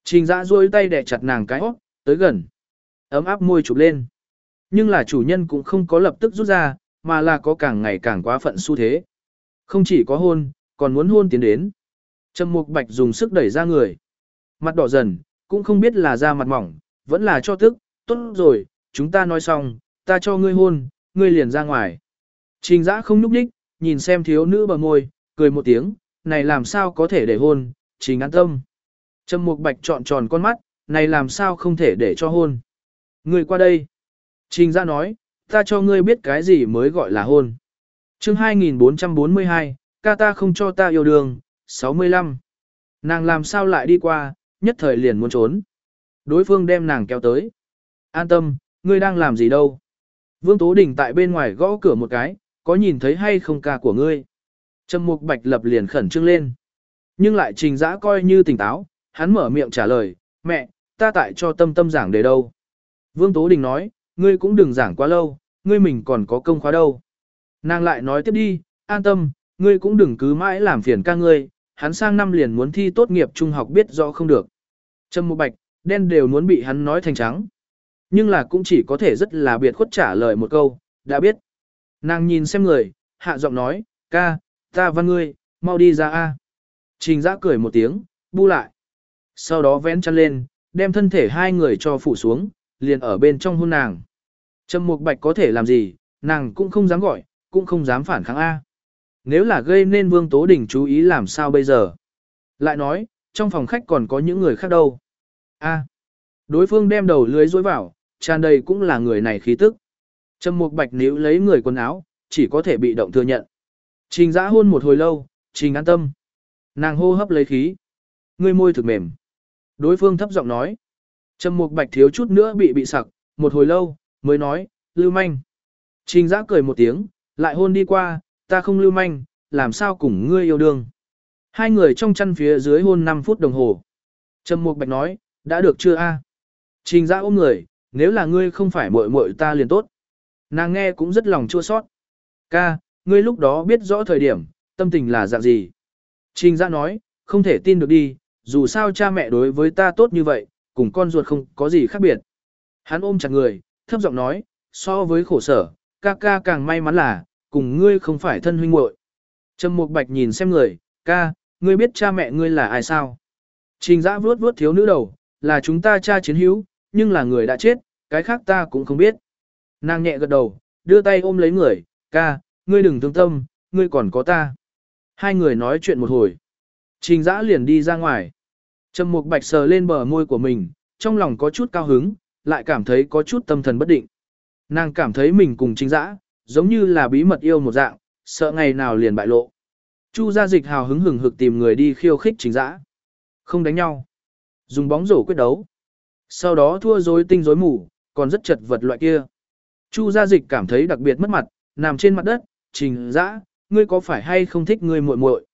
Trình Dã duỗi tay đè chặt nàng cái hót, tới gần. Ấm áp môi chụp lên. Nhưng là chủ nhân cũng không có lập tức rút ra, mà là có càng ngày càng quá phận xu thế. Không chỉ có hôn, còn muốn hôn tiến đến. Trầm Mục Bạch dùng sức đẩy ra người. Mặt đỏ dần, cũng không biết là da mặt mỏng, vẫn là cho tức, tốt rồi, chúng ta nói xong, ta cho ngươi hôn, ngươi liền ra ngoài. Trình giã không núp đích, nhìn xem thiếu nữ bờ môi, cười một tiếng, này làm sao có thể để hôn, trình an tâm. Trầm Mục Bạch trọn tròn con mắt, này làm sao không thể để cho hôn. Ngươi qua đây. Trình ra nói, ta cho ngươi biết cái gì mới gọi là hôn. chương 2442, ca ta không cho ta yêu đương, 65. Nàng làm sao lại đi qua, nhất thời liền muốn trốn. Đối phương đem nàng kéo tới. An tâm, ngươi đang làm gì đâu. Vương Tố Đình tại bên ngoài gõ cửa một cái, có nhìn thấy hay không ca của ngươi. Trầm Mục Bạch lập liền khẩn trương lên. Nhưng lại trình giã coi như tỉnh táo, hắn mở miệng trả lời, mẹ, ta tại cho tâm tâm giảng đề đâu. Vương Tố Đình nói, ngươi cũng đừng giảng quá lâu, ngươi mình còn có công khóa đâu. Nàng lại nói tiếp đi, an tâm, ngươi cũng đừng cứ mãi làm phiền ca ngươi, hắn sang năm liền muốn thi tốt nghiệp trung học biết rõ không được. Trâm Mộ Bạch, đen đều muốn bị hắn nói thành trắng. Nhưng là cũng chỉ có thể rất là biệt khuất trả lời một câu, đã biết. Nàng nhìn xem người, hạ giọng nói, ca, ta văn ngươi, mau đi ra a. Trình giã cười một tiếng, bu lại. Sau đó vén chăn lên, đem thân thể hai người cho phủ xuống, liền ở bên trong hôn nàng. Trâm Mục Bạch có thể làm gì, nàng cũng không dám gọi, cũng không dám phản kháng A. Nếu là gây nên Vương Tố Đình chú ý làm sao bây giờ? Lại nói, trong phòng khách còn có những người khác đâu. A. đối phương đem đầu lưới dối vào, tràn đầy cũng là người này khí tức. Trầm Mục Bạch níu lấy người quần áo, chỉ có thể bị động thừa nhận. Trình Giã hôn một hồi lâu, Trình an tâm. Nàng hô hấp lấy khí. Ngươi môi thực mềm. Đối phương thấp giọng nói. Trầm Mục Bạch thiếu chút nữa bị bị sặc, một hồi lâu, mới nói, lưu manh. Trình giã cười một tiếng, lại hôn đi qua, ta không lưu manh, làm sao cùng ngươi yêu đương. Hai người trong chăn phía dưới hôn 5 phút đồng hồ. Trầm Mục Bạch nói, đã được chưa a? Trình giã ôm người, nếu là ngươi không phải muội muội ta liền tốt. Nàng nghe cũng rất lòng chua sót. Ca, ngươi lúc đó biết rõ thời điểm, tâm tình là dạng gì. Trình Dã nói, không thể tin được đi, dù sao cha mẹ đối với ta tốt như vậy, cùng con ruột không có gì khác biệt. Hắn ôm chặt người, thấp giọng nói, so với khổ sở, ca ca càng may mắn là, cùng ngươi không phải thân huynh muội. Trầm Mục Bạch nhìn xem người, ca, ngươi biết cha mẹ ngươi là ai sao? Trình Dã vuốt vuốt thiếu nữ đầu, là chúng ta cha chiến hữu, nhưng là người đã chết, cái khác ta cũng không biết. Nàng nhẹ gật đầu, đưa tay ôm lấy người, ca, ngươi đừng thương tâm, ngươi còn có ta. Hai người nói chuyện một hồi. Trình giã liền đi ra ngoài. Trầm Mục Bạch sờ lên bờ môi của mình, trong lòng có chút cao hứng, lại cảm thấy có chút tâm thần bất định. Nàng cảm thấy mình cùng Trình Dã, giống như là bí mật yêu một dạng, sợ ngày nào liền bại lộ. Chu gia dịch hào hứng hừng hực tìm người đi khiêu khích Trình Dã. Không đánh nhau, dùng bóng rổ quyết đấu. Sau đó thua rối tinh rối mù, còn rất chật vật loại kia. Chu gia dịch cảm thấy đặc biệt mất mặt, nằm trên mặt đất, Trình Dã, ngươi có phải hay không thích ngươi muội muội?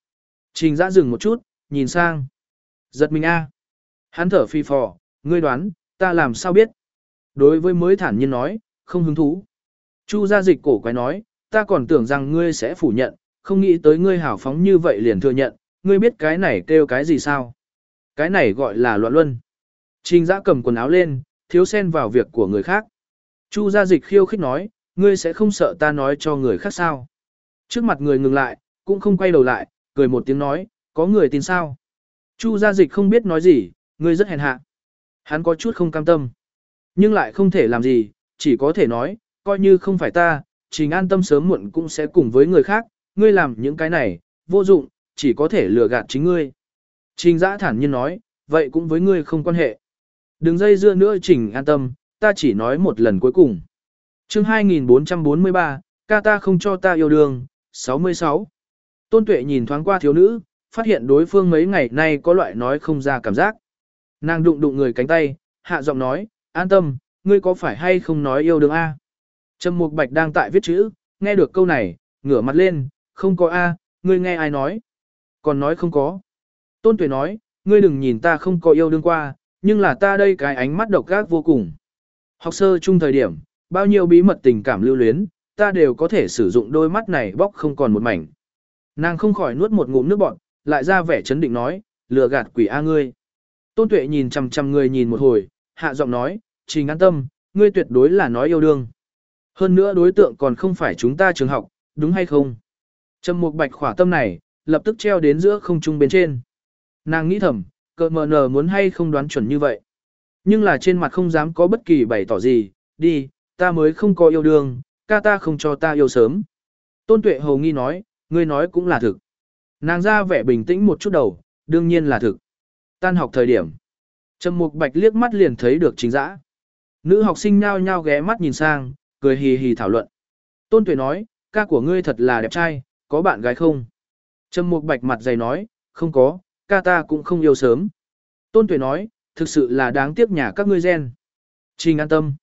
Trình Dã dừng một chút, nhìn sang. Giật mình a. Hắn thở phi phò, ngươi đoán, ta làm sao biết? Đối với mới thản nhiên nói, không hứng thú. Chu gia dịch cổ quái nói, ta còn tưởng rằng ngươi sẽ phủ nhận, không nghĩ tới ngươi hảo phóng như vậy liền thừa nhận, ngươi biết cái này kêu cái gì sao? Cái này gọi là loạn luân. Trình Dã cầm quần áo lên, thiếu xen vào việc của người khác. Chu gia dịch khiêu khích nói, ngươi sẽ không sợ ta nói cho người khác sao? Trước mặt người ngừng lại, cũng không quay đầu lại, cười một tiếng nói, có người tin sao? Chu gia dịch không biết nói gì, ngươi rất hèn hạ. Hắn có chút không cam tâm, nhưng lại không thể làm gì, chỉ có thể nói, coi như không phải ta, trình an tâm sớm muộn cũng sẽ cùng với người khác, ngươi làm những cái này, vô dụng, chỉ có thể lừa gạt chính ngươi. Trình giã thản nhiên nói, vậy cũng với ngươi không quan hệ. Đừng dây dưa nữa trình an tâm, ta chỉ nói một lần cuối cùng. chương 2443, ca ta không cho ta yêu đương, 66. Tôn tuệ nhìn thoáng qua thiếu nữ, phát hiện đối phương mấy ngày nay có loại nói không ra cảm giác. Nàng đụng đụng người cánh tay, hạ giọng nói, an tâm, ngươi có phải hay không nói yêu đương A? Trầm Mục Bạch đang tại viết chữ, nghe được câu này, ngửa mặt lên, không có A, ngươi nghe ai nói? Còn nói không có. Tôn Tuệ nói, ngươi đừng nhìn ta không có yêu đương qua, nhưng là ta đây cái ánh mắt độc gác vô cùng. Học sơ chung thời điểm, bao nhiêu bí mật tình cảm lưu luyến, ta đều có thể sử dụng đôi mắt này bóc không còn một mảnh. Nàng không khỏi nuốt một ngụm nước bọt, lại ra vẻ chấn định nói, lừa gạt quỷ A ngươi. Tôn Tuệ nhìn chằm chằm người nhìn một hồi, hạ giọng nói, trình an tâm, ngươi tuyệt đối là nói yêu đương. Hơn nữa đối tượng còn không phải chúng ta trường học, đúng hay không? Trầm mục bạch khỏa tâm này, lập tức treo đến giữa không trung bên trên. Nàng nghĩ thầm, cờ mờ nờ muốn hay không đoán chuẩn như vậy. Nhưng là trên mặt không dám có bất kỳ bày tỏ gì, đi, ta mới không có yêu đương, ca ta không cho ta yêu sớm. Tôn tuệ hầu nghi nói, ngươi nói cũng là thực. Nàng ra vẻ bình tĩnh một chút đầu, đương nhiên là thực. Tan học thời điểm. Trầm mục bạch liếc mắt liền thấy được chính dã. Nữ học sinh nhao nhao ghé mắt nhìn sang, cười hì hì thảo luận. Tôn Tuệ nói, ca của ngươi thật là đẹp trai, có bạn gái không? Trầm Mục Bạch mặt dày nói, không có, ca ta cũng không yêu sớm. Tôn Tuệ nói, thực sự là đáng tiếc nhà các ngươi gen. Trình an tâm.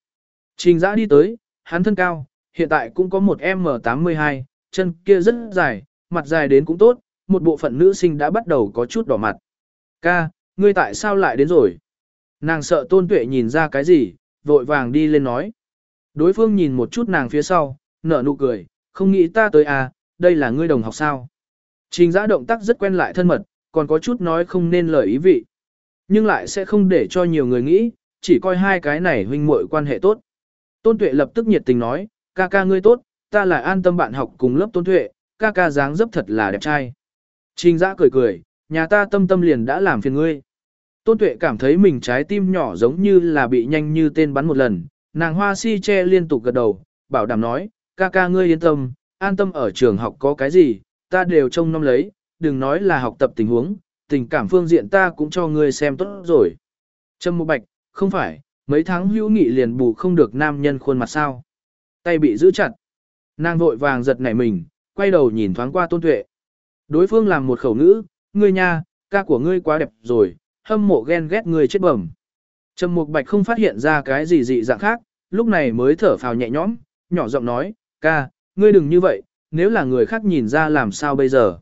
Trình giã đi tới, hắn thân cao, hiện tại cũng có một M82, chân kia rất dài, mặt dài đến cũng tốt, một bộ phận nữ sinh đã bắt đầu có chút đỏ mặt. Ca, ngươi tại sao lại đến rồi? Nàng sợ tôn tuệ nhìn ra cái gì, vội vàng đi lên nói. Đối phương nhìn một chút nàng phía sau, nở nụ cười, không nghĩ ta tới à, đây là ngươi đồng học sao. Trình giã động tác rất quen lại thân mật, còn có chút nói không nên lời ý vị. Nhưng lại sẽ không để cho nhiều người nghĩ, chỉ coi hai cái này huynh muội quan hệ tốt. Tôn Tuệ lập tức nhiệt tình nói, ca ca ngươi tốt, ta là an tâm bạn học cùng lớp Tôn Tuệ, ca ca dáng dấp thật là đẹp trai. Trình giã cười cười, nhà ta tâm tâm liền đã làm phiền ngươi. Tôn Tuệ cảm thấy mình trái tim nhỏ giống như là bị nhanh như tên bắn một lần, nàng hoa si che liên tục gật đầu, bảo đảm nói, ca ca ngươi yên tâm, an tâm ở trường học có cái gì, ta đều trông nom lấy, đừng nói là học tập tình huống, tình cảm phương diện ta cũng cho ngươi xem tốt rồi. Trâm Mộ Bạch, không phải, mấy tháng hữu nghị liền bù không được nam nhân khuôn mặt sao. Tay bị giữ chặt. Nàng vội vàng giật nảy mình, quay đầu nhìn thoáng qua tôn tuệ. Đối phương làm một khẩu ngữ, ngươi nha, ca của ngươi quá đẹp rồi, hâm mộ ghen ghét ngươi chết bẩm. Trầm Mục Bạch không phát hiện ra cái gì dị dạng khác, lúc này mới thở phào nhẹ nhõm, nhỏ giọng nói, ca, ngươi đừng như vậy, nếu là người khác nhìn ra làm sao bây giờ.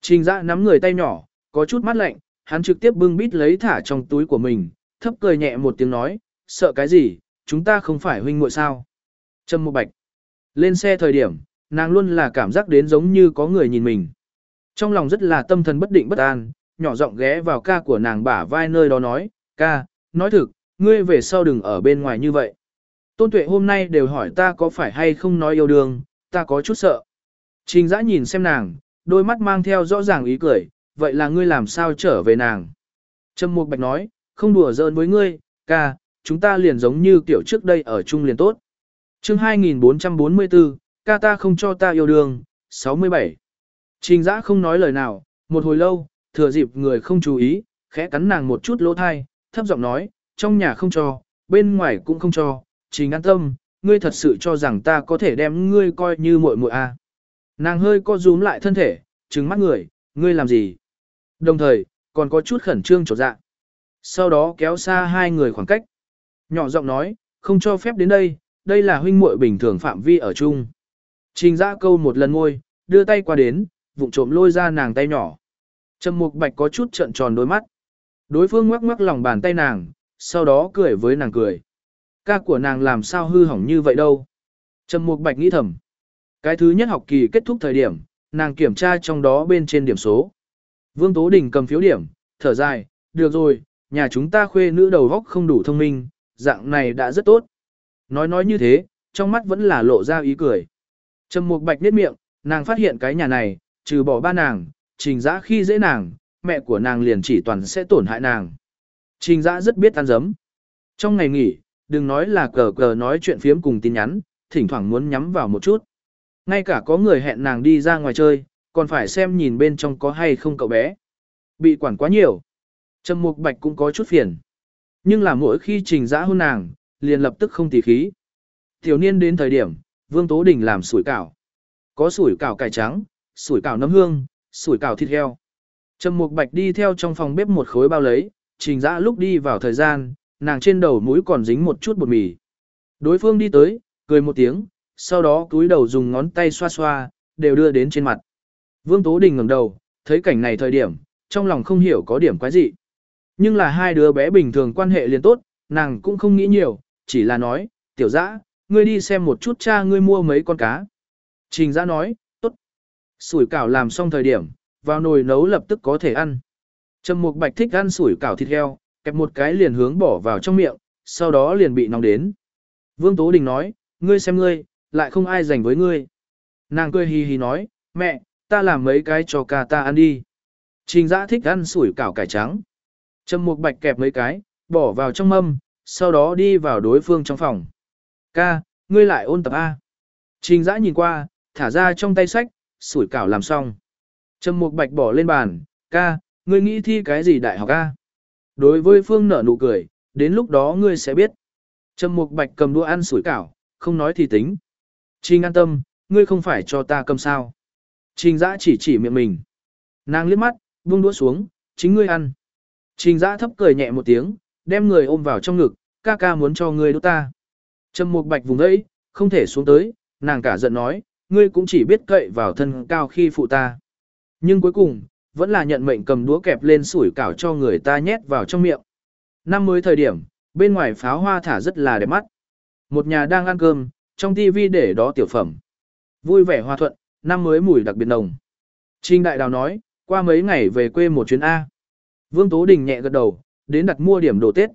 Trình dã nắm người tay nhỏ, có chút mắt lạnh, hắn trực tiếp bưng bít lấy thả trong túi của mình, thấp cười nhẹ một tiếng nói, sợ cái gì, chúng ta không phải huynh muội sao. Trâm Mục Bạch. Lên xe thời điểm, nàng luôn là cảm giác đến giống như có người nhìn mình. Trong lòng rất là tâm thần bất định bất an, nhỏ giọng ghé vào ca của nàng bả vai nơi đó nói, ca, nói thực, ngươi về sau đừng ở bên ngoài như vậy. Tôn tuệ hôm nay đều hỏi ta có phải hay không nói yêu đương, ta có chút sợ. Trình Giã nhìn xem nàng, đôi mắt mang theo rõ ràng ý cười, vậy là ngươi làm sao trở về nàng. Trâm Mục Bạch nói, không đùa giỡn với ngươi, ca, chúng ta liền giống như kiểu trước đây ở chung liền tốt chương 2444, ca ta không cho ta yêu đương, 67. Trình dã không nói lời nào, một hồi lâu, thừa dịp người không chú ý, khẽ cắn nàng một chút lỗ thai, thấp giọng nói, trong nhà không cho, bên ngoài cũng không cho, trình an tâm, ngươi thật sự cho rằng ta có thể đem ngươi coi như muội muội à. Nàng hơi co rúm lại thân thể, trừng mắt người, ngươi làm gì? Đồng thời, còn có chút khẩn trương trột dạ. Sau đó kéo xa hai người khoảng cách. Nhỏ giọng nói, không cho phép đến đây, đây là huynh muội bình thường phạm vi ở chung. Trình Dã câu một lần môi, đưa tay qua đến, vụng trộm lôi ra nàng tay nhỏ. Trầm mục bạch có chút trợn tròn đôi mắt. Đối phương ngoắc ngoắc lòng bàn tay nàng, sau đó cười với nàng cười. Ca của nàng làm sao hư hỏng như vậy đâu. Trầm mục bạch nghĩ thầm. Cái thứ nhất học kỳ kết thúc thời điểm, nàng kiểm tra trong đó bên trên điểm số. Vương Tố Đình cầm phiếu điểm, thở dài, được rồi, nhà chúng ta khuê nữ đầu góc không đủ thông minh, dạng này đã rất tốt. Nói nói như thế, trong mắt vẫn là lộ ra ý cười. Trầm Mục Bạch niết miệng, nàng phát hiện cái nhà này, trừ bỏ ba nàng, trình dã khi dễ nàng, mẹ của nàng liền chỉ toàn sẽ tổn hại nàng. Trình dã rất biết ăn dấm. Trong ngày nghỉ, đừng nói là cờ cờ nói chuyện phiếm cùng tin nhắn, thỉnh thoảng muốn nhắm vào một chút. Ngay cả có người hẹn nàng đi ra ngoài chơi, còn phải xem nhìn bên trong có hay không cậu bé. Bị quản quá nhiều. Trầm Mục Bạch cũng có chút phiền. Nhưng là mỗi khi trình dã hôn nàng, liền lập tức không tỉ khí. Tiểu niên đến thời điểm, Vương Tố Đình làm sủi cảo. Có sủi cảo cải trắng, sủi cảo nấm hương, sủi cảo thịt heo. Trầm Mục Bạch đi theo trong phòng bếp một khối bao lấy, trình dã lúc đi vào thời gian, nàng trên đầu mũi còn dính một chút bột mì. Đối phương đi tới, cười một tiếng, sau đó cúi đầu dùng ngón tay xoa xoa, đều đưa đến trên mặt. Vương Tố Đình ngẩng đầu, thấy cảnh này thời điểm, trong lòng không hiểu có điểm quái gì. Nhưng là hai đứa bé bình thường quan hệ liền tốt, nàng cũng không nghĩ nhiều, chỉ là nói, tiểu dã, ngươi đi xem một chút cha ngươi mua mấy con cá. Trình dã nói, tốt. Sủi cảo làm xong thời điểm, vào nồi nấu lập tức có thể ăn. Trầm Mục Bạch thích ăn sủi cảo thịt heo, kẹp một cái liền hướng bỏ vào trong miệng, sau đó liền bị nóng đến. Vương Tố Đình nói, ngươi xem ngươi, lại không ai dành với ngươi. Nàng cười hì hì nói, mẹ, ta làm mấy cái cho ca ta ăn đi. Trình giã thích ăn sủi cảo cải trắng. Trầm Mục Bạch kẹp mấy cái, bỏ vào trong mâm, sau đó đi vào đối phương trong phòng. Ca, ngươi lại ôn tập A. Trình giã nhìn qua, thả ra trong tay sách, sủi cảo làm xong. Trầm Mục Bạch bỏ lên bàn, ca, ngươi nghĩ thi cái gì đại học A? Đối với Phương nở nụ cười, đến lúc đó ngươi sẽ biết. Trầm Mục Bạch cầm đũa ăn sủi cảo, không nói thì tính. Trình an tâm, ngươi không phải cho ta cầm sao. Trình giã chỉ chỉ miệng mình. Nàng liếc mắt, buông đũa xuống, chính ngươi ăn. Trình giã thấp cười nhẹ một tiếng, đem người ôm vào trong ngực, ca ca muốn cho ngươi đốt ta. Trầm Mục Bạch vùng đấy, không thể xuống tới, nàng cả giận nói, ngươi cũng chỉ biết cậy vào thân cao khi phụ ta. Nhưng cuối cùng, vẫn là nhận mệnh cầm đũa kẹp lên sủi cảo cho người ta nhét vào trong miệng. Năm mới thời điểm, bên ngoài pháo hoa thả rất là đẹp mắt. Một nhà đang ăn cơm, trong tivi để đó tiểu phẩm. Vui vẻ hòa thuận, năm mới mùi đặc biệt nồng. Trình Đại Đào nói, qua mấy ngày về quê một chuyến A. Vương Tố Đình nhẹ gật đầu, đến đặt mua điểm đồ Tết.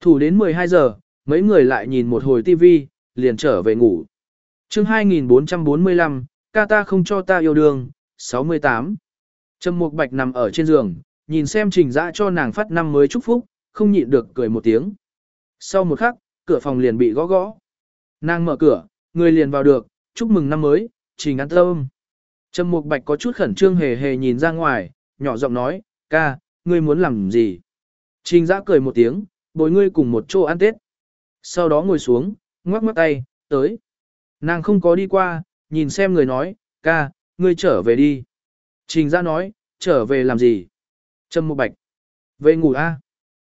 Thủ đến 12 giờ, mấy người lại nhìn một hồi tivi, liền trở về ngủ. chương 2445, ca ta không cho ta yêu đương, 68. Trầm Mục Bạch nằm ở trên giường, nhìn xem trình dã cho nàng phát năm mới chúc phúc, không nhịn được cười một tiếng. Sau một khắc, cửa phòng liền bị gõ gõ. Nàng mở cửa, người liền vào được, chúc mừng năm mới, trình ăn tâm. Trầm Mục Bạch có chút khẩn trương hề hề nhìn ra ngoài, nhỏ giọng nói, ca, ngươi muốn làm gì? Trình dã cười một tiếng, bồi ngươi cùng một chỗ ăn Tết. Sau đó ngồi xuống, ngoắc ngoắc tay, tới. Nàng không có đi qua, nhìn xem người nói, ca, ngươi trở về đi. Trình ra nói, trở về làm gì? Trâm Mục Bạch. Về ngủ a.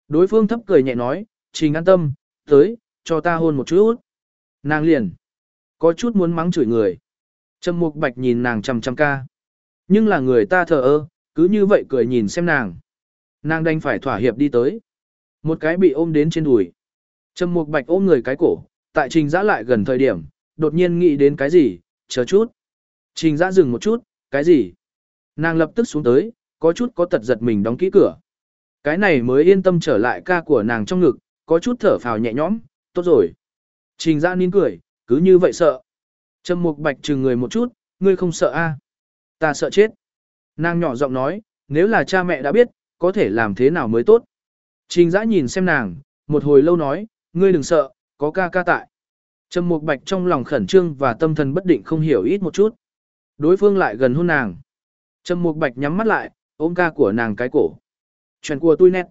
Đối phương thấp cười nhẹ nói, Trình an tâm, tới, cho ta hôn một chút. Nàng liền, có chút muốn mắng chửi người. Trâm Mục Bạch nhìn nàng chằm chằm ca. Nhưng là người ta thờ ơ, cứ như vậy cười nhìn xem nàng. Nàng đành phải thỏa hiệp đi tới. Một cái bị ôm đến trên đùi. Trầm Mục Bạch ôm người cái cổ, tại Trình Dã lại gần thời điểm, đột nhiên nghĩ đến cái gì, chờ chút. Trình Dã dừng một chút, cái gì? Nàng lập tức xuống tới, có chút có tật giật mình đóng kỹ cửa. Cái này mới yên tâm trở lại ca của nàng trong ngực, có chút thở phào nhẹ nhõm, tốt rồi. Trình Dã nín cười, cứ như vậy sợ. Trầm Mục Bạch chừng người một chút, ngươi không sợ a? Ta sợ chết. Nàng nhỏ giọng nói, nếu là cha mẹ đã biết, có thể làm thế nào mới tốt. Trình Dã nhìn xem nàng, một hồi lâu nói, ngươi đừng sợ, có ca ca tại. Trầm Mục Bạch trong lòng khẩn trương và tâm thần bất định không hiểu ít một chút. Đối phương lại gần hôn nàng. Trầm Mục Bạch nhắm mắt lại, ôm ca của nàng cái cổ. Chuyện của tôi nét.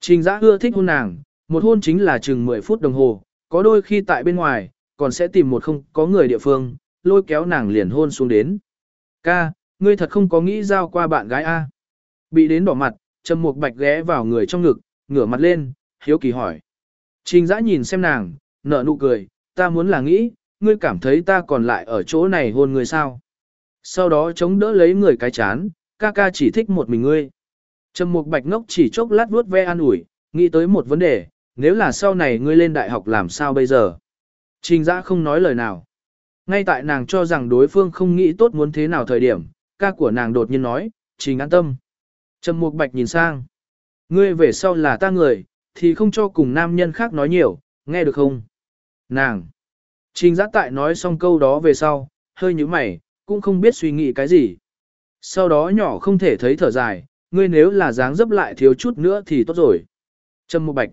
Trình Dã ưa thích hôn nàng, một hôn chính là chừng 10 phút đồng hồ, có đôi khi tại bên ngoài, còn sẽ tìm một không có người địa phương, lôi kéo nàng liền hôn xuống đến. Ca, ngươi thật không có nghĩ giao qua bạn gái A. Bị đến đỏ mặt, Trầm Mục Bạch ghé vào người trong ngực, ngửa mặt lên, hiếu kỳ hỏi. Trình Dã nhìn xem nàng, nở nụ cười, ta muốn là nghĩ, ngươi cảm thấy ta còn lại ở chỗ này hôn người sao. Sau đó chống đỡ lấy người cái chán, ca ca chỉ thích một mình ngươi. Trầm Mục Bạch ngốc chỉ chốc lát vuốt ve an ủi, nghĩ tới một vấn đề, nếu là sau này ngươi lên đại học làm sao bây giờ? Trình Dã không nói lời nào. Ngay tại nàng cho rằng đối phương không nghĩ tốt muốn thế nào thời điểm, ca của nàng đột nhiên nói, Trình an tâm. Trầm Mục Bạch nhìn sang. Ngươi về sau là ta người, thì không cho cùng nam nhân khác nói nhiều, nghe được không? Nàng. Trình Dã tại nói xong câu đó về sau, hơi như mày, cũng không biết suy nghĩ cái gì. Sau đó nhỏ không thể thấy thở dài, ngươi nếu là dáng dấp lại thiếu chút nữa thì tốt rồi. Trâm Mục Bạch.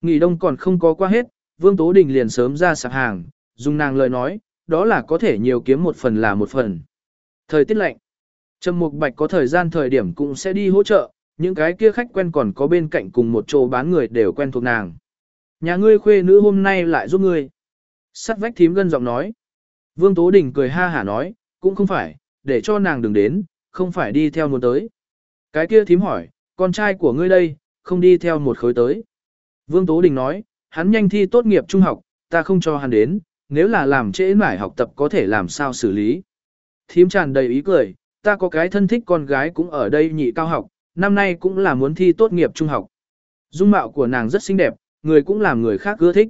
Nghỉ đông còn không có qua hết, Vương Tố Đình liền sớm ra sạp hàng, dùng nàng lời nói, đó là có thể nhiều kiếm một phần là một phần. Thời tiết lạnh. Trâm Mục Bạch có thời gian thời điểm cũng sẽ đi hỗ trợ, những cái kia khách quen còn có bên cạnh cùng một chỗ bán người đều quen thuộc nàng. Nhà ngươi khuê nữ hôm nay lại giúp ngươi. Sắt vách thím gân giọng nói. Vương Tố Đình cười ha hả nói, cũng không phải, để cho nàng đừng đến, không phải đi theo muốn tới. Cái kia thím hỏi, con trai của ngươi đây, không đi theo một khối tới. Vương Tố Đình nói, hắn nhanh thi tốt nghiệp trung học, ta không cho hắn đến, nếu là làm trễ mải học tập có thể làm sao xử lý. Thím tràn đầy ý cười, ta có cái thân thích con gái cũng ở đây nhị cao học, năm nay cũng là muốn thi tốt nghiệp trung học. Dung mạo của nàng rất xinh đẹp, người cũng làm người khác ưa thích.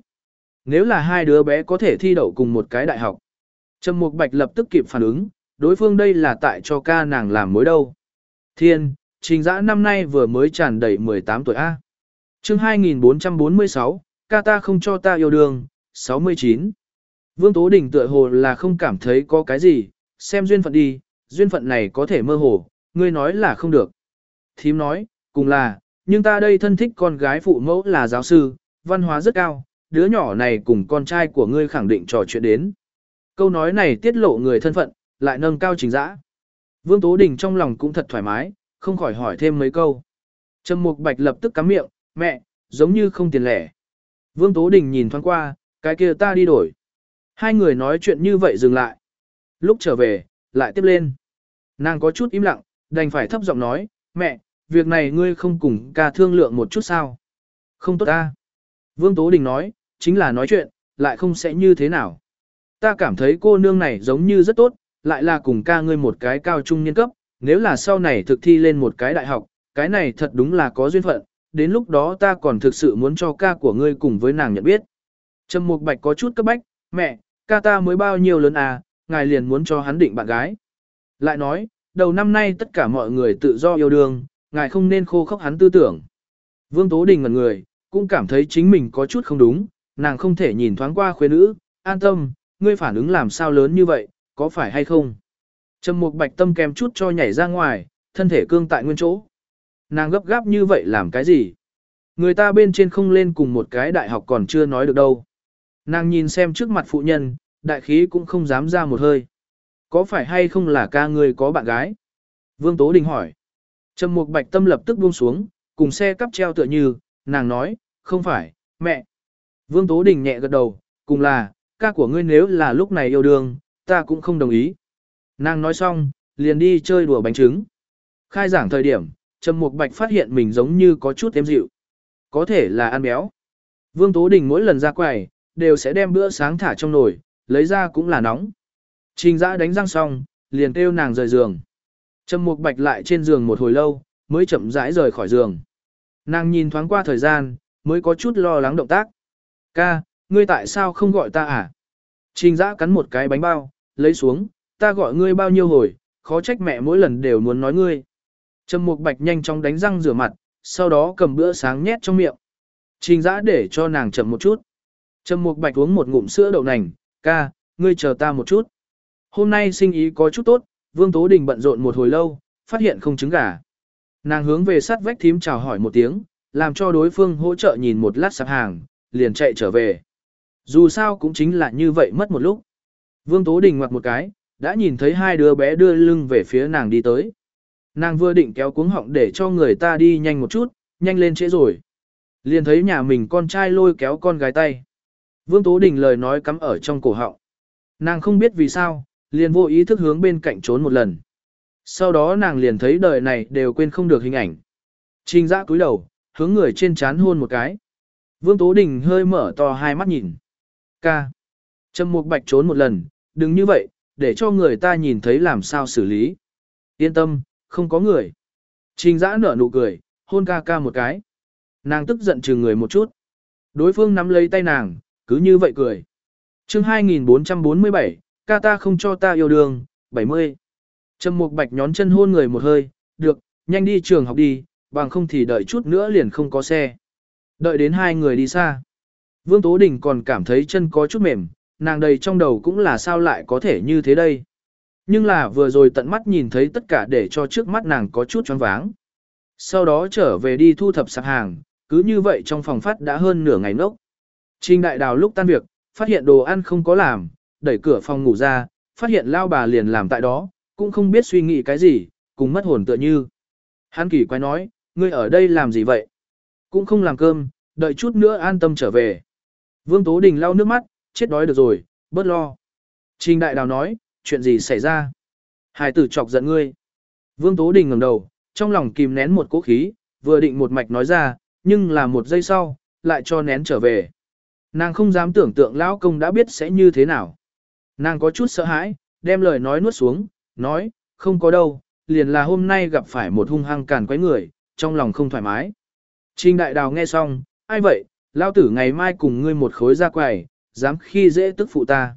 Nếu là hai đứa bé có thể thi đậu cùng một cái đại học. Trầm Mục Bạch lập tức kịp phản ứng, đối phương đây là tại cho ca nàng làm mối đâu. Thiên, trình Giã năm nay vừa mới tràn đầy 18 tuổi A. chương 2446, ca ta không cho ta yêu đương, 69. Vương Tố Đình tựa hồ là không cảm thấy có cái gì, xem duyên phận đi, duyên phận này có thể mơ hồ, ngươi nói là không được. Thím nói, cùng là, nhưng ta đây thân thích con gái phụ mẫu là giáo sư, văn hóa rất cao, đứa nhỏ này cùng con trai của ngươi khẳng định trò chuyện đến. Câu nói này tiết lộ người thân phận, lại nâng cao trình giã. Vương Tố Đình trong lòng cũng thật thoải mái, không khỏi hỏi thêm mấy câu. Trầm Mục Bạch lập tức cắm miệng, mẹ, giống như không tiền lẻ. Vương Tố Đình nhìn thoáng qua, cái kia ta đi đổi. Hai người nói chuyện như vậy dừng lại. Lúc trở về, lại tiếp lên. Nàng có chút im lặng, đành phải thấp giọng nói, mẹ, việc này ngươi không cùng ca thương lượng một chút sao. Không tốt ta. Vương Tố Đình nói, chính là nói chuyện, lại không sẽ như thế nào. Ta cảm thấy cô nương này giống như rất tốt, lại là cùng ca ngươi một cái cao trung niên cấp, nếu là sau này thực thi lên một cái đại học, cái này thật đúng là có duyên phận, đến lúc đó ta còn thực sự muốn cho ca của ngươi cùng với nàng nhận biết. Trầm Mục Bạch có chút cấp bách, mẹ, ca ta mới bao nhiêu lớn à, ngài liền muốn cho hắn định bạn gái. Lại nói, đầu năm nay tất cả mọi người tự do yêu đương, ngài không nên khô khốc hắn tư tưởng. Vương Tố Đình ngẩn người, cũng cảm thấy chính mình có chút không đúng, nàng không thể nhìn thoáng qua khuê nữ, an tâm, ngươi phản ứng làm sao lớn như vậy, có phải hay không? Trầm Mục Bạch tâm kèm chút cho nhảy ra ngoài, thân thể cương tại nguyên chỗ. Nàng gấp gáp như vậy làm cái gì? Người ta bên trên không lên cùng một cái đại học còn chưa nói được đâu. Nàng nhìn xem trước mặt phụ nhân, đại khí cũng không dám ra một hơi. Có phải hay không là ca người có bạn gái? Vương Tố Đình hỏi. Trầm Mục Bạch tâm lập tức buông xuống, cùng xe cắp treo tựa như, nàng nói, không phải, mẹ. Vương Tố Đình nhẹ gật đầu, cùng là, ca của ngươi nếu là lúc này yêu đương, ta cũng không đồng ý. Nàng nói xong, liền đi chơi đùa bánh trứng. Khai giảng thời điểm, Trầm Mục Bạch phát hiện mình giống như có chút êm dịu. Có thể là ăn béo. Vương Tố Đình mỗi lần ra quầy, đều sẽ đem bữa sáng thả trong nồi, lấy ra cũng là nóng. Trình Giã đánh răng xong, liền kêu nàng rời giường. Trầm Mục Bạch lại trên giường một hồi lâu, mới chậm rãi rời khỏi giường. Nàng nhìn thoáng qua thời gian, mới có chút lo lắng động tác. Ca, ngươi tại sao không gọi ta à? Trình Dã cắn một cái bánh bao, lấy xuống, ta gọi ngươi bao nhiêu hồi, khó trách mẹ mỗi lần đều muốn nói ngươi. Trầm Mục Bạch nhanh chóng đánh răng rửa mặt, sau đó cầm bữa sáng nhét trong miệng. Trình Dã để cho nàng chậm một chút. Trầm Mục Bạch uống một ngụm sữa đậu nành, ca, ngươi chờ ta một chút. Hôm nay sinh ý có chút tốt, Vương Tố Đình bận rộn một hồi lâu, phát hiện không trứng gà. Nàng hướng về sát vách thím chào hỏi một tiếng, làm cho đối phương hỗ trợ nhìn một lát sạp hàng, liền chạy trở về. Dù sao cũng chính là như vậy mất một lúc. Vương Tố Đình ngoặt một cái, đã nhìn thấy hai đứa bé đưa lưng về phía nàng đi tới. Nàng vừa định kéo cuống họng để cho người ta đi nhanh một chút, nhanh lên trễ rồi. Liền thấy nhà mình con trai lôi kéo con gái tay. Vương Tố Đình lời nói cắm ở trong cổ họng. Nàng không biết vì sao, liền vô ý thức hướng bên cạnh trốn một lần. Sau đó nàng liền thấy đời này đều quên không được hình ảnh. Trình giã cúi đầu, hướng người trên chán hôn một cái. Vương Tố Đình hơi mở to hai mắt nhìn. Ca. Trầm Mục Bạch trốn một lần, đừng như vậy, để cho người ta nhìn thấy làm sao xử lý. Yên tâm, không có người. Trình giã nở nụ cười, hôn ca ca một cái. Nàng tức giận chừng người một chút. Đối phương nắm lấy tay nàng, cứ như vậy cười. chương 2447, ca ta không cho ta yêu đương, 70. Trầm Mục Bạch nhón chân hôn người một hơi, được, nhanh đi trường học đi, bằng không thì đợi chút nữa liền không có xe. Đợi đến hai người đi xa. Vương Tố Đình còn cảm thấy chân có chút mềm, nàng đầy trong đầu cũng là sao lại có thể như thế đây. Nhưng là vừa rồi tận mắt nhìn thấy tất cả để cho trước mắt nàng có chút choáng váng. Sau đó trở về đi thu thập sạp hàng, cứ như vậy trong phòng phát đã hơn nửa ngày nốc. Trình đại đào lúc tan việc, phát hiện đồ ăn không có làm, đẩy cửa phòng ngủ ra, phát hiện lao bà liền làm tại đó, cũng không biết suy nghĩ cái gì, cùng mất hồn tựa như. Hắn kỳ quái nói, ngươi ở đây làm gì vậy? Cũng không làm cơm, đợi chút nữa an tâm trở về. Vương Tố Đình lau nước mắt, chết đói được rồi, bớt lo. Trình Đại Đào nói, chuyện gì xảy ra? Hải tử chọc giận ngươi. Vương Tố Đình ngẩng đầu, trong lòng kìm nén một cỗ khí, vừa định một mạch nói ra, nhưng là một giây sau, lại cho nén trở về. Nàng không dám tưởng tượng lão công đã biết sẽ như thế nào. Nàng có chút sợ hãi, đem lời nói nuốt xuống, nói, không có đâu, liền là hôm nay gặp phải một hung hăng càn quấy người, trong lòng không thoải mái. Trình đại đào nghe xong, ai vậy, lao tử ngày mai cùng ngươi một khối ra quầy, dám khi dễ tức phụ ta.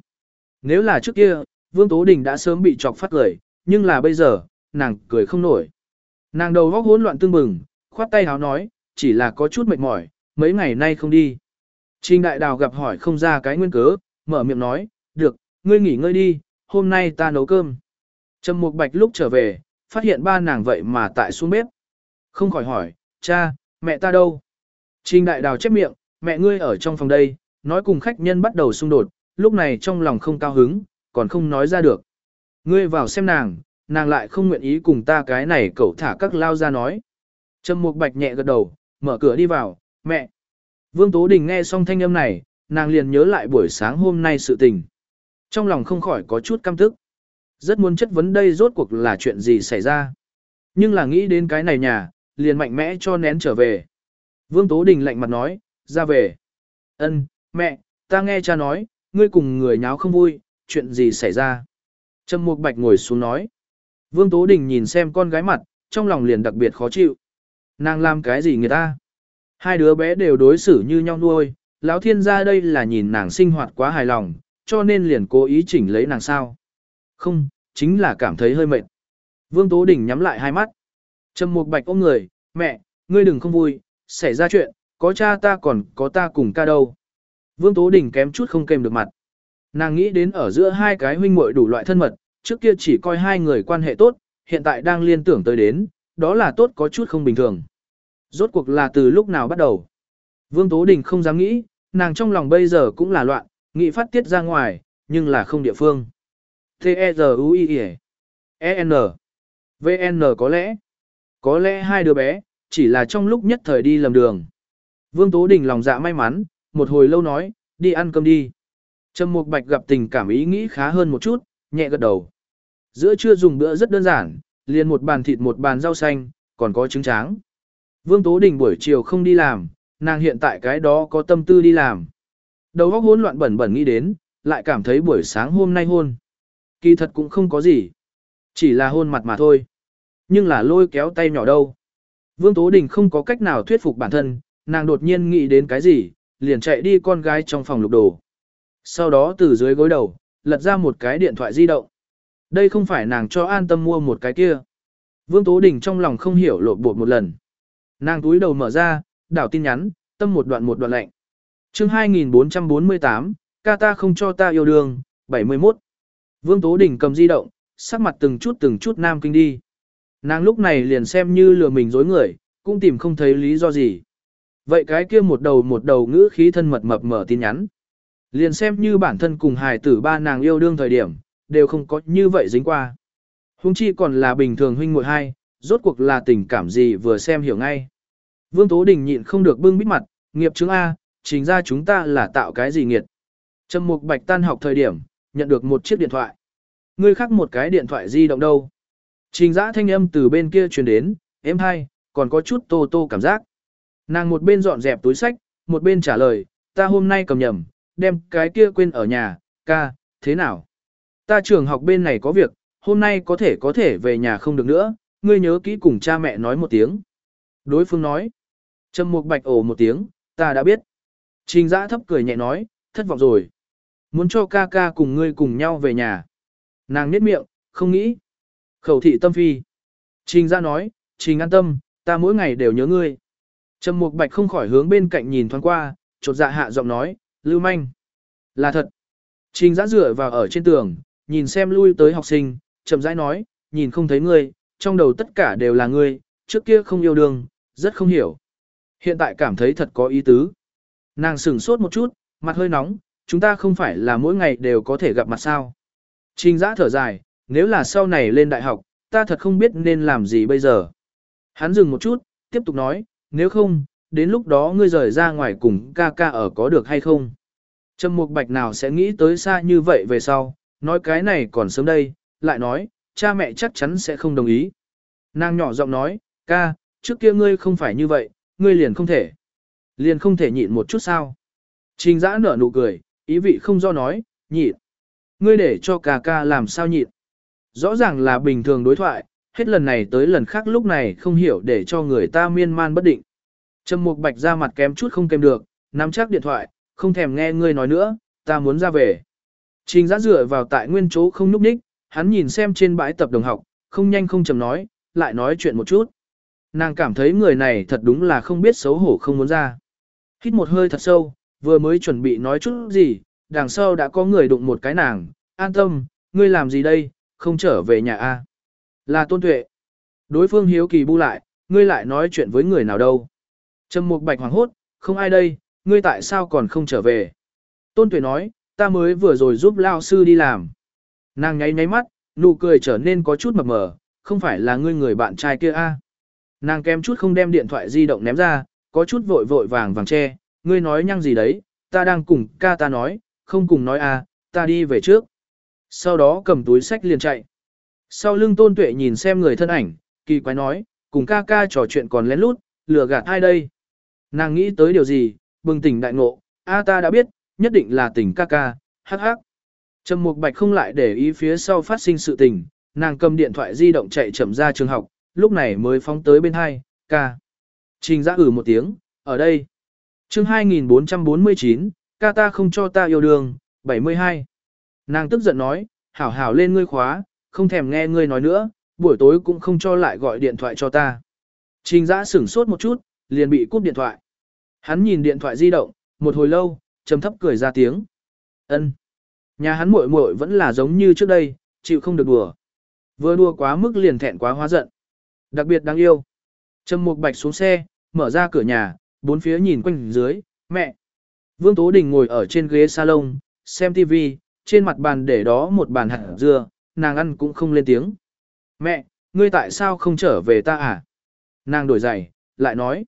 Nếu là trước kia, Vương Tố Đình đã sớm bị chọc phát cười, nhưng là bây giờ, nàng cười không nổi. Nàng đầu góc hỗn loạn tương bừng, khoát tay háo nói, chỉ là có chút mệt mỏi, mấy ngày nay không đi. Trình đại đào gặp hỏi không ra cái nguyên cớ, mở miệng nói, được, ngươi nghỉ ngơi đi, hôm nay ta nấu cơm. Trầm Mục Bạch lúc trở về, phát hiện ba nàng vậy mà tại xuống bếp. Không khỏi hỏi, cha, mẹ ta đâu? Trình đại đào chép miệng, mẹ ngươi ở trong phòng đây, nói cùng khách nhân bắt đầu xung đột, lúc này trong lòng không cao hứng, còn không nói ra được. Ngươi vào xem nàng, nàng lại không nguyện ý cùng ta cái này cậu thả các lao ra nói. Trầm Mục Bạch nhẹ gật đầu, mở cửa đi vào, mẹ. Vương Tố Đình nghe xong thanh âm này, nàng liền nhớ lại buổi sáng hôm nay sự tình. Trong lòng không khỏi có chút căm tức. Rất muốn chất vấn đây rốt cuộc là chuyện gì xảy ra. Nhưng là nghĩ đến cái này nhà, liền mạnh mẽ cho nén trở về. Vương Tố Đình lạnh mặt nói, ra về. Ân, mẹ, ta nghe cha nói, ngươi cùng người nháo không vui, chuyện gì xảy ra. Trâm Mục Bạch ngồi xuống nói. Vương Tố Đình nhìn xem con gái mặt, trong lòng liền đặc biệt khó chịu. Nàng làm cái gì người ta? Hai đứa bé đều đối xử như nhau nuôi, lão thiên gia đây là nhìn nàng sinh hoạt quá hài lòng, cho nên liền cố ý chỉnh lấy nàng sao. Không, chính là cảm thấy hơi mệt. Vương Tố Đình nhắm lại hai mắt. Trầm Mục Bạch ôm người, mẹ, ngươi đừng không vui, xảy ra chuyện, có cha ta còn có ta cùng ca đâu. Vương Tố Đình kém chút không kềm được mặt. Nàng nghĩ đến ở giữa hai cái huynh muội đủ loại thân mật, trước kia chỉ coi hai người quan hệ tốt, hiện tại đang liên tưởng tới đến, đó là tốt có chút không bình thường. Rốt cuộc là từ lúc nào bắt đầu? Vương Tố Đình không dám nghĩ, nàng trong lòng bây giờ cũng là loạn, nghĩ phát tiết ra ngoài, nhưng là không địa phương. T-E-Z-U-I-E E-N V-N có lẽ Có lẽ hai đứa bé, chỉ là trong lúc nhất thời đi lầm đường. Vương Tố Đình lòng dạ may mắn, một hồi lâu nói, đi ăn cơm đi. Trầm Mục Bạch gặp tình cảm ý nghĩ khá hơn một chút, nhẹ gật đầu. Giữa trưa dùng bữa rất đơn giản, liền một bàn thịt một bàn rau xanh, còn có trứng tráng. Vương Tố Đình buổi chiều không đi làm, nàng hiện tại cái đó có tâm tư đi làm. Đầu óc hỗn loạn bẩn bẩn nghĩ đến, lại cảm thấy buổi sáng hôm nay hôn. Kỳ thật cũng không có gì. Chỉ là hôn mặt mà thôi. Nhưng là lôi kéo tay nhỏ đâu. Vương Tố Đình không có cách nào thuyết phục bản thân, nàng đột nhiên nghĩ đến cái gì, liền chạy đi con gái trong phòng lục đồ. Sau đó từ dưới gối đầu, lật ra một cái điện thoại di động. Đây không phải nàng cho an tâm mua một cái kia. Vương Tố Đình trong lòng không hiểu lột bột một lần. Nàng túi đầu mở ra, đảo tin nhắn, tâm một đoạn một đoạn lạnh chương 2448, ca ta không cho ta yêu đương, 71. Vương Tố Đình cầm di động, sắc mặt từng chút từng chút nam kinh đi. Nàng lúc này liền xem như lừa mình dối người, cũng tìm không thấy lý do gì. Vậy cái kia một đầu một đầu ngữ khí thân mật mập mở tin nhắn. Liền xem như bản thân cùng hài tử ba nàng yêu đương thời điểm, đều không có như vậy dính qua. Hùng chi còn là bình thường huynh muội hai, rốt cuộc là tình cảm gì vừa xem hiểu ngay. Vương Tố Đình nhịn không được bưng bít mặt, nghiệp chứng A, chính ra chúng ta là tạo cái gì nghiệt. Trầm Mục Bạch tan học thời điểm, nhận được một chiếc điện thoại. Người khác một cái điện thoại di động đâu. Trình giã thanh âm từ bên kia truyền đến, em hai, còn có chút tô tô cảm giác. Nàng một bên dọn dẹp túi sách, một bên trả lời, ta hôm nay cầm nhầm, đem cái kia quên ở nhà, ca, thế nào? Ta trường học bên này có việc, hôm nay có thể có thể về nhà không được nữa, ngươi nhớ kỹ cùng cha mẹ nói một tiếng. Đối phương nói, Trầm Mục Bạch ồ một tiếng, ta đã biết. Trình giã thấp cười nhẹ nói, thất vọng rồi. Muốn cho ca ca cùng ngươi cùng nhau về nhà. Nàng niết miệng, không nghĩ. Khẩu thị tâm phi. Trình giã nói, trình an tâm, ta mỗi ngày đều nhớ ngươi. Trầm Mục Bạch không khỏi hướng bên cạnh nhìn thoáng qua, chột dạ hạ giọng nói, lưu manh. Là thật. Trình giã dựa vào ở trên tường, nhìn xem lui tới học sinh, chậm rãi nói, nhìn không thấy ngươi, trong đầu tất cả đều là ngươi, trước kia không yêu đương, rất không hiểu. Hiện tại cảm thấy thật có ý tứ. Nàng sửng sốt một chút, mặt hơi nóng, chúng ta không phải là mỗi ngày đều có thể gặp mặt sao. Trình giã thở dài, nếu là sau này lên đại học, ta thật không biết nên làm gì bây giờ. Hắn dừng một chút, tiếp tục nói, nếu không, đến lúc đó ngươi rời ra ngoài cùng ca ca ở có được hay không. Trầm Mục Bạch nào sẽ nghĩ tới xa như vậy về sau, nói cái này còn sớm đây, lại nói, cha mẹ chắc chắn sẽ không đồng ý. Nàng nhỏ giọng nói, ca, trước kia ngươi không phải như vậy, ngươi liền không thể. Liền không thể nhịn một chút sao. Trình giã nở nụ cười, ý vị không do nói, nhịn. Ngươi để cho ca ca làm sao nhịn. Rõ ràng là bình thường đối thoại, hết lần này tới lần khác lúc này không hiểu để cho người ta miên man bất định. Trầm Mục Bạch ra mặt kém chút không kèm được, nắm chắc điện thoại, không thèm nghe ngươi nói nữa, ta muốn ra về. Trình giã dựa vào tại nguyên chỗ không núp ních, hắn nhìn xem trên bãi tập đồng học, không nhanh không chầm nói, lại nói chuyện một chút. Nàng cảm thấy người này thật đúng là không biết xấu hổ không muốn ra. Hít một hơi thật sâu, vừa mới chuẩn bị nói chút gì, đằng sau đã có người đụng một cái nàng, an tâm, ngươi làm gì đây, không trở về nhà a Là tôn tuệ. Đối phương hiếu kỳ bu lại, ngươi lại nói chuyện với người nào đâu. Trầm mục bạch hoàng hốt, không ai đây, ngươi tại sao còn không trở về. Tôn tuệ nói, ta mới vừa rồi giúp lao sư đi làm. Nàng nháy nháy mắt, nụ cười trở nên có chút mập mờ, không phải là ngươi người bạn trai kia a Nàng kém chút không đem điện thoại di động ném ra, có chút vội vội vàng vàng che, ngươi nói nhăng gì đấy, ta đang cùng ca ta nói, không cùng nói à, ta đi về trước. Sau đó cầm túi sách liền chạy. Sau lưng tôn tuệ nhìn xem người thân ảnh, kỳ quái nói, cùng ca ca trò chuyện còn lén lút, lừa gạt ai đây. Nàng nghĩ tới điều gì, bừng tỉnh đại ngộ, a ta đã biết, nhất định là tỉnh ca ca, hắc hắc. Trầm Mục Bạch không lại để ý phía sau phát sinh sự tình, nàng cầm điện thoại di động chạy chậm ra trường học, lúc này mới phóng tới bên hai, ca. Trình giã ử một tiếng, ở đây. chương 2449, ca ta không cho ta yêu đương, 72. Nàng tức giận nói, hảo hảo lên ngươi khóa, không thèm nghe ngươi nói nữa, buổi tối cũng không cho lại gọi điện thoại cho ta. Trình giã sửng sốt một chút, liền bị cúp điện thoại. Hắn nhìn điện thoại di động, một hồi lâu, trầm thấp cười ra tiếng. ân Nhà hắn muội muội vẫn là giống như trước đây, chịu không được đùa. Vừa đùa quá mức liền thẹn quá hóa giận. Đặc biệt đáng yêu. Trầm Mục Bạch xuống xe, mở ra cửa nhà, bốn phía nhìn quanh dưới, mẹ. Vương Tố Đình ngồi ở trên ghế salon, xem TV, trên mặt bàn để đó một bàn hạt dưa, nàng ăn cũng không lên tiếng. Mẹ, ngươi tại sao không trở về ta à? Nàng đổi giày, lại nói.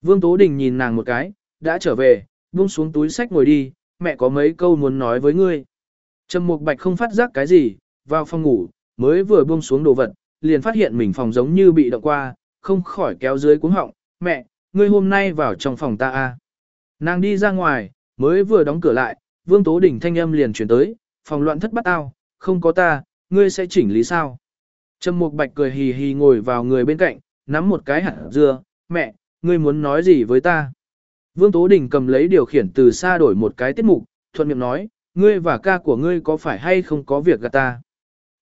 Vương Tố Đình nhìn nàng một cái, đã trở về, buông xuống túi sách ngồi đi, mẹ có mấy câu muốn nói với ngươi. Trầm Mục Bạch không phát giác cái gì, vào phòng ngủ, mới vừa buông xuống đồ vật, liền phát hiện mình phòng giống như bị động qua, không khỏi kéo dưới cuống họng, mẹ, ngươi hôm nay vào trong phòng ta a. Nàng đi ra ngoài, mới vừa đóng cửa lại, Vương Tố Đình thanh âm liền chuyển tới, phòng loạn thất bắt ao, không có ta, ngươi sẽ chỉnh lý sao? Trầm Mục Bạch cười hì hì ngồi vào người bên cạnh, nắm một cái hạt dưa, mẹ, ngươi muốn nói gì với ta? Vương Tố Đình cầm lấy điều khiển từ xa đổi một cái tiết mục, thuận miệng nói, ngươi và ca của ngươi có phải hay không có việc gạt ta?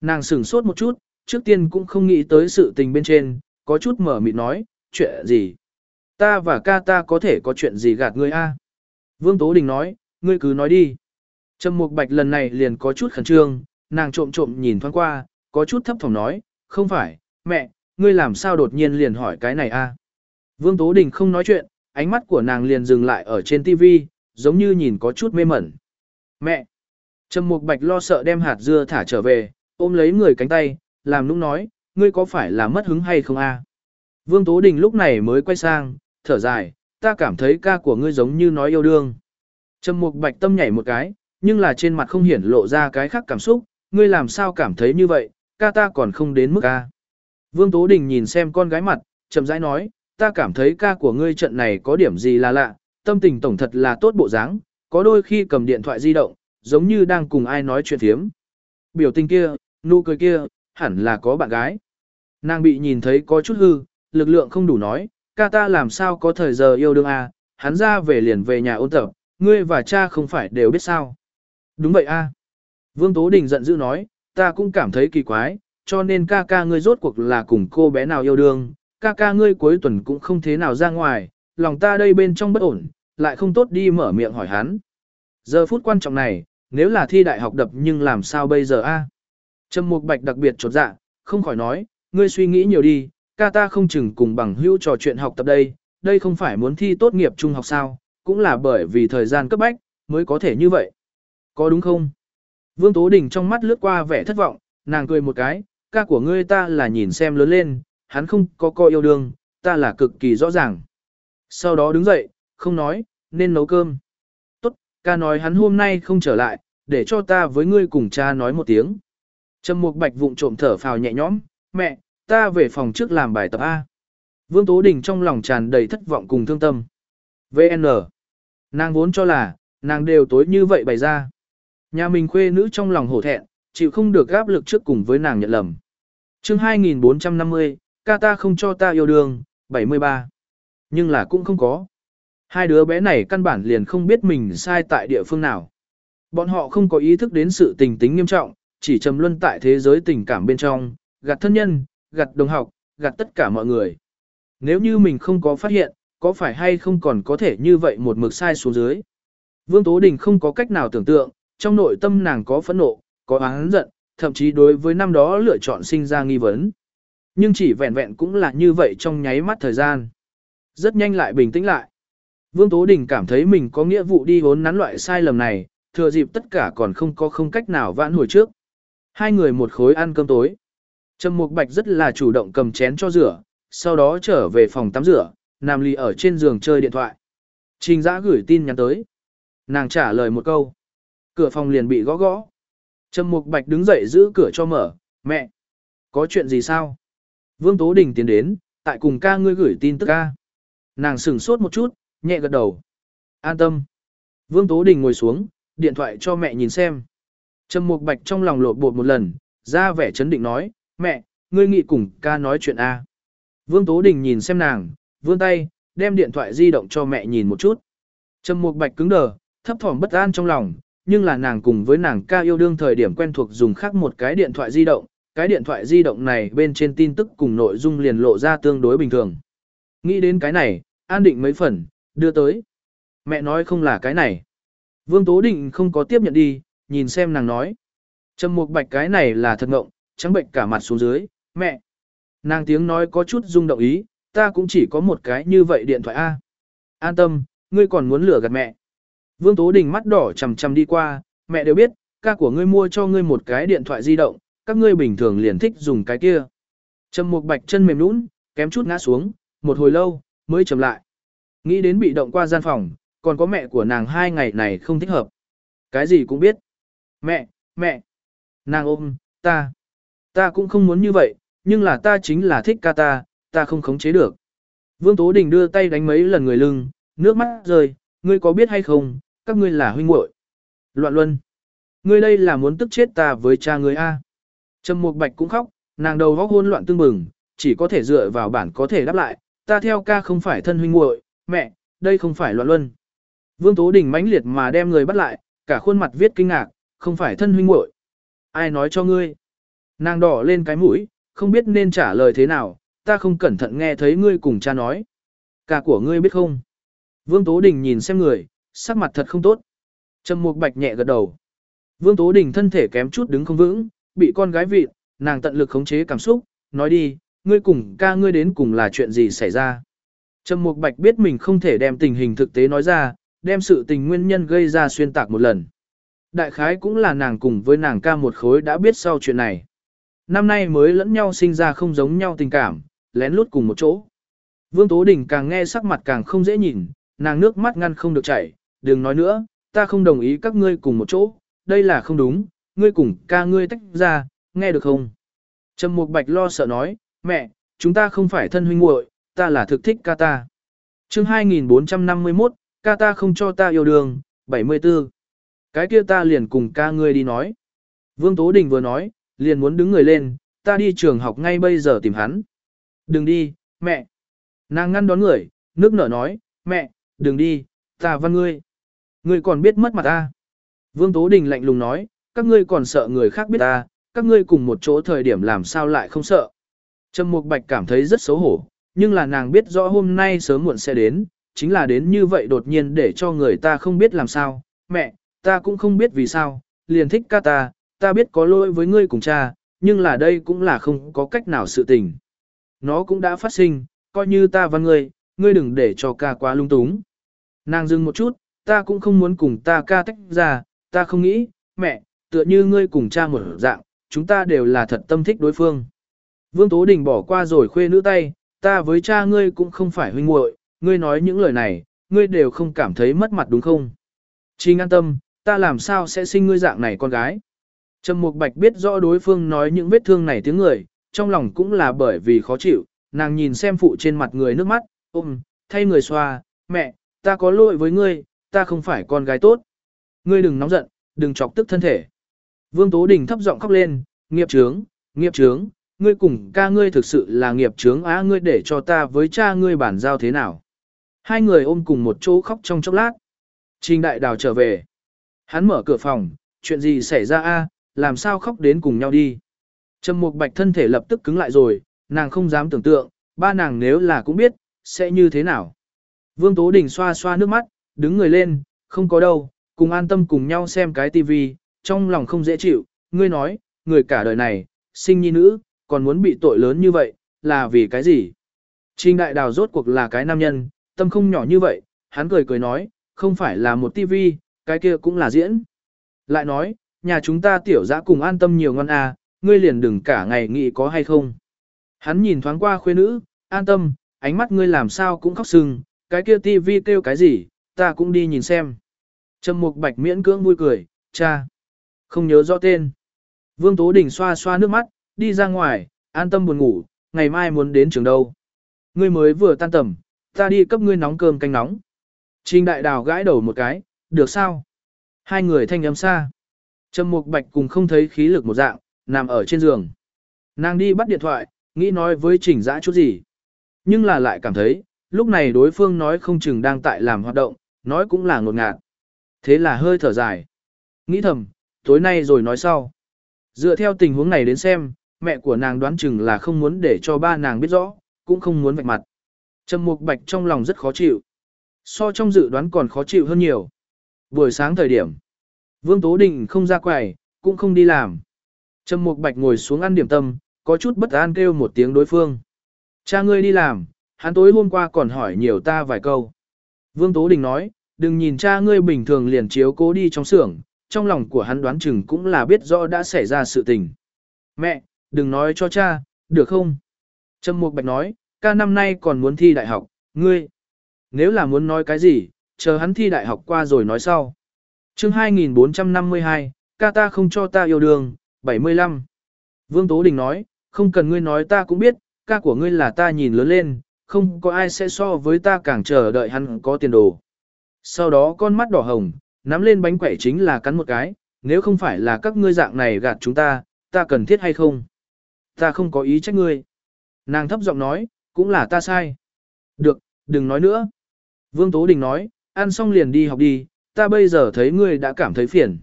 Nàng sửng sốt một chút, trước tiên cũng không nghĩ tới sự tình bên trên, có chút mở mịt nói, chuyện gì? Ta và ca ta có thể có chuyện gì gạt ngươi a? Vương Tố Đình nói, ngươi cứ nói đi. Trầm Mục Bạch lần này liền có chút khẩn trương, nàng trộm trộm nhìn thoáng qua, có chút thấp thỏm nói, không phải, mẹ, ngươi làm sao đột nhiên liền hỏi cái này a? Vương Tố Đình không nói chuyện, ánh mắt của nàng liền dừng lại ở trên TV, giống như nhìn có chút mê mẩn. Mẹ! Trầm Mục Bạch lo sợ đem hạt dưa thả trở về, ôm lấy người cánh tay, làm nũng nói, ngươi có phải là mất hứng hay không a? Vương Tố Đình lúc này mới quay sang, thở dài, ta cảm thấy ca của ngươi giống như nói yêu đương. Trầm Mục Bạch tâm nhảy một cái, nhưng là trên mặt không hiển lộ ra cái khác cảm xúc, ngươi làm sao cảm thấy như vậy, ca ta còn không đến mức ca. Vương Tố Đình nhìn xem con gái mặt, chậm rãi nói, ta cảm thấy ca của ngươi trận này có điểm gì là lạ, tâm tình tổng thật là tốt bộ dáng, có đôi khi cầm điện thoại di động, giống như đang cùng ai nói chuyện thiếm. Biểu tình kia, nụ cười kia, hẳn là có bạn gái. Nàng bị nhìn thấy có chút hư, lực lượng không đủ nói, ca ta làm sao có thời giờ yêu đương à, hắn ra về liền về nhà ôn tập, ngươi và cha không phải đều biết sao. Đúng vậy a. À. Vương Tố Đình giận dữ nói, ta cũng cảm thấy kỳ quái, cho nên ca ca ngươi rốt cuộc là cùng cô bé nào yêu đương, ca ca ngươi cuối tuần cũng không thế nào ra ngoài, lòng ta đây bên trong bất ổn, lại không tốt đi mở miệng hỏi hắn. Giờ phút quan trọng này, nếu là thi đại học đập nhưng làm sao bây giờ a? Trầm Mục Bạch đặc biệt chột dạ, không khỏi nói, ngươi suy nghĩ nhiều đi, ca ta không chừng cùng bằng hữu trò chuyện học tập đây, đây không phải muốn thi tốt nghiệp trung học sao, cũng là bởi vì thời gian cấp bách, mới có thể như vậy. Có đúng không? Vương Tố Đình trong mắt lướt qua vẻ thất vọng, nàng cười một cái, ca của ngươi ta là nhìn xem lớn lên, hắn không có coi yêu đương, ta là cực kỳ rõ ràng. Sau đó đứng dậy, không nói, nên nấu cơm. Tốt, ca nói hắn hôm nay không trở lại, để cho ta với ngươi cùng cha nói một tiếng. Trầm Mục Bạch vụng trộm thở phào nhẹ nhõm, mẹ, ta về phòng trước làm bài tập A. Vương Tố Đình trong lòng tràn đầy thất vọng cùng thương tâm. VN. Nàng vốn cho là, nàng đều tối như vậy bày ra. Nhà mình khuê nữ trong lòng hổ thẹn, chịu không được áp lực trước cùng với nàng nhận lầm. chương 2450, ca ta không cho ta yêu đương, 73. Nhưng là cũng không có. Hai đứa bé này căn bản liền không biết mình sai tại địa phương nào. Bọn họ không có ý thức đến sự tình tính nghiêm trọng, chỉ trầm luân tại thế giới tình cảm bên trong, gạt thân nhân, gạt đồng học, gạt tất cả mọi người. Nếu như mình không có phát hiện, có phải hay không còn có thể như vậy một mực sai xuống dưới. Vương Tố Đình không có cách nào tưởng tượng, trong nội tâm nàng có phẫn nộ, có oán giận, thậm chí đối với năm đó lựa chọn sinh ra nghi vấn. Nhưng chỉ vẹn vẹn cũng là như vậy trong nháy mắt thời gian. Rất nhanh lại bình tĩnh lại. Vương Tố Đình cảm thấy mình có nghĩa vụ đi hốn nắn loại sai lầm này, thừa dịp tất cả còn không có không cách nào vãn hồi trước. Hai người một khối ăn cơm tối. Trầm Mục Bạch rất là chủ động cầm chén cho rửa, sau đó trở về phòng tắm rửa, nằm lì ở trên giường chơi điện thoại. Trình Dã gửi tin nhắn tới. Nàng trả lời một câu. Cửa phòng liền bị gõ gõ. Trầm Mục Bạch đứng dậy giữ cửa cho mở, mẹ. Có chuyện gì sao? Vương Tố Đình tiến đến, tại cùng ca ngươi gửi tin tức ca. Nàng sững sốt một chút, nhẹ gật đầu. An tâm. Vương Tố Đình ngồi xuống, điện thoại cho mẹ nhìn xem. Trầm Mục Bạch trong lòng lột bột một lần, ra vẻ chấn định nói, mẹ, ngươi nghị cùng ca nói chuyện A. Vương Tố Đình nhìn xem nàng, vươn tay, đem điện thoại di động cho mẹ nhìn một chút. Trầm Mục Bạch cứng đờ, thấp thỏm bất an trong lòng, nhưng là nàng cùng với nàng ca yêu đương thời điểm quen thuộc dùng khác một cái điện thoại di động, cái điện thoại di động này bên trên tin tức cùng nội dung liền lộ ra tương đối bình thường. Nghĩ đến cái này, an định mấy phần, đưa tới. Mẹ nói không là cái này. Vương Tố Định không có tiếp nhận đi, nhìn xem nàng nói. Trầm Mục Bạch cái này là thật ngộng, trắng bệnh cả mặt xuống dưới, mẹ. Nàng tiếng nói có chút rung động ý, ta cũng chỉ có một cái như vậy điện thoại A. An tâm, ngươi còn muốn lừa gạt mẹ. Vương Tố Đình mắt đỏ chầm chầm đi qua, mẹ đều biết, ca của ngươi mua cho ngươi một cái điện thoại di động, các ngươi bình thường liền thích dùng cái kia. Trầm Mục Bạch chân mềm nhũn, kém chút ngã xuống, một hồi lâu mới chậm lại. Nghĩ đến bị động qua gian phòng, còn có mẹ của nàng hai ngày này không thích hợp. Cái gì cũng biết. Mẹ, mẹ. Nàng ôm, ta. Ta cũng không muốn như vậy, nhưng là ta chính là thích ca ta, ta không khống chế được. Vương Tố Đình đưa tay đánh mấy lần người lưng, nước mắt rơi, ngươi có biết hay không, các ngươi là huynh muội. Loạn luân. Ngươi đây là muốn tức chết ta với cha ngươi a. Trầm Mục Bạch cũng khóc, nàng đầu góc hôn loạn tương bừng, chỉ có thể dựa vào bản có thể đáp lại, ta theo ca không phải thân huynh muội, mẹ, đây không phải loạn luân. Vương Tố Đình mãnh liệt mà đem người bắt lại, cả khuôn mặt viết kinh ngạc, không phải thân huynh muội. Ai nói cho ngươi? Nàng đỏ lên cái mũi, không biết nên trả lời thế nào, ta không cẩn thận nghe thấy ngươi cùng cha nói. Cả của ngươi biết không? Vương Tố Đình nhìn xem người, sắc mặt thật không tốt. Trầm Mục Bạch nhẹ gật đầu. Vương Tố Đình thân thể kém chút đứng không vững, bị con gái vịt, nàng tận lực khống chế cảm xúc, nói đi, ngươi cùng ca ngươi đến cùng là chuyện gì xảy ra. Trầm Mục Bạch biết mình không thể đem tình hình thực tế nói ra, đem sự tình nguyên nhân gây ra xuyên tạc một lần. Đại khái cũng là nàng cùng với nàng ca một khối đã biết sau chuyện này. Năm nay mới lẫn nhau sinh ra không giống nhau tình cảm, lén lút cùng một chỗ. Vương Tố Đình càng nghe sắc mặt càng không dễ nhìn, nàng nước mắt ngăn không được chảy, đừng nói nữa, ta không đồng ý các ngươi cùng một chỗ, đây là không đúng, ngươi cùng ca ngươi tách ra, nghe được không? Trầm Mục Bạch lo sợ nói, mẹ, chúng ta không phải thân huynh muội, ta là thực thích ca ta. chương 2451, ca ta không cho ta yêu đương, 74. Cái kia ta liền cùng ca ngươi đi nói. Vương Tố Đình vừa nói, liền muốn đứng người lên, ta đi trường học ngay bây giờ tìm hắn. Đừng đi, mẹ. Nàng ngăn đón người, nước nở nói, mẹ, đừng đi, ta văn ngươi. Ngươi còn biết mất mặt ta. Vương Tố Đình lạnh lùng nói, các ngươi còn sợ người khác biết ta, các ngươi cùng một chỗ thời điểm làm sao lại không sợ. Trầm Mục Bạch cảm thấy rất xấu hổ, nhưng là nàng biết rõ hôm nay sớm muộn sẽ đến, chính là đến như vậy đột nhiên để cho người ta không biết làm sao. Mẹ, ta cũng không biết vì sao, liền thích ca ta, ta biết có lỗi với ngươi cùng cha, nhưng là đây cũng là không có cách nào sự tình. Nó cũng đã phát sinh, coi như ta và ngươi, ngươi đừng để cho ca quá lung túng. Nàng dừng một chút, ta cũng không muốn cùng ta ca tách ra, ta không nghĩ, mẹ, tựa như ngươi cùng cha một dạng, chúng ta đều là thật tâm thích đối phương. Vương Tố Đình bỏ qua rồi khuê nữ tay, ta với cha ngươi cũng không phải huynh muội, ngươi nói những lời này, ngươi đều không cảm thấy mất mặt đúng không? Trình an tâm, ta làm sao sẽ sinh ngươi dạng này con gái? Trầm Mục Bạch biết rõ đối phương nói những vết thương này tiếng người, trong lòng cũng là bởi vì khó chịu, nàng nhìn xem phụ trên mặt người nước mắt, ôm, thay người xoa, mẹ, ta có lỗi với ngươi, ta không phải con gái tốt. Ngươi đừng nóng giận, đừng chọc tức thân thể. Vương Tố Đình thấp giọng khóc lên, nghiệp trướng, nghiệp trướng, ngươi cùng ca ngươi thực sự là nghiệp trướng á ngươi để cho ta với cha ngươi bản giao thế nào. Hai người ôm cùng một chỗ khóc trong chốc lát. Trình đại đào trở về. Hắn mở cửa phòng, chuyện gì xảy ra a làm sao khóc đến cùng nhau đi. Trầm Mục Bạch thân thể lập tức cứng lại rồi, nàng không dám tưởng tượng, ba nàng nếu là cũng biết, sẽ như thế nào. Vương Tố Đình xoa xoa nước mắt, đứng người lên, không có đâu, cùng an tâm cùng nhau xem cái tivi, trong lòng không dễ chịu, ngươi nói, người cả đời này, sinh nhi nữ, còn muốn bị tội lớn như vậy, là vì cái gì? Trình đại đào rốt cuộc là cái nam nhân, tâm không nhỏ như vậy, hắn cười cười nói, không phải là một tivi, cái kia cũng là diễn. Lại nói, nhà chúng ta tiểu dã cùng an tâm nhiều ngon à, ngươi liền đừng cả ngày nghĩ có hay không. Hắn nhìn thoáng qua khuê nữ, an tâm, ánh mắt ngươi làm sao cũng khóc sưng, cái kia tivi kêu cái gì, ta cũng đi nhìn xem. Trầm mục bạch miễn cưỡng vui cười, cha. Không nhớ rõ tên. Vương Tố Đình xoa xoa nước mắt, đi ra ngoài, an tâm buồn ngủ, ngày mai muốn đến trường đâu. Ngươi mới vừa tan tầm, ta đi cấp ngươi nóng cơm canh nóng. Trình đại đào gãi đầu một cái, được sao? Hai người thanh âm xa. Trầm mục bạch cùng không thấy khí lực một dạng, nằm ở trên giường. Nàng đi bắt điện thoại, nghĩ nói với trình dã chút gì. Nhưng là lại cảm thấy, lúc này đối phương nói không chừng đang tại làm hoạt động, nói cũng là ngột ngạt. Thế là hơi thở dài. Nghĩ thầm, tối nay rồi nói sau. Dựa theo tình huống này đến xem, mẹ của nàng đoán chừng là không muốn để cho ba nàng biết rõ, cũng không muốn vạch mặt. Trầm Mục Bạch trong lòng rất khó chịu. So trong dự đoán còn khó chịu hơn nhiều. Buổi sáng thời điểm, Vương Tố Đình không ra quầy, cũng không đi làm. Trầm Mục Bạch ngồi xuống ăn điểm tâm, có chút bất an kêu một tiếng đối phương. Cha ngươi đi làm, hắn tối hôm qua còn hỏi nhiều ta vài câu. Vương Tố Đình nói, đừng nhìn cha ngươi bình thường liền chiếu cố đi trong xưởng, trong lòng của hắn đoán chừng cũng là biết rõ đã xảy ra sự tình. Mẹ, đừng nói cho cha, được không? Trâm Mục Bạch nói, ca năm nay còn muốn thi đại học, ngươi. Nếu là muốn nói cái gì, chờ hắn thi đại học qua rồi nói sau chương 2452, ca ta không cho ta yêu đương, 75. Vương Tố Đình nói, không cần ngươi nói ta cũng biết, ca của ngươi là ta nhìn lớn lên, không có ai sẽ so với ta càng chờ đợi hắn có tiền đồ. Sau đó con mắt đỏ hồng, nắm lên bánh quẩy chính là cắn một cái, nếu không phải là các ngươi dạng này gạt chúng ta, ta cần thiết hay không? Ta không có ý trách ngươi. Nàng thấp giọng nói, cũng là ta sai. Được, đừng nói nữa. Vương Tố Đình nói, ăn xong liền đi học đi, ta bây giờ thấy ngươi đã cảm thấy phiền.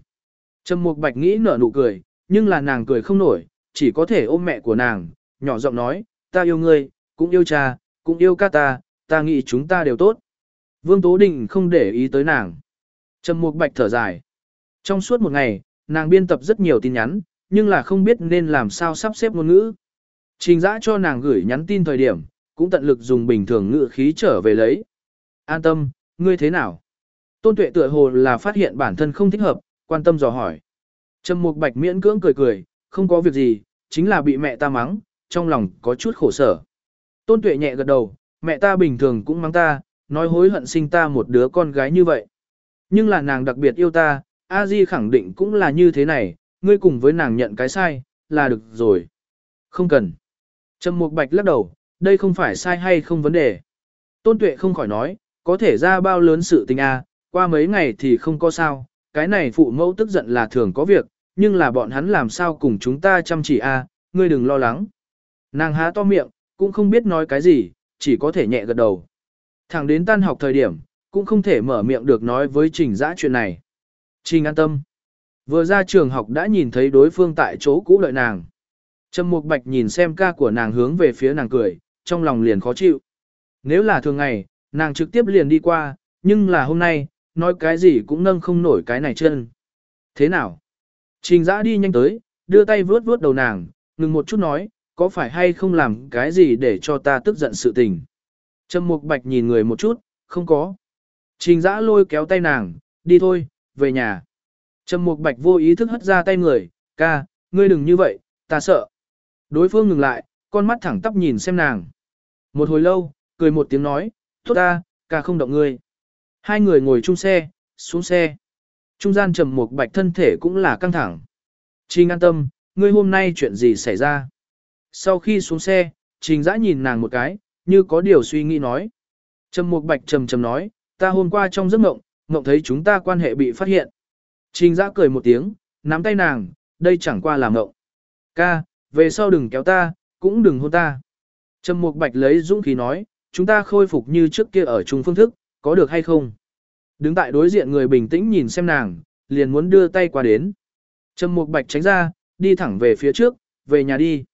Trầm Mục Bạch nghĩ nở nụ cười, nhưng là nàng cười không nổi, chỉ có thể ôm mẹ của nàng, nhỏ giọng nói, ta yêu ngươi, cũng yêu cha, cũng yêu ca ta, ta nghĩ chúng ta đều tốt. Vương Tố Đình không để ý tới nàng. Trầm Mục Bạch thở dài. Trong suốt một ngày, nàng biên tập rất nhiều tin nhắn, nhưng là không biết nên làm sao sắp xếp ngôn ngữ. Trình giã cho nàng gửi nhắn tin thời điểm, cũng tận lực dùng bình thường ngữ khí trở về lấy. An tâm, ngươi thế nào? Tôn tuệ tựa hồ là phát hiện bản thân không thích hợp, quan tâm dò hỏi. Trầm Mục Bạch miễn cưỡng cười cười, không có việc gì, chính là bị mẹ ta mắng, trong lòng có chút khổ sở. Tôn tuệ nhẹ gật đầu, mẹ ta bình thường cũng mắng ta, nói hối hận sinh ta một đứa con gái như vậy. Nhưng là nàng đặc biệt yêu ta, A Di khẳng định cũng là như thế này, ngươi cùng với nàng nhận cái sai, là được rồi. Không cần. Trầm Mục Bạch lắc đầu, đây không phải sai hay không vấn đề. Tôn Tuệ không khỏi nói, có thể ra bao lớn sự tình a, qua mấy ngày thì không có sao, cái này phụ mẫu tức giận là thường có việc, nhưng là bọn hắn làm sao cùng chúng ta chăm chỉ a, ngươi đừng lo lắng. Nàng há to miệng, cũng không biết nói cái gì, chỉ có thể nhẹ gật đầu. Thẳng đến tan học thời điểm, cũng không thể mở miệng được nói với Trình Dã chuyện này. Trình an tâm. Vừa ra trường học đã nhìn thấy đối phương tại chỗ cũ đợi nàng. Trầm Mục Bạch nhìn xem ca của nàng hướng về phía nàng cười, trong lòng liền khó chịu. Nếu là thường ngày, nàng trực tiếp liền đi qua, nhưng là hôm nay, nói cái gì cũng nâng không nổi cái này chân. Thế nào? Trình Dã đi nhanh tới, đưa tay vướt vướt đầu nàng, ngừng một chút nói, có phải hay không làm cái gì để cho ta tức giận sự tình. Trầm Mục Bạch nhìn người một chút, không có. Trình Dã lôi kéo tay nàng, đi thôi, về nhà. Trầm Mục Bạch vô ý thức hất ra tay người, ca, ngươi đừng như vậy, ta sợ. Đối phương ngừng lại, con mắt thẳng tắp nhìn xem nàng. Một hồi lâu, cười một tiếng nói, tốt ta, ca không động ngươi. Hai người ngồi chung xe, xuống xe. Trung gian Trầm một Bạch thân thể cũng là căng thẳng. Trình an tâm, ngươi hôm nay chuyện gì xảy ra? Sau khi xuống xe, Trình Dã nhìn nàng một cái, như có điều suy nghĩ nói. Trầm Mục Bạch trầm trầm nói, ta hôm qua trong giấc mộng, mộng thấy chúng ta quan hệ bị phát hiện. Trình Dã cười một tiếng, nắm tay nàng, đây chẳng qua là mộng. Ca, về sau đừng kéo ta, cũng đừng hôn ta. Trầm Mục Bạch lấy dũng khí nói, chúng ta khôi phục như trước kia ở chung phương thức, có được hay không? Đứng tại đối diện người bình tĩnh nhìn xem nàng, liền muốn đưa tay qua đến. Trầm Mục Bạch tránh ra, đi thẳng về phía trước, về nhà đi.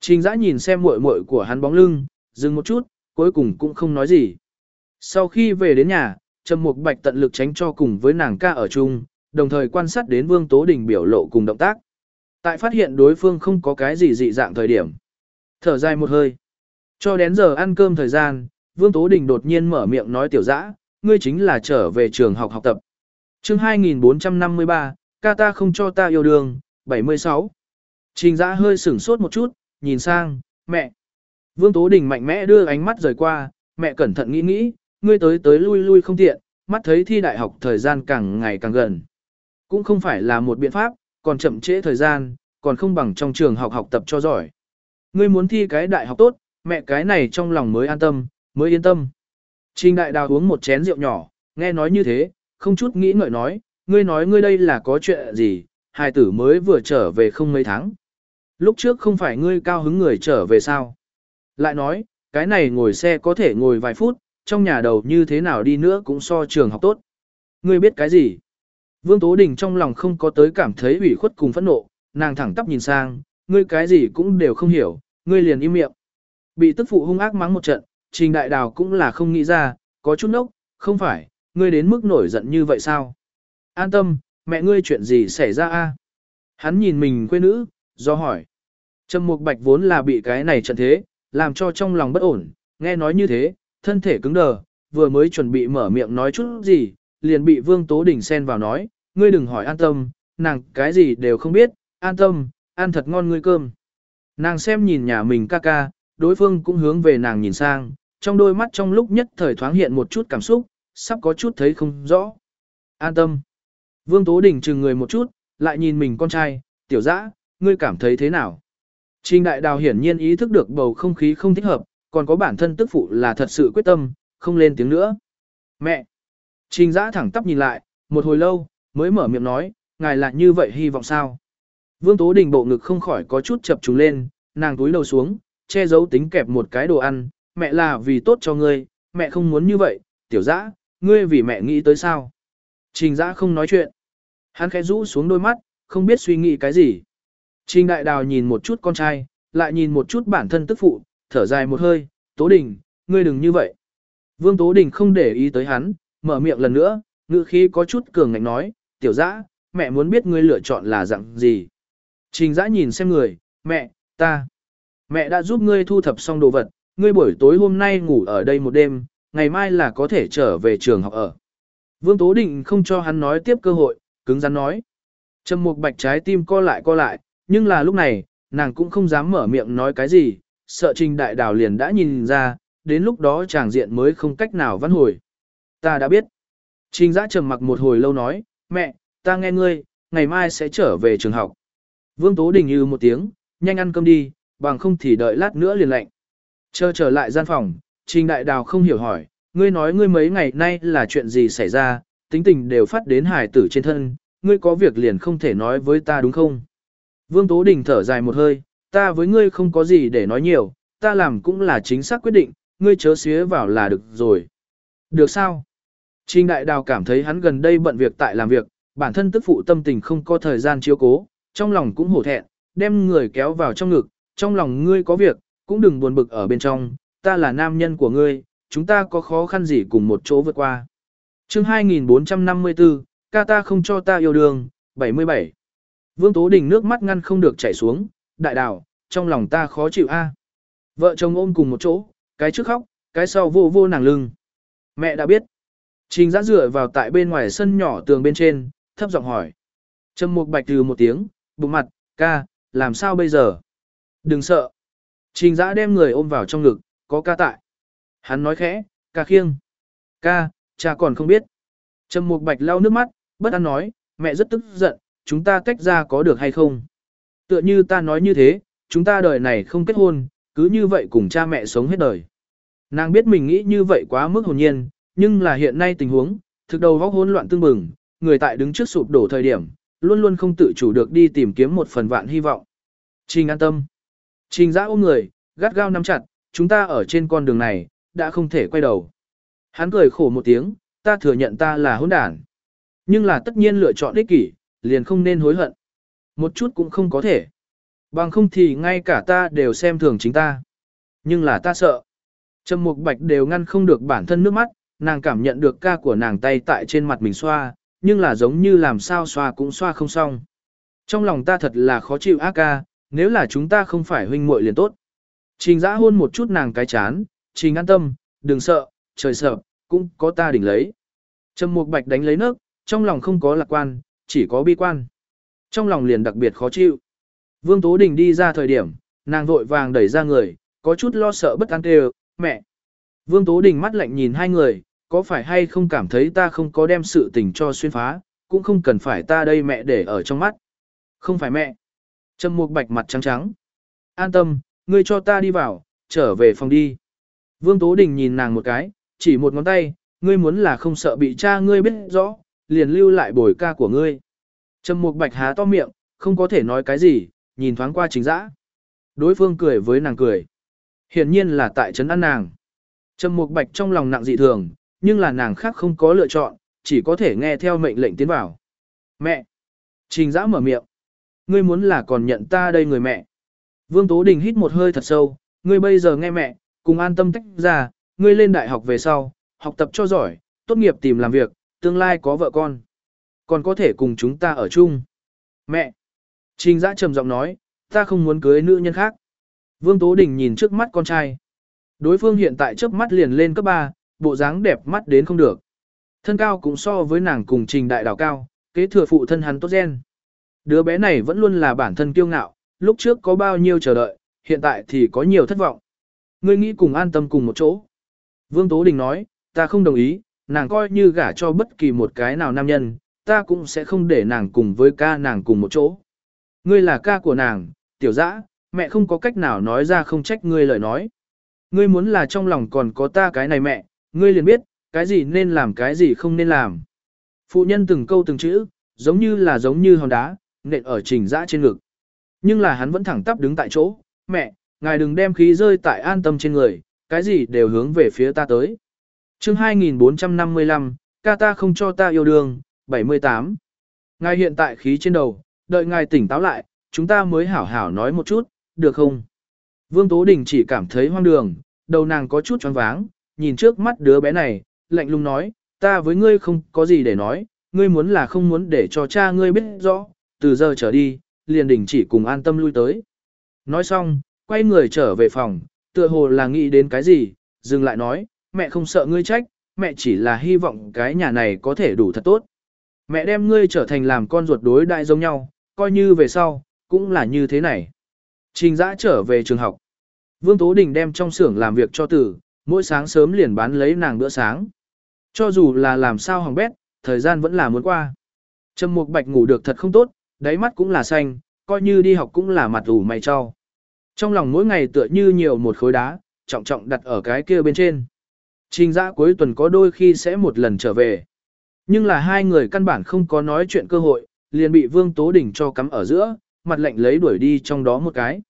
Trình Dã nhìn xem muội muội của hắn bóng lưng, dừng một chút, cuối cùng cũng không nói gì. Sau khi về đến nhà, Trầm Mục Bạch tận lực tránh cho cùng với nàng ca ở chung, đồng thời quan sát đến Vương Tố Đình biểu lộ cùng động tác. Tại phát hiện đối phương không có cái gì dị dạng thời điểm. Thở dài một hơi. Cho đến giờ ăn cơm thời gian, Vương Tố Đình đột nhiên mở miệng nói tiểu dã, ngươi chính là trở về trường học học tập. chương 2453, ca ta không cho ta yêu đương, 76. Trình dã hơi sửng sốt một chút, nhìn sang, mẹ. Vương Tố Đình mạnh mẽ đưa ánh mắt rời qua, mẹ cẩn thận nghĩ nghĩ, ngươi tới tới lui lui không tiện, mắt thấy thi đại học thời gian càng ngày càng gần. Cũng không phải là một biện pháp, còn chậm trễ thời gian, còn không bằng trong trường học học tập cho giỏi. Ngươi muốn thi cái đại học tốt, mẹ cái này trong lòng mới an tâm, mới yên tâm. Trình đại đào uống một chén rượu nhỏ, nghe nói như thế, không chút nghĩ ngợi nói, ngươi nói ngươi đây là có chuyện gì, hài tử mới vừa trở về không mấy tháng. Lúc trước không phải ngươi cao hứng người trở về sao? Lại nói, cái này ngồi xe có thể ngồi vài phút, trong nhà đầu như thế nào đi nữa cũng so trường học tốt. Ngươi biết cái gì? Vương Tố Đình trong lòng không có tới cảm thấy ủy khuất cùng phẫn nộ, nàng thẳng tắp nhìn sang, ngươi cái gì cũng đều không hiểu, ngươi liền im miệng. Bị tức phụ hung ác mắng một trận, Trình Đại Đào cũng là không nghĩ ra, có chút nốc, không phải, ngươi đến mức nổi giận như vậy sao? An tâm, mẹ ngươi chuyện gì xảy ra a? Hắn nhìn mình quê nữ, do hỏi. Trầm Mục Bạch vốn là bị cái này trận thế, làm cho trong lòng bất ổn, nghe nói như thế, thân thể cứng đờ, vừa mới chuẩn bị mở miệng nói chút gì, liền bị Vương Tố Đình xen vào nói, ngươi đừng hỏi an tâm, nàng cái gì đều không biết, an tâm, ăn thật ngon ngươi cơm. Nàng xem nhìn nhà mình ca ca, đối phương cũng hướng về nàng nhìn sang, trong đôi mắt trong lúc nhất thời thoáng hiện một chút cảm xúc, sắp có chút thấy không rõ. An tâm. Vương Tố Đình chừng người một chút, lại nhìn mình con trai, tiểu dã, ngươi cảm thấy thế nào? Trình Đại Đào hiển nhiên ý thức được bầu không khí không thích hợp, còn có bản thân tức phụ là thật sự quyết tâm, không lên tiếng nữa. Mẹ! Trình giã thẳng tắp nhìn lại, một hồi lâu, mới mở miệng nói, ngài là như vậy hy vọng sao? Vương Tố Đình bộ ngực không khỏi có chút chập trùng lên, nàng túi đầu xuống, che giấu tính kẹp một cái đồ ăn, mẹ là vì tốt cho ngươi, mẹ không muốn như vậy, tiểu dã, ngươi vì mẹ nghĩ tới sao? Trình dã không nói chuyện. Hắn khẽ rũ xuống đôi mắt, không biết suy nghĩ cái gì. Trình đại đào nhìn một chút con trai, lại nhìn một chút bản thân tức phụ, thở dài một hơi, Tố Đình, ngươi đừng như vậy. Vương Tố Đình không để ý tới hắn, mở miệng lần nữa, ngữ khí có chút cường ngạnh nói, tiểu dã, mẹ muốn biết ngươi lựa chọn là dạng gì. Trình dã nhìn xem người, mẹ, ta, mẹ đã giúp ngươi thu thập xong đồ vật, ngươi buổi tối hôm nay ngủ ở đây một đêm, ngày mai là có thể trở về trường học ở. Vương Tố Định không cho hắn nói tiếp cơ hội, cứng rắn nói. Trầm Mục Bạch trái tim co lại co lại, nhưng là lúc này, nàng cũng không dám mở miệng nói cái gì, sợ Trình Đại Đào liền đã nhìn ra, đến lúc đó chàng diện mới không cách nào văn hồi. Ta đã biết. Trình Dã trầm mặc một hồi lâu nói, mẹ, ta nghe ngươi, ngày mai sẽ trở về trường học. Vương Tố Đình như một tiếng, nhanh ăn cơm đi, bằng không thì đợi lát nữa liền lạnh. Chờ trở lại gian phòng, Trình Đại Đào không hiểu hỏi, ngươi nói ngươi mấy ngày nay là chuyện gì xảy ra, tính tình đều phát đến hải tử trên thân, ngươi có việc liền không thể nói với ta đúng không? Vương Tố Đình thở dài một hơi, ta với ngươi không có gì để nói nhiều, ta làm cũng là chính xác quyết định, ngươi chớ xía vào là được rồi. Được sao? Trình Đại Đào cảm thấy hắn gần đây bận việc tại làm việc, bản thân tức phụ tâm tình không có thời gian chiếu cố, trong lòng cũng hổ thẹn, đem người kéo vào trong ngực, trong lòng ngươi có việc, cũng đừng buồn bực ở bên trong, ta là nam nhân của ngươi, chúng ta có khó khăn gì cùng một chỗ vượt qua. chương 2454, ca ta không cho ta yêu đương, 77. Vương Tố Đình nước mắt ngăn không được chảy xuống, đại đảo, trong lòng ta khó chịu a. Vợ chồng ôm cùng một chỗ, cái trước khóc, cái sau vô vô nàng lưng. Mẹ đã biết. Trình giã dựa vào tại bên ngoài sân nhỏ tường bên trên, thấp giọng hỏi. Trầm mục bạch từ một tiếng, bụng mặt, ca, làm sao bây giờ? Đừng sợ. Trình giã đem người ôm vào trong ngực, có ca tại. Hắn nói khẽ, ca khiêng. Ca, cha còn không biết. Trầm mục bạch lau nước mắt, bất an nói, mẹ rất tức giận, chúng ta tách ra có được hay không? Tựa như ta nói như thế, chúng ta đời này không kết hôn, cứ như vậy cùng cha mẹ sống hết đời. Nàng biết mình nghĩ như vậy quá mức hồn nhiên, nhưng là hiện nay tình huống, thực đầu vóc hỗn loạn tương bừng, người tại đứng trước sụp đổ thời điểm, luôn luôn không tự chủ được đi tìm kiếm một phần vạn hy vọng. Trình an tâm. Trình giã ôm người, gắt gao nắm chặt, chúng ta ở trên con đường này, đã không thể quay đầu. Hắn cười khổ một tiếng, ta thừa nhận ta là hỗn đản. Nhưng là tất nhiên lựa chọn ích kỷ, liền không nên hối hận. Một chút cũng không có thể. Bằng không thì ngay cả ta đều xem thường chính ta. Nhưng là ta sợ. Trầm Mục Bạch đều ngăn không được bản thân nước mắt, nàng cảm nhận được ca của nàng tay tại trên mặt mình xoa, nhưng là giống như làm sao xoa cũng xoa không xong. Trong lòng ta thật là khó chịu ác ca, nếu là chúng ta không phải huynh muội liền tốt. Trình giã hôn một chút nàng cái chán, trình an tâm, đừng sợ, trời sợ, cũng có ta đỉnh lấy. Trầm Mục Bạch đánh lấy nước, trong lòng không có lạc quan, chỉ có bi quan. Trong lòng liền đặc biệt khó chịu. Vương Tố Đình đi ra thời điểm, nàng vội vàng đẩy ra người, có chút lo sợ bất an kêu, mẹ. Vương Tố Đình mắt lạnh nhìn hai người, có phải hay không cảm thấy ta không có đem sự tình cho xuyên phá, cũng không cần phải ta đây mẹ để ở trong mắt. Không phải mẹ. Trầm Mục Bạch mặt trắng trắng. An tâm, ngươi cho ta đi vào, trở về phòng đi. Vương Tố Đình nhìn nàng một cái, chỉ một ngón tay, ngươi muốn là không sợ bị cha ngươi biết rõ, liền lưu lại bồi ca của ngươi. Trầm Mục Bạch há to miệng, không có thể nói cái gì, nhìn thoáng qua chính dã. Đối phương cười với nàng cười. Hiển nhiên là tại trấn an nàng. Trầm Mục Bạch trong lòng nặng dị thường, nhưng là nàng khác không có lựa chọn, chỉ có thể nghe theo mệnh lệnh tiến vào. Mẹ! Trình dã mở miệng. Ngươi muốn là còn nhận ta đây người mẹ. Vương Tố Đình hít một hơi thật sâu, ngươi bây giờ nghe mẹ, cùng an tâm tách ra, ngươi lên đại học về sau, học tập cho giỏi, tốt nghiệp tìm làm việc, tương lai có vợ con. Còn có thể cùng chúng ta ở chung. Mẹ! Trình Giã trầm giọng nói, ta không muốn cưới nữ nhân khác. Vương Tố Đình nhìn trước mắt con trai. Đối phương hiện tại chớp mắt liền lên cấp 3, bộ dáng đẹp mắt đến không được. Thân cao cũng so với nàng cùng trình đại đảo cao, kế thừa phụ thân hắn tốt gen. Đứa bé này vẫn luôn là bản thân kiêu ngạo, lúc trước có bao nhiêu chờ đợi, hiện tại thì có nhiều thất vọng. Ngươi nghĩ cùng an tâm cùng một chỗ. Vương Tố Đình nói, ta không đồng ý, nàng coi như gả cho bất kỳ một cái nào nam nhân, ta cũng sẽ không để nàng cùng với ca nàng cùng một chỗ. Ngươi là ca của nàng, tiểu dã, mẹ không có cách nào nói ra không trách ngươi lời nói. Ngươi muốn là trong lòng còn có ta cái này mẹ, ngươi liền biết, cái gì nên làm cái gì không nên làm. Phụ nhân từng câu từng chữ, giống như là giống như hòn đá, nện ở trình dã trên ngực. Nhưng là hắn vẫn thẳng tắp đứng tại chỗ, mẹ, ngài đừng đem khí rơi tại an tâm trên người, cái gì đều hướng về phía ta tới. chương 2455, ca ta không cho ta yêu đương, 78. Ngài hiện tại khí trên đầu, đợi ngài tỉnh táo lại, chúng ta mới hảo hảo nói một chút, được không? Vương Tố Đình chỉ cảm thấy hoang đường, đầu nàng có chút choáng váng, nhìn trước mắt đứa bé này, lạnh lùng nói, ta với ngươi không có gì để nói, ngươi muốn là không muốn để cho cha ngươi biết rõ, từ giờ trở đi, liền đình chỉ cùng an tâm lui tới. Nói xong, quay người trở về phòng, tựa hồ là nghĩ đến cái gì, dừng lại nói, mẹ không sợ ngươi trách, mẹ chỉ là hy vọng cái nhà này có thể đủ thật tốt. Mẹ đem ngươi trở thành làm con ruột đối đại giống nhau, coi như về sau, cũng là như thế này. Trình dã trở về trường học. Vương Tố Đình đem trong xưởng làm việc cho tử, mỗi sáng sớm liền bán lấy nàng bữa sáng. Cho dù là làm sao hỏng bét, thời gian vẫn là muốn qua. Trầm Mục Bạch ngủ được thật không tốt, đáy mắt cũng là xanh, coi như đi học cũng là mặt ủ mày cho. Trong lòng mỗi ngày tựa như nhiều một khối đá, trọng trọng đặt ở cái kia bên trên. Trình dã cuối tuần có đôi khi sẽ một lần trở về. Nhưng là hai người căn bản không có nói chuyện cơ hội, liền bị Vương Tố Đình cho cắm ở giữa, mặt lạnh lấy đuổi đi trong đó một cái.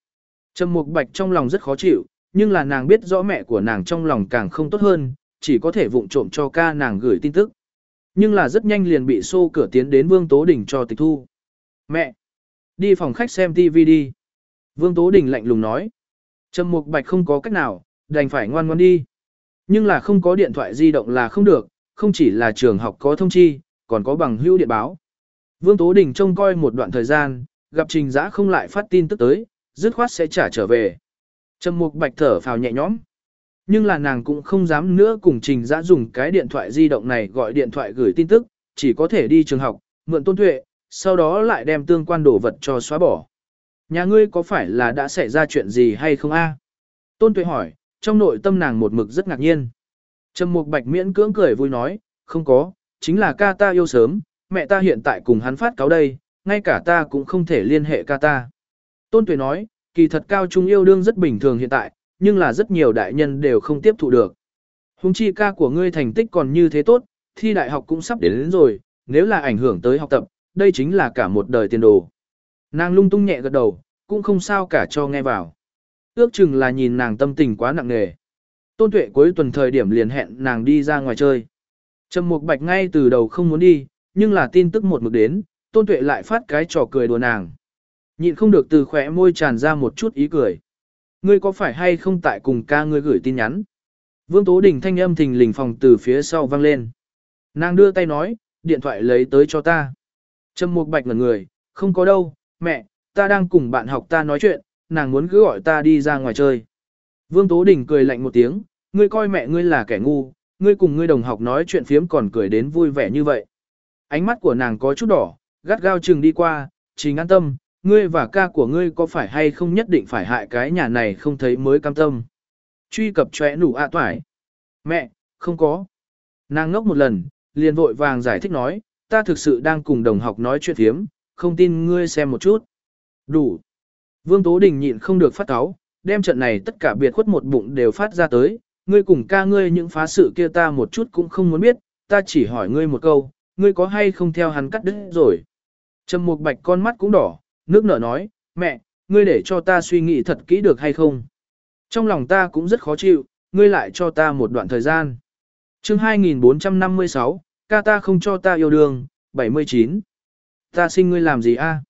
Trầm Mục Bạch trong lòng rất khó chịu, nhưng là nàng biết rõ mẹ của nàng trong lòng càng không tốt hơn, chỉ có thể vụng trộm cho ca nàng gửi tin tức. Nhưng là rất nhanh liền bị xô cửa tiến đến Vương Tố Đình cho tịch thu. Mẹ! Đi phòng khách xem TV đi. Vương Tố Đình lạnh lùng nói. Trầm Mục Bạch không có cách nào, đành phải ngoan ngoan đi. Nhưng là không có điện thoại di động là không được, không chỉ là trường học có thông chi, còn có bằng hữu điện báo. Vương Tố Đình trông coi một đoạn thời gian, gặp Trình Giã không lại phát tin tức tới, dứt khoát sẽ trả trở về. Trầm Mục Bạch thở phào nhẹ nhõm. Nhưng là nàng cũng không dám nữa cùng Trình Giã dùng cái điện thoại di động này gọi điện thoại gửi tin tức, chỉ có thể đi trường học, mượn tôn tuệ, sau đó lại đem tương quan đồ vật cho xóa bỏ. Nhà ngươi có phải là đã xảy ra chuyện gì hay không a? Tôn tuệ hỏi, trong nội tâm nàng một mực rất ngạc nhiên. Trầm Mục Bạch miễn cưỡng cười vui nói, không có, chính là ca ta yêu sớm, mẹ ta hiện tại cùng hắn phát cáo đây, ngay cả ta cũng không thể liên hệ ca ta. Tôn Tuệ nói, kỳ thật cao trung yêu đương rất bình thường hiện tại, nhưng là rất nhiều đại nhân đều không tiếp thụ được. Hùng chi ca của ngươi thành tích còn như thế tốt, thi đại học cũng sắp đến, đến rồi, nếu là ảnh hưởng tới học tập, đây chính là cả một đời tiền đồ. Nàng lung tung nhẹ gật đầu, cũng không sao cả cho nghe vào. Ước chừng là nhìn nàng tâm tình quá nặng nề. Tôn Tuệ cuối tuần thời điểm liền hẹn nàng đi ra ngoài chơi. Trầm Mục Bạch ngay từ đầu không muốn đi, nhưng là tin tức một mực đến, Tôn Tuệ lại phát cái trò cười đùa nàng. Nhịn không được từ khỏe môi tràn ra một chút ý cười. Ngươi có phải hay không tại cùng ca ngươi gửi tin nhắn? Vương Tố Đình thanh âm thình lình phòng từ phía sau vang lên. Nàng đưa tay nói, điện thoại lấy tới cho ta. Trầm Mục Bạch ngẩn người, không có đâu, mẹ, ta đang cùng bạn học ta nói chuyện, nàng muốn cứ gọi ta đi ra ngoài chơi. Vương Tố Đình cười lạnh một tiếng, ngươi coi mẹ ngươi là kẻ ngu, ngươi cùng ngươi đồng học nói chuyện phiếm còn cười đến vui vẻ như vậy. Ánh mắt của nàng có chút đỏ, gắt gao chừng đi qua, chính an tâm, ngươi và ca của ngươi có phải hay không nhất định phải hại cái nhà này không thấy mới cam tâm. Truy cập chóe nủ ạ à toải. Mẹ, không có. Nàng ngốc một lần, liền vội vàng giải thích nói, ta thực sự đang cùng đồng học nói chuyện thiếm, không tin ngươi xem một chút. Đủ. Vương Tố Đình nhịn không được phát cáo, đem trận này tất cả biệt khuất một bụng đều phát ra tới, ngươi cùng ca ngươi những phá sự kia ta một chút cũng không muốn biết, ta chỉ hỏi ngươi một câu, ngươi có hay không theo hắn cắt đứt rồi. Trầm Mục Bạch con mắt cũng đỏ, nước nở nói, mẹ, ngươi để cho ta suy nghĩ thật kỹ được hay không. Trong lòng ta cũng rất khó chịu, ngươi lại cho ta một đoạn thời gian. chương 2456, ca ta không cho ta yêu đương, 79. Ta sinh ngươi làm gì a?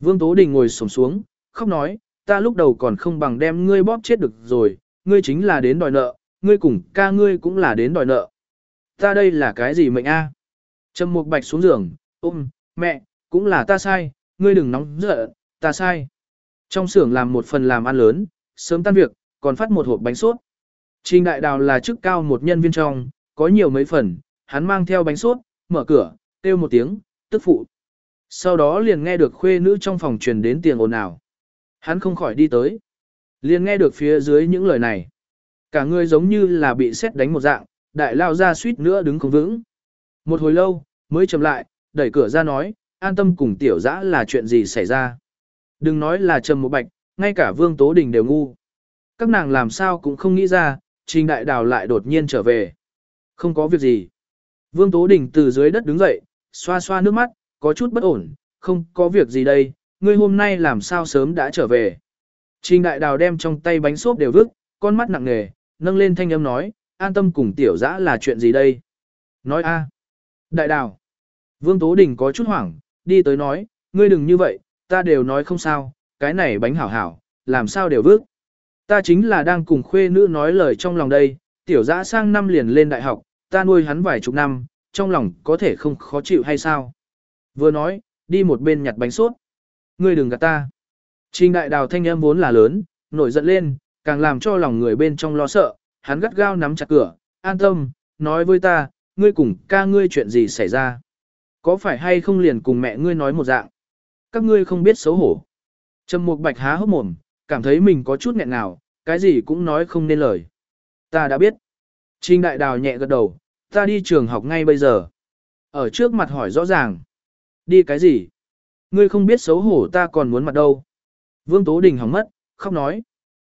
Vương Tố Đình ngồi sổng xuống, khóc nói, ta lúc đầu còn không bằng đem ngươi bóp chết được rồi, ngươi chính là đến đòi nợ, ngươi cùng ca ngươi cũng là đến đòi nợ. Ta đây là cái gì mệnh a? Trầm Mục Bạch xuống giường, ôm, mẹ, cũng là ta sai, ngươi đừng nóng giận, ta sai. Trong xưởng làm một phần làm ăn lớn, sớm tan việc, còn phát một hộp bánh sốt. Trình Đại Đào là chức cao một nhân viên trong, có nhiều mấy phần, hắn mang theo bánh suốt, mở cửa, kêu một tiếng, tức phụ. Sau đó liền nghe được khuê nữ trong phòng truyền đến tiền ồn ào. Hắn không khỏi đi tới. Liền nghe được phía dưới những lời này. Cả người giống như là bị xét đánh một dạng, đại lao ra suýt nữa đứng không vững. Một hồi lâu, mới chậm lại, đẩy cửa ra nói, an tâm cùng tiểu dã là chuyện gì xảy ra. Đừng nói là trầm một bạch, ngay cả vương tố đình đều ngu. Các nàng làm sao cũng không nghĩ ra, Trình Đại Đào lại đột nhiên trở về. Không có việc gì. Vương Tố Đình từ dưới đất đứng dậy, xoa xoa nước mắt, có chút bất ổn, không có việc gì đây, ngươi hôm nay làm sao sớm đã trở về. Trình Đại Đào đem trong tay bánh xốp đều vứt, con mắt nặng nề, nâng lên thanh âm nói, an tâm cùng tiểu dã là chuyện gì đây? Nói a. Đại Đào. Vương Tố Đình có chút hoảng, đi tới nói, ngươi đừng như vậy, ta đều nói không sao, cái này bánh hảo hảo, làm sao đều vứt. Ta chính là đang cùng khuê nữ nói lời trong lòng đây, tiểu dã sang năm liền lên đại học, ta nuôi hắn vài chục năm, trong lòng có thể không khó chịu hay sao. Vừa nói, đi một bên nhặt bánh sốt. Ngươi đừng gạt ta. Trình đại đào thanh âm vốn là lớn, nổi giận lên, càng làm cho lòng người bên trong lo sợ, hắn gắt gao nắm chặt cửa, an tâm, nói với ta, ngươi cùng ca ngươi chuyện gì xảy ra. Có phải hay không liền cùng mẹ ngươi nói một dạng? Các ngươi không biết xấu hổ. Trầm Mục Bạch há hốc mồm, cảm thấy mình có chút nghẹn nào, cái gì cũng nói không nên lời. Ta đã biết. Trình Đại Đào nhẹ gật đầu, ta đi trường học ngay bây giờ. Ở trước mặt hỏi rõ ràng. Đi cái gì? Ngươi không biết xấu hổ ta còn muốn mặt đâu. Vương Tố Đình hỏng mất, khóc nói.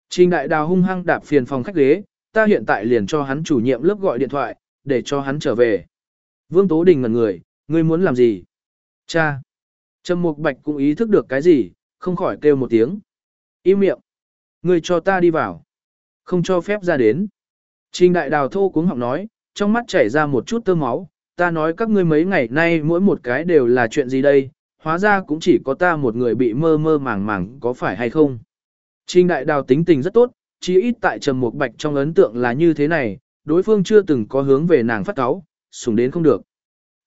Trình Đại Đào hung hăng đạp phiền phòng khách ghế, ta hiện tại liền cho hắn chủ nhiệm lớp gọi điện thoại, để cho hắn trở về. Vương Tố Đình ngẩn người, ngươi muốn làm gì? Cha! Trầm Mục Bạch cũng ý thức được cái gì, không khỏi kêu một tiếng. Im miệng! Ngươi cho ta đi vào. Không cho phép ra đến. Trình Đại Đào thô cuống họng nói, trong mắt chảy ra một chút tơ máu, ta nói các ngươi mấy ngày nay mỗi một cái đều là chuyện gì đây, hóa ra cũng chỉ có ta một người bị mơ mơ màng màng có phải hay không. Trình Đại Đào tính tình rất tốt, chỉ ít tại Trầm một Bạch trong ấn tượng là như thế này, đối phương chưa từng có hướng về nàng phát cáo, sủng đến không được.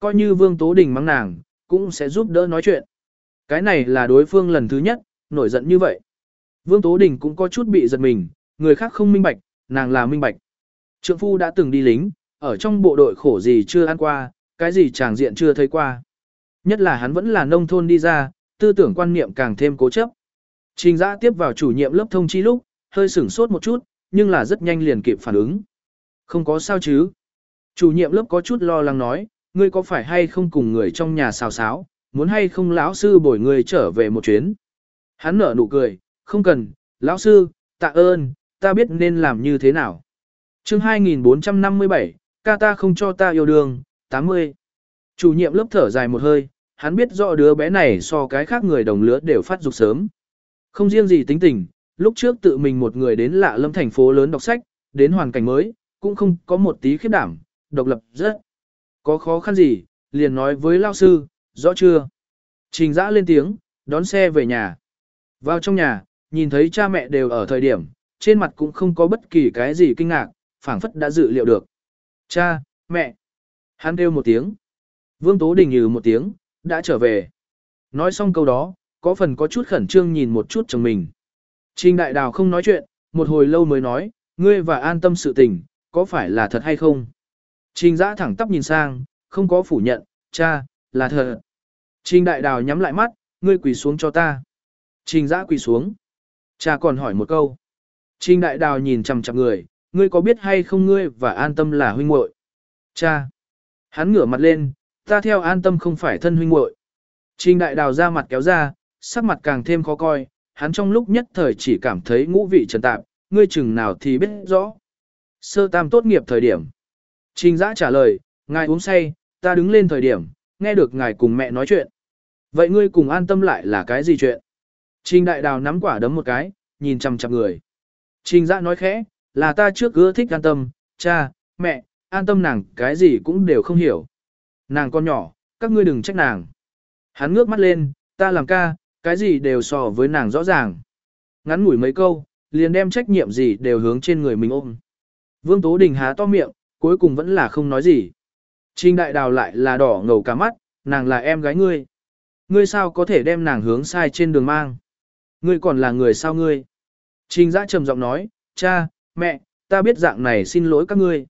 Coi như Vương Tố Đình mắng nàng, cũng sẽ giúp đỡ nói chuyện. Cái này là đối phương lần thứ nhất, nổi giận như vậy. Vương Tố Đình cũng có chút bị giật mình, người khác không minh bạch, nàng là minh bạch. Trượng phu đã từng đi lính, ở trong bộ đội khổ gì chưa ăn qua, cái gì chàng diện chưa thấy qua. Nhất là hắn vẫn là nông thôn đi ra, tư tưởng quan niệm càng thêm cố chấp. Trình giã tiếp vào chủ nhiệm lớp thông chi lúc, hơi sửng sốt một chút, nhưng là rất nhanh liền kịp phản ứng. Không có sao chứ. Chủ nhiệm lớp có chút lo lắng nói, ngươi có phải hay không cùng người trong nhà xào xáo, muốn hay không lão sư bồi ngươi trở về một chuyến. Hắn nở nụ cười, không cần, lão sư, tạ ơn, ta biết nên làm như thế nào. chương 2457, ca ta không cho ta yêu đương, 80. Chủ nhiệm lớp thở dài một hơi, hắn biết rõ đứa bé này so cái khác người đồng lứa đều phát dục sớm. Không riêng gì tính tình, lúc trước tự mình một người đến lạ lâm thành phố lớn đọc sách, đến hoàn cảnh mới, cũng không có một tí khiếp đảm, độc lập rất. Có khó khăn gì, liền nói với lao sư, rõ chưa? Trình dã lên tiếng, đón xe về nhà. Vào trong nhà, nhìn thấy cha mẹ đều ở thời điểm, trên mặt cũng không có bất kỳ cái gì kinh ngạc, phảng phất đã dự liệu được. Cha, mẹ. Hắn kêu một tiếng. Vương Tố Đình như một tiếng, đã trở về. Nói xong câu đó, có phần có chút khẩn trương nhìn một chút chồng mình. Trình Đại Đào không nói chuyện, một hồi lâu mới nói, ngươi và an tâm sự tình, có phải là thật hay không? Trình giã thẳng tắp nhìn sang, không có phủ nhận, cha, là thật. Trình Đại Đào nhắm lại mắt, ngươi quỳ xuống cho ta. Trình giã quỳ xuống. Cha còn hỏi một câu. Trình Đại Đào nhìn chằm chằm người, ngươi có biết hay không ngươi và an tâm là huynh muội? Cha. Hắn ngửa mặt lên, ta theo an tâm không phải thân huynh muội. Trình Đại Đào ra mặt kéo ra, sắc mặt càng thêm khó coi, hắn trong lúc nhất thời chỉ cảm thấy ngũ vị trần tạp, ngươi chừng nào thì biết rõ. Sơ tam tốt nghiệp thời điểm. Trình giã trả lời, ngài uống say, ta đứng lên thời điểm, nghe được ngài cùng mẹ nói chuyện. Vậy ngươi cùng an tâm lại là cái gì chuyện? Trình đại đào nắm quả đấm một cái, nhìn chằm chằm người. Trình giã nói khẽ, là ta trước ưa thích an tâm, cha, mẹ, an tâm nàng cái gì cũng đều không hiểu. Nàng con nhỏ, các ngươi đừng trách nàng. Hắn ngước mắt lên, ta làm ca, cái gì đều so với nàng rõ ràng. Ngắn ngủi mấy câu, liền đem trách nhiệm gì đều hướng trên người mình ôm. Vương Tố Đình há to miệng, cuối cùng vẫn là không nói gì. Trình đại đào lại là đỏ ngầu cả mắt, nàng là em gái ngươi. Ngươi sao có thể đem nàng hướng sai trên đường mang? Ngươi còn là người sao ngươi? Trình giã trầm giọng nói, cha, mẹ, ta biết dạng này xin lỗi các ngươi.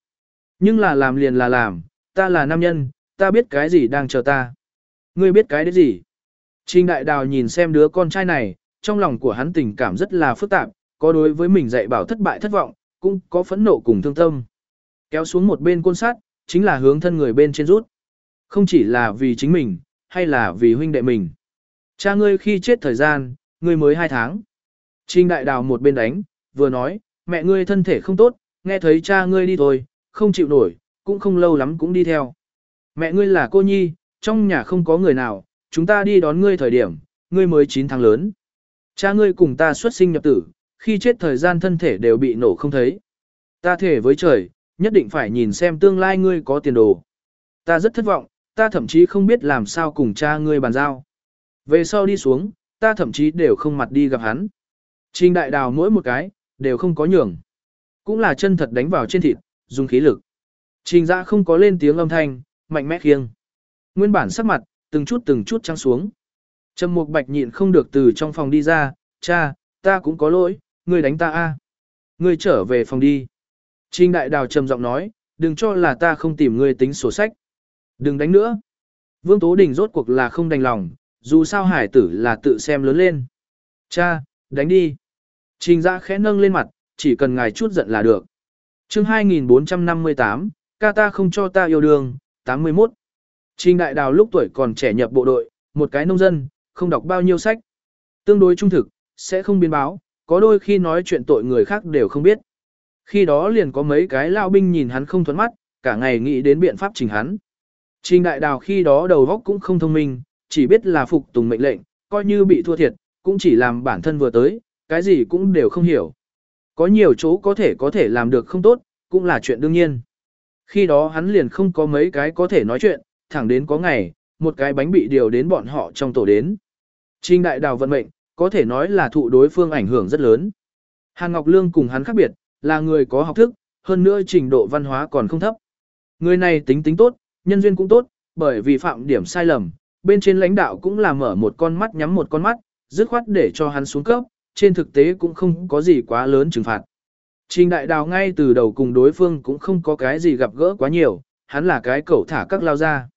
Nhưng là làm liền là làm, ta là nam nhân, ta biết cái gì đang chờ ta. Ngươi biết cái đấy gì? Trình đại đào nhìn xem đứa con trai này, trong lòng của hắn tình cảm rất là phức tạp, có đối với mình dạy bảo thất bại thất vọng, cũng có phẫn nộ cùng thương tâm. Kéo xuống một bên côn sát, chính là hướng thân người bên trên rút. Không chỉ là vì chính mình, hay là vì huynh đệ mình. Cha ngươi khi chết thời gian, ngươi mới hai tháng. Trình đại đào một bên đánh, vừa nói, mẹ ngươi thân thể không tốt, nghe thấy cha ngươi đi thôi, không chịu nổi, cũng không lâu lắm cũng đi theo. Mẹ ngươi là cô nhi, trong nhà không có người nào, chúng ta đi đón ngươi thời điểm, ngươi mới 9 tháng lớn. Cha ngươi cùng ta xuất sinh nhập tử, khi chết thời gian thân thể đều bị nổ không thấy. Ta thể với trời, nhất định phải nhìn xem tương lai ngươi có tiền đồ. Ta rất thất vọng, ta thậm chí không biết làm sao cùng cha ngươi bàn giao. Về sau đi xuống, ta thậm chí đều không mặt đi gặp hắn. Trình đại đào mỗi một cái, đều không có nhường. Cũng là chân thật đánh vào trên thịt, dùng khí lực. Trình Dã không có lên tiếng âm thanh, mạnh mẽ khiêng. Nguyên bản sắc mặt, từng chút từng chút trăng xuống. Trầm Mục Bạch nhịn không được từ trong phòng đi ra, cha, ta cũng có lỗi, ngươi đánh ta a. Ngươi trở về phòng đi. Trình đại đào trầm giọng nói, đừng cho là ta không tìm ngươi tính sổ sách. Đừng đánh nữa. Vương Tố Đình rốt cuộc là không đành lòng, dù sao hải tử là tự xem lớn lên. Cha, đánh đi. Trình Dã khẽ nâng lên mặt, chỉ cần ngài chút giận là được. chương 2458, ca ta không cho ta yêu đương, 81. Trình Đại Đào lúc tuổi còn trẻ nhập bộ đội, một cái nông dân, không đọc bao nhiêu sách. Tương đối trung thực, sẽ không biến báo, có đôi khi nói chuyện tội người khác đều không biết. Khi đó liền có mấy cái lao binh nhìn hắn không thuẫn mắt, cả ngày nghĩ đến biện pháp chỉnh hắn. Trình Đại Đào khi đó đầu óc cũng không thông minh, chỉ biết là phục tùng mệnh lệnh, coi như bị thua thiệt, cũng chỉ làm bản thân vừa tới, cái gì cũng đều không hiểu. Có nhiều chỗ có thể có thể làm được không tốt, cũng là chuyện đương nhiên. Khi đó hắn liền không có mấy cái có thể nói chuyện, thẳng đến có ngày, một cái bánh bị điều đến bọn họ trong tổ đến. Trình đại đào vận mệnh, có thể nói là thụ đối phương ảnh hưởng rất lớn. Hàn Ngọc Lương cùng hắn khác biệt, là người có học thức, hơn nữa trình độ văn hóa còn không thấp. Người này tính tính tốt, nhân duyên cũng tốt, bởi vì phạm điểm sai lầm, bên trên lãnh đạo cũng là mở một con mắt nhắm một con mắt, dứt khoát để cho hắn xuống cấp, trên thực tế cũng không có gì quá lớn trừng phạt. Trình đại đào ngay từ đầu cùng đối phương cũng không có cái gì gặp gỡ quá nhiều, hắn là cái cẩu thả các lao ra.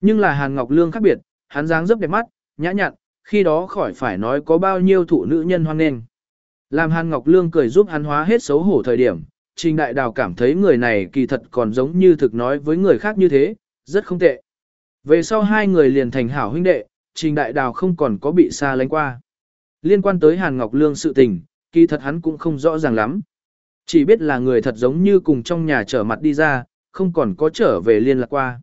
Nhưng là Hàn Ngọc Lương khác biệt, hắn dáng dấp đẹp mắt, nhã nhặn, khi đó khỏi phải nói có bao nhiêu thụ nữ nhân hoan nghênh. Làm Hàn Ngọc Lương cười giúp hắn hóa hết xấu hổ thời điểm, Trình Đại Đào cảm thấy người này kỳ thật còn giống như thực nói với người khác như thế, rất không tệ. Về sau hai người liền thành hảo huynh đệ, Trình Đại Đào không còn có bị xa lánh qua. Liên quan tới Hàn Ngọc Lương sự tình, kỳ thật hắn cũng không rõ ràng lắm. Chỉ biết là người thật giống như cùng trong nhà trở mặt đi ra, không còn có trở về liên lạc qua.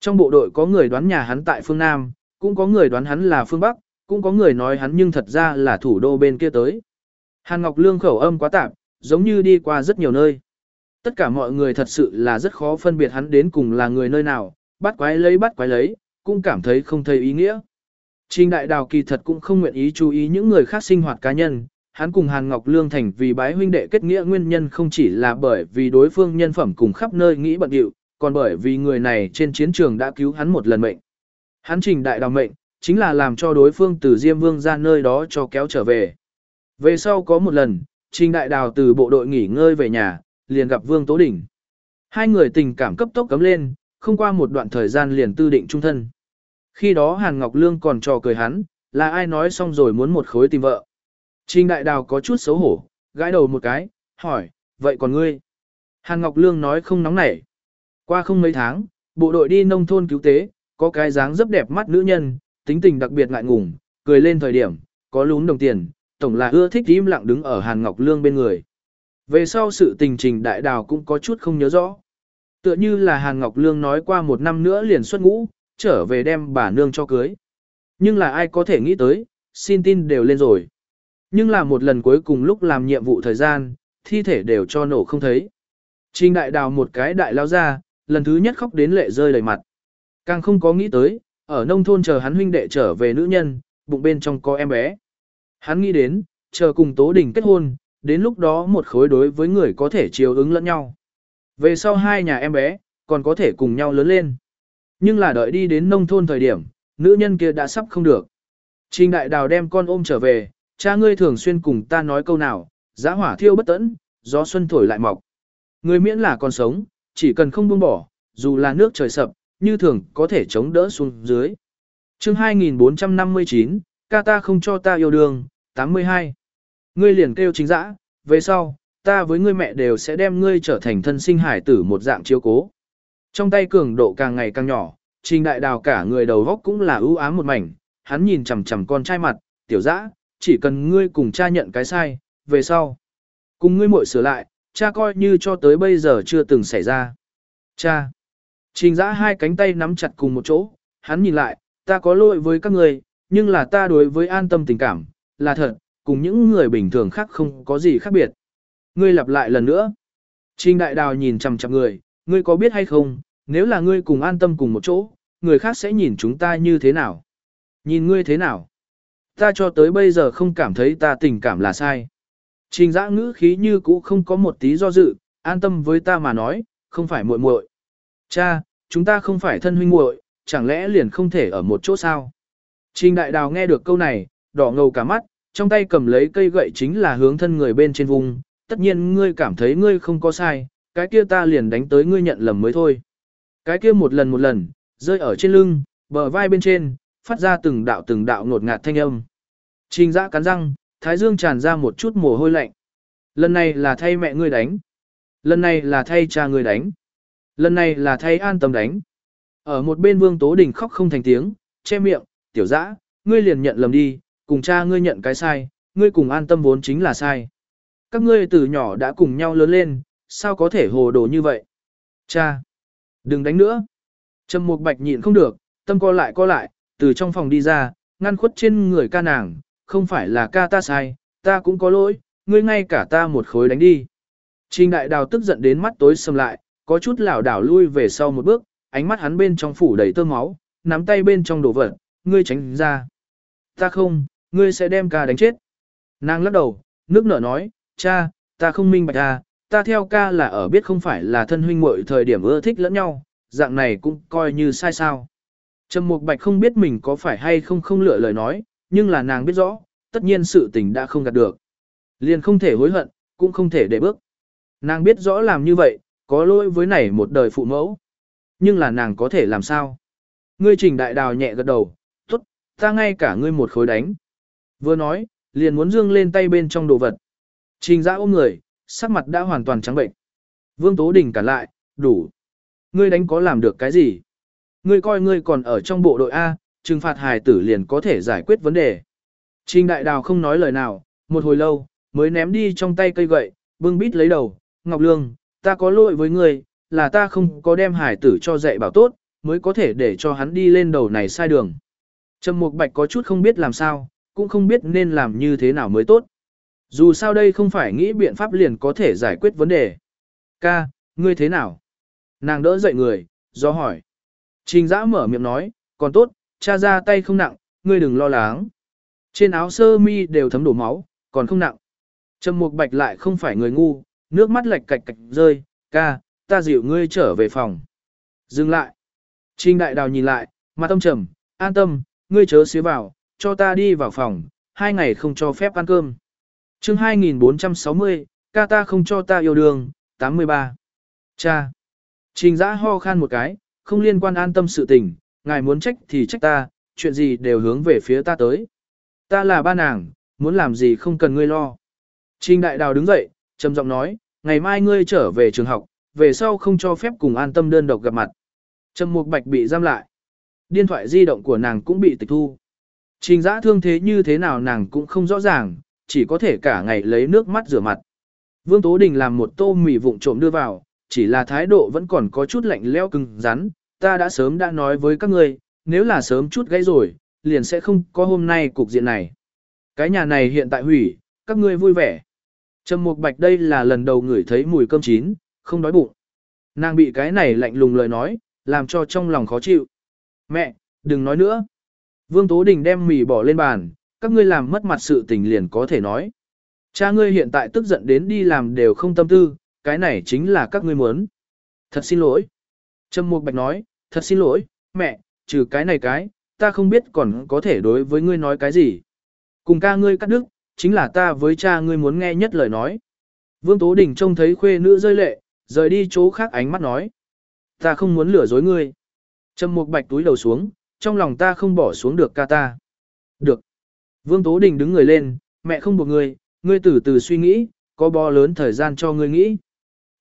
Trong bộ đội có người đoán nhà hắn tại phương Nam, cũng có người đoán hắn là phương Bắc, cũng có người nói hắn nhưng thật ra là thủ đô bên kia tới. Hàn Ngọc Lương khẩu âm quá tạp, giống như đi qua rất nhiều nơi. Tất cả mọi người thật sự là rất khó phân biệt hắn đến cùng là người nơi nào, bắt quái lấy bắt quái lấy, cũng cảm thấy không thấy ý nghĩa. Trình Đại Đào kỳ thật cũng không nguyện ý chú ý những người khác sinh hoạt cá nhân, hắn cùng Hàn Ngọc Lương thành vì bái huynh đệ kết nghĩa nguyên nhân không chỉ là bởi vì đối phương nhân phẩm cùng khắp nơi nghĩ bận điệu, còn bởi vì người này trên chiến trường đã cứu hắn một lần mệnh. Hắn Trình Đại Đào mệnh, chính là làm cho đối phương từ Diêm Vương ra nơi đó cho kéo trở về. Về sau có một lần, Trình Đại Đào từ bộ đội nghỉ ngơi về nhà, liền gặp Vương Tố Đỉnh. Hai người tình cảm cấp tốc cấm lên, không qua một đoạn thời gian liền tư định trung thân. Khi đó Hàn Ngọc Lương còn trò cười hắn, là ai nói xong rồi muốn một khối tìm vợ. Trình Đại Đào có chút xấu hổ, gãi đầu một cái, hỏi, vậy còn ngươi? Hàn Ngọc Lương nói không nóng nảy. Qua không mấy tháng, bộ đội đi nông thôn cứu tế, có cái dáng rất đẹp mắt nữ nhân, tính tình đặc biệt ngại ngùng, cười lên thời điểm, có lún đồng tiền, tổng là ưa thích im lặng đứng ở Hàn Ngọc Lương bên người. Về sau sự tình trình đại đào cũng có chút không nhớ rõ. Tựa như là Hàn Ngọc Lương nói qua một năm nữa liền xuất ngũ, trở về đem bà nương cho cưới. Nhưng là ai có thể nghĩ tới, xin tin đều lên rồi. Nhưng là một lần cuối cùng lúc làm nhiệm vụ thời gian, thi thể đều cho nổ không thấy. Trình đại đào một cái đại lao ra, lần thứ nhất khóc đến lệ rơi đầy mặt. Càng không có nghĩ tới, ở nông thôn chờ hắn huynh đệ trở về nữ nhân, bụng bên trong có em bé. Hắn nghĩ đến, chờ cùng Tố Đình kết hôn, đến lúc đó một khối đối với người có thể chiều ứng lẫn nhau. Về sau hai nhà em bé, còn có thể cùng nhau lớn lên. Nhưng là đợi đi đến nông thôn thời điểm, nữ nhân kia đã sắp không được. Trình đại đào đem con ôm trở về, cha ngươi thường xuyên cùng ta nói câu nào, giã hỏa thiêu bất tẫn, gió xuân thổi lại mọc. Người miễn là còn sống, chỉ cần không buông bỏ, dù là nước trời sập, như thường có thể chống đỡ xuống dưới. chương 2459, ca ta không cho ta yêu đương, 82. Ngươi liền kêu chính dã, về sau, ta với ngươi mẹ đều sẽ đem ngươi trở thành thân sinh hải tử một dạng chiếu cố. Trong tay cường độ càng ngày càng nhỏ, trình đại đào cả người đầu góc cũng là ưu ám một mảnh, hắn nhìn chằm chằm con trai mặt, tiểu dã, chỉ cần ngươi cùng cha nhận cái sai, về sau. Cùng ngươi muội sửa lại, cha coi như cho tới bây giờ chưa từng xảy ra. Cha. Trình dã hai cánh tay nắm chặt cùng một chỗ, hắn nhìn lại, ta có lỗi với các người, nhưng là ta đối với an tâm tình cảm, là thật, cùng những người bình thường khác không có gì khác biệt. Ngươi lặp lại lần nữa. Trình đại đào nhìn chằm chằm người, ngươi có biết hay không, nếu là ngươi cùng an tâm cùng một chỗ, người khác sẽ nhìn chúng ta như thế nào? Nhìn ngươi thế nào? Ta cho tới bây giờ không cảm thấy ta tình cảm là sai. Trình giã ngữ khí như cũ không có một tí do dự, an tâm với ta mà nói, không phải muội muội. Cha, chúng ta không phải thân huynh muội, chẳng lẽ liền không thể ở một chỗ sao? Trình đại đào nghe được câu này, đỏ ngầu cả mắt, trong tay cầm lấy cây gậy chính là hướng thân người bên trên vùng, tất nhiên ngươi cảm thấy ngươi không có sai, cái kia ta liền đánh tới ngươi nhận lầm mới thôi. Cái kia một lần một lần, rơi ở trên lưng, bờ vai bên trên, phát ra từng đạo từng đạo ngột ngạt thanh âm. Trình dã cắn răng, thái dương tràn ra một chút mồ hôi lạnh. Lần này là thay mẹ ngươi đánh. Lần này là thay cha ngươi đánh. Lần này là thay an tâm đánh. Ở một bên vương tố đình khóc không thành tiếng, che miệng, tiểu dã, ngươi liền nhận lầm đi, cùng cha ngươi nhận cái sai, ngươi cùng an tâm vốn chính là sai. Các ngươi từ nhỏ đã cùng nhau lớn lên, sao có thể hồ đồ như vậy? Cha! Đừng đánh nữa! Trầm Mục Bạch nhịn không được, tâm co lại co lại, từ trong phòng đi ra, ngăn khuất trên người ca nàng, không phải là ca ta sai, ta cũng có lỗi, ngươi ngay cả ta một khối đánh đi. Trình đại đào tức giận đến mắt tối sầm lại, có chút lảo đảo lui về sau một bước, ánh mắt hắn bên trong phủ đầy tơ máu, nắm tay bên trong đổ vật, ngươi tránh ra. Ta không, ngươi sẽ đem ca đánh chết. Nàng lắc đầu, nước nở nói, cha, ta không minh bạch à ta theo ca là ở biết không phải là thân huynh muội thời điểm ưa thích lẫn nhau, dạng này cũng coi như sai sao. Trầm Mục Bạch không biết mình có phải hay không không lựa lời nói, nhưng là nàng biết rõ, tất nhiên sự tình đã không gạt được. Liền không thể hối hận, cũng không thể để bước. Nàng biết rõ làm như vậy, có lỗi với này một đời phụ mẫu. Nhưng là nàng có thể làm sao? Ngươi trình đại đào nhẹ gật đầu, tốt, ta ngay cả ngươi một khối đánh. Vừa nói, liền muốn dương lên tay bên trong đồ vật. Trình giã ôm người, sắc mặt đã hoàn toàn trắng bệnh. Vương Tố Đình cản lại, đủ. Ngươi đánh có làm được cái gì? Ngươi coi ngươi còn ở trong bộ đội A, trừng phạt hài tử liền có thể giải quyết vấn đề. Trình đại đào không nói lời nào, một hồi lâu, mới ném đi trong tay cây gậy, bưng bít lấy đầu, Ngọc Lương, ta có lỗi với ngươi, là ta không có đem hải tử cho dạy bảo tốt, mới có thể để cho hắn đi lên đầu này sai đường. Trầm Mục Bạch có chút không biết làm sao, cũng không biết nên làm như thế nào mới tốt. Dù sao đây không phải nghĩ biện pháp liền có thể giải quyết vấn đề. Ca, ngươi thế nào? Nàng đỡ dậy người, do hỏi. Trình giã mở miệng nói, còn tốt, cha ra tay không nặng, ngươi đừng lo lắng. Trên áo sơ mi đều thấm đổ máu, còn không nặng. Trầm Mục Bạch lại không phải người ngu, nước mắt lệch cạch cạch rơi, ca, ta dịu ngươi trở về phòng. Dừng lại. Trình đại đào nhìn lại, mặt tâm trầm, an tâm, ngươi chớ xía vào, cho ta đi vào phòng, hai ngày không cho phép ăn cơm chương 2460, ca ta không cho ta yêu đương, 83. Cha. Trình giã ho khan một cái, không liên quan an tâm sự tình, ngài muốn trách thì trách ta, chuyện gì đều hướng về phía ta tới. Ta là ba nàng, muốn làm gì không cần ngươi lo. Trình đại đào đứng dậy, trầm giọng nói, ngày mai ngươi trở về trường học, về sau không cho phép cùng an tâm đơn độc gặp mặt. Trầm Mục Bạch bị giam lại. Điện thoại di động của nàng cũng bị tịch thu. Trình giã thương thế như thế nào nàng cũng không rõ ràng, chỉ có thể cả ngày lấy nước mắt rửa mặt. Vương Tố Đình làm một tô mì vụng trộm đưa vào, chỉ là thái độ vẫn còn có chút lạnh leo cứng rắn. Ta đã sớm đã nói với các ngươi, nếu là sớm chút gãy rồi, liền sẽ không có hôm nay cục diện này. Cái nhà này hiện tại hủy, các ngươi vui vẻ. Trầm Mục Bạch đây là lần đầu ngửi thấy mùi cơm chín, không đói bụng. Nàng bị cái này lạnh lùng lời nói, làm cho trong lòng khó chịu. Mẹ, đừng nói nữa. Vương Tố Đình đem mì bỏ lên bàn, các ngươi làm mất mặt sự tình liền có thể nói. Cha ngươi hiện tại tức giận đến đi làm đều không tâm tư, cái này chính là các ngươi muốn. Thật xin lỗi. trâm Mục Bạch nói, thật xin lỗi, mẹ, trừ cái này cái, ta không biết còn có thể đối với ngươi nói cái gì. Cùng ca ngươi cắt đứt, chính là ta với cha ngươi muốn nghe nhất lời nói. Vương Tố Đình trông thấy khuê nữ rơi lệ, rời đi chỗ khác ánh mắt nói. Ta không muốn lừa dối ngươi. Trầm Mục Bạch túi đầu xuống, trong lòng ta không bỏ xuống được ca ta. Được. Vương Tố Đình đứng người lên, mẹ không buộc ngươi, ngươi từ từ suy nghĩ, có bo lớn thời gian cho ngươi nghĩ.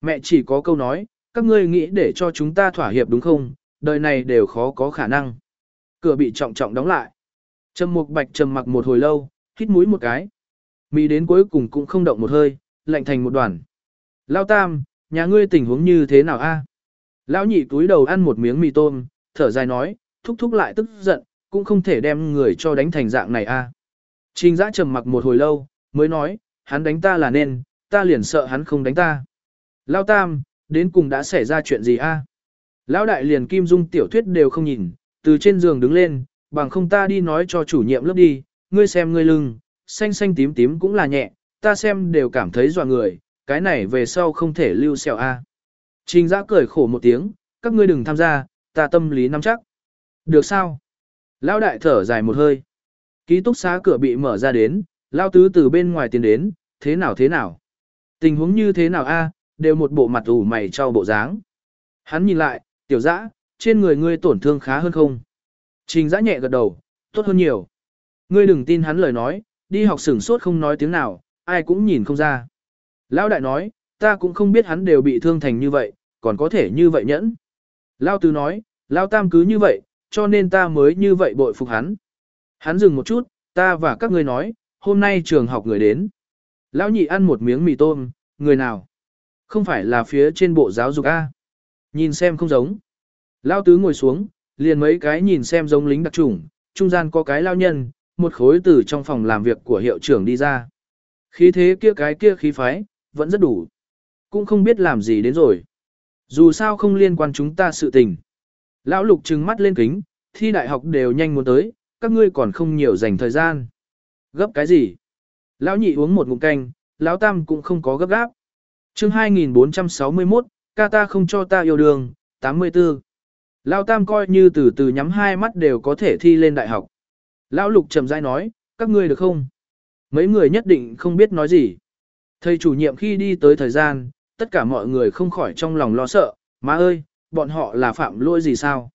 Mẹ chỉ có câu nói, các ngươi nghĩ để cho chúng ta thỏa hiệp đúng không, đời này đều khó có khả năng. Cửa bị trọng trọng đóng lại. Trầm Mục Bạch trầm mặc một hồi lâu, hít mũi một cái. Mỹ đến cuối cùng cũng không động một hơi, lạnh thành một đoàn. Lao tam, nhà ngươi tình huống như thế nào a? Lão nhị túi đầu ăn một miếng mì tôm, thở dài nói, thúc thúc lại tức giận, cũng không thể đem người cho đánh thành dạng này a. Trình giã trầm mặc một hồi lâu, mới nói, hắn đánh ta là nên, ta liền sợ hắn không đánh ta. Lao tam, đến cùng đã xảy ra chuyện gì a? À? Lão đại liền kim dung tiểu thuyết đều không nhìn, từ trên giường đứng lên, bằng không ta đi nói cho chủ nhiệm lớp đi, ngươi xem ngươi lưng, xanh xanh tím tím cũng là nhẹ, ta xem đều cảm thấy dọa người, cái này về sau không thể lưu xèo a. À? Trình giã cười khổ một tiếng, các ngươi đừng tham gia, ta tâm lý nắm chắc. Được sao? Lão đại thở dài một hơi. Ký túc xá cửa bị mở ra đến, Lao tứ từ bên ngoài tiến đến, thế nào thế nào? Tình huống như thế nào a? đều một bộ mặt ủ mày cho bộ dáng. Hắn nhìn lại, tiểu dã, trên người ngươi tổn thương khá hơn không? Trình dã nhẹ gật đầu, tốt hơn nhiều. Ngươi đừng tin hắn lời nói, đi học sửng sốt không nói tiếng nào, ai cũng nhìn không ra. Lão đại nói, ta cũng không biết hắn đều bị thương thành như vậy, còn có thể như vậy nhẫn. Lão tứ nói, lão tam cứ như vậy, cho nên ta mới như vậy bội phục hắn. Hắn dừng một chút, ta và các ngươi nói, hôm nay trường học người đến. Lão nhị ăn một miếng mì tôm, người nào? Không phải là phía trên bộ giáo dục A. Nhìn xem không giống. Lão tứ ngồi xuống, liền mấy cái nhìn xem giống lính đặc trùng, trung gian có cái lao nhân, một khối từ trong phòng làm việc của hiệu trưởng đi ra. Khí thế kia cái kia khí phái, vẫn rất đủ. Cũng không biết làm gì đến rồi. Dù sao không liên quan chúng ta sự tình. Lão lục trừng mắt lên kính, thi đại học đều nhanh muốn tới, các ngươi còn không nhiều dành thời gian. Gấp cái gì? Lão nhị uống một ngụm canh, lão tam cũng không có gấp gáp. chương 2461, ca ta không cho ta yêu đương, 84. Lão tam coi như từ từ nhắm hai mắt đều có thể thi lên đại học. Lão lục trầm rãi nói, các ngươi được không? Mấy người nhất định không biết nói gì. Thầy chủ nhiệm khi đi tới thời gian, tất cả mọi người không khỏi trong lòng lo sợ, má ơi, bọn họ là phạm lỗi gì sao?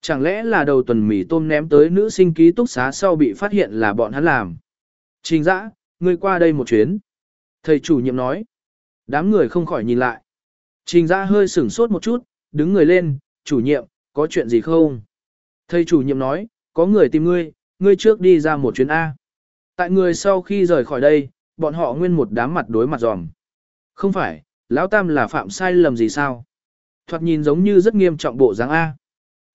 Chẳng lẽ là đầu tuần mì tôm ném tới nữ sinh ký túc xá sau bị phát hiện là bọn hắn làm? Trình dã, ngươi qua đây một chuyến. Thầy chủ nhiệm nói. Đám người không khỏi nhìn lại. Trình dã hơi sửng sốt một chút, đứng người lên, chủ nhiệm, có chuyện gì không? Thầy chủ nhiệm nói, có người tìm ngươi, ngươi trước đi ra một chuyến A. Tại người sau khi rời khỏi đây, bọn họ nguyên một đám mặt đối mặt giòm. Không phải, lão tam là phạm sai lầm gì sao? Thoạt nhìn giống như rất nghiêm trọng bộ dáng A.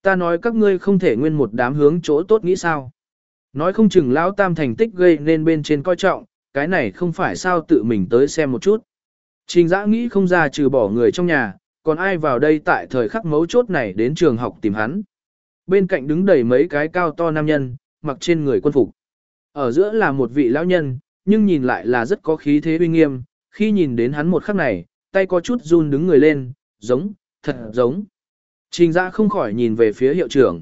Ta nói các ngươi không thể nguyên một đám hướng chỗ tốt nghĩ sao? Nói không chừng lão tam thành tích gây nên bên trên coi trọng, cái này không phải sao tự mình tới xem một chút. Trình giã nghĩ không ra trừ bỏ người trong nhà, còn ai vào đây tại thời khắc mấu chốt này đến trường học tìm hắn. Bên cạnh đứng đầy mấy cái cao to nam nhân, mặc trên người quân phục. Ở giữa là một vị lão nhân, nhưng nhìn lại là rất có khí thế uy nghiêm, khi nhìn đến hắn một khắc này, tay có chút run đứng người lên, giống, thật giống. Trình giã không khỏi nhìn về phía hiệu trưởng.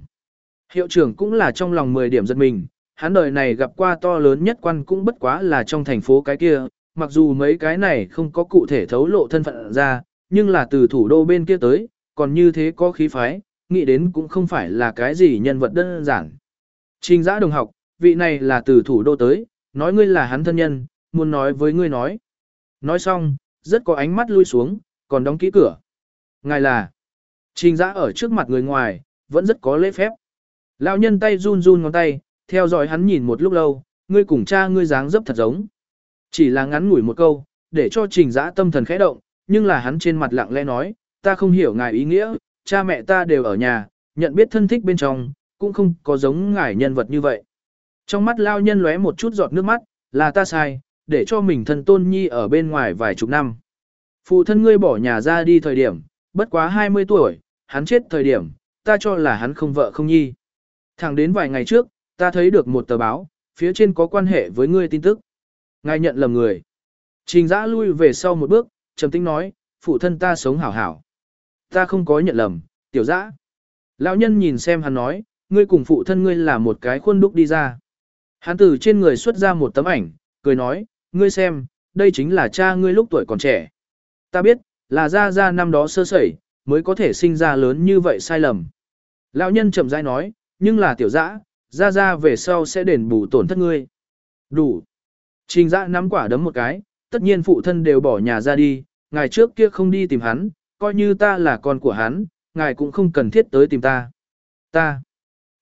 Hiệu trưởng cũng là trong lòng 10 điểm giật mình, hắn đời này gặp qua to lớn nhất quan cũng bất quá là trong thành phố cái kia, mặc dù mấy cái này không có cụ thể thấu lộ thân phận ra, nhưng là từ thủ đô bên kia tới, còn như thế có khí phái, nghĩ đến cũng không phải là cái gì nhân vật đơn giản. Trình giã đồng học, vị này là từ thủ đô tới, nói ngươi là hắn thân nhân, muốn nói với ngươi nói. Nói xong, rất có ánh mắt lui xuống, còn đóng kỹ cửa. Ngài là, trình giã ở trước mặt người ngoài, vẫn rất có lễ phép. Lão nhân tay run run ngón tay, theo dõi hắn nhìn một lúc lâu, ngươi cùng cha ngươi dáng dấp thật giống. Chỉ là ngắn ngủi một câu, để cho trình giã tâm thần khẽ động, nhưng là hắn trên mặt lặng lẽ nói, ta không hiểu ngài ý nghĩa, cha mẹ ta đều ở nhà, nhận biết thân thích bên trong, cũng không có giống ngài nhân vật như vậy. Trong mắt lao nhân lóe một chút giọt nước mắt, là ta sai, để cho mình thân tôn nhi ở bên ngoài vài chục năm. Phụ thân ngươi bỏ nhà ra đi thời điểm, bất quá 20 tuổi, hắn chết thời điểm, ta cho là hắn không vợ không nhi. Thẳng đến vài ngày trước, ta thấy được một tờ báo, phía trên có quan hệ với ngươi tin tức. Ngài nhận lầm người. Trình giã lui về sau một bước, trầm tĩnh nói, phụ thân ta sống hảo hảo. Ta không có nhận lầm, tiểu giã. Lão nhân nhìn xem hắn nói, ngươi cùng phụ thân ngươi là một cái khuôn đúc đi ra. Hắn từ trên người xuất ra một tấm ảnh, cười nói, ngươi xem, đây chính là cha ngươi lúc tuổi còn trẻ. Ta biết, là ra ra năm đó sơ sẩy, mới có thể sinh ra lớn như vậy sai lầm. Lão nhân chậm rãi nói, nhưng là tiểu dã, ra ra về sau sẽ đền bù tổn thất ngươi. Đủ. Trình dã nắm quả đấm một cái, tất nhiên phụ thân đều bỏ nhà ra đi, ngài trước kia không đi tìm hắn, coi như ta là con của hắn, ngài cũng không cần thiết tới tìm ta. Ta.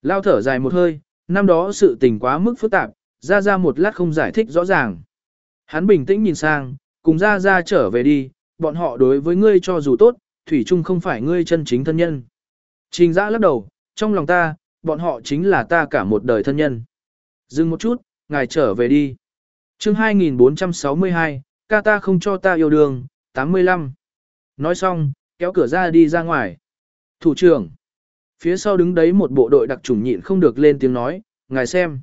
Lao thở dài một hơi, năm đó sự tình quá mức phức tạp, ra ra một lát không giải thích rõ ràng. Hắn bình tĩnh nhìn sang, cùng ra ra trở về đi, bọn họ đối với ngươi cho dù tốt, thủy chung không phải ngươi chân chính thân nhân. Trình giã lắc đầu, trong lòng ta, bọn họ chính là ta cả một đời thân nhân. Dừng một chút, ngài trở về đi. chương 2462, ca ta không cho ta yêu đương, 85. Nói xong, kéo cửa ra đi ra ngoài. Thủ trưởng. Phía sau đứng đấy một bộ đội đặc trùng nhịn không được lên tiếng nói, ngài xem.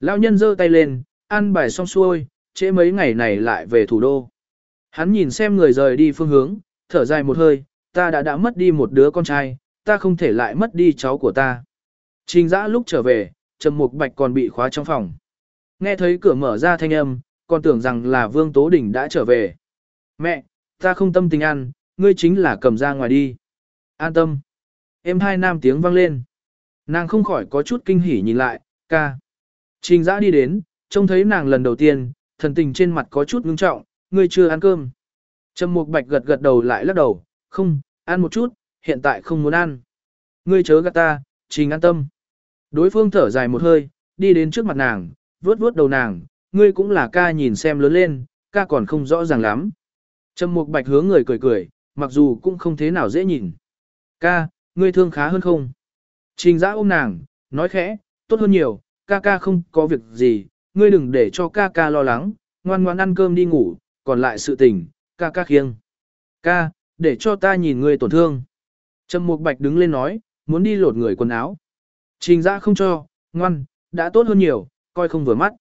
Lão nhân giơ tay lên, ăn bài xong xuôi, trễ mấy ngày này lại về thủ đô. Hắn nhìn xem người rời đi phương hướng, thở dài một hơi, ta đã đã mất đi một đứa con trai, ta không thể lại mất đi cháu của ta. Trình dã lúc trở về, Trầm Mục Bạch còn bị khóa trong phòng. Nghe thấy cửa mở ra thanh âm, còn tưởng rằng là Vương Tố Đình đã trở về. Mẹ, ta không tâm tình ăn, ngươi chính là cầm ra ngoài đi. An tâm. Em hai nam tiếng vang lên. Nàng không khỏi có chút kinh hỉ nhìn lại, ca. Trình dã đi đến, trông thấy nàng lần đầu tiên, thần tình trên mặt có chút ngưng trọng, ngươi chưa ăn cơm. Trầm Mục Bạch gật gật đầu lại lắc đầu, không, ăn một chút, hiện tại không muốn ăn. Ngươi chớ gạt ta, trình an tâm. Đối phương thở dài một hơi, đi đến trước mặt nàng, vuốt vuốt đầu nàng, ngươi cũng là ca nhìn xem lớn lên, ca còn không rõ ràng lắm. Trầm Mục Bạch hướng người cười cười, mặc dù cũng không thế nào dễ nhìn. Ca, ngươi thương khá hơn không? Trình giã ôm nàng, nói khẽ, tốt hơn nhiều, ca ca không có việc gì, ngươi đừng để cho ca ca lo lắng, ngoan ngoan ăn cơm đi ngủ, còn lại sự tình, ca ca khiêng. Ca, để cho ta nhìn ngươi tổn thương. Trầm Mục Bạch đứng lên nói, muốn đi lột người quần áo. Trình giã không cho, ngoan, đã tốt hơn nhiều, coi không vừa mắt.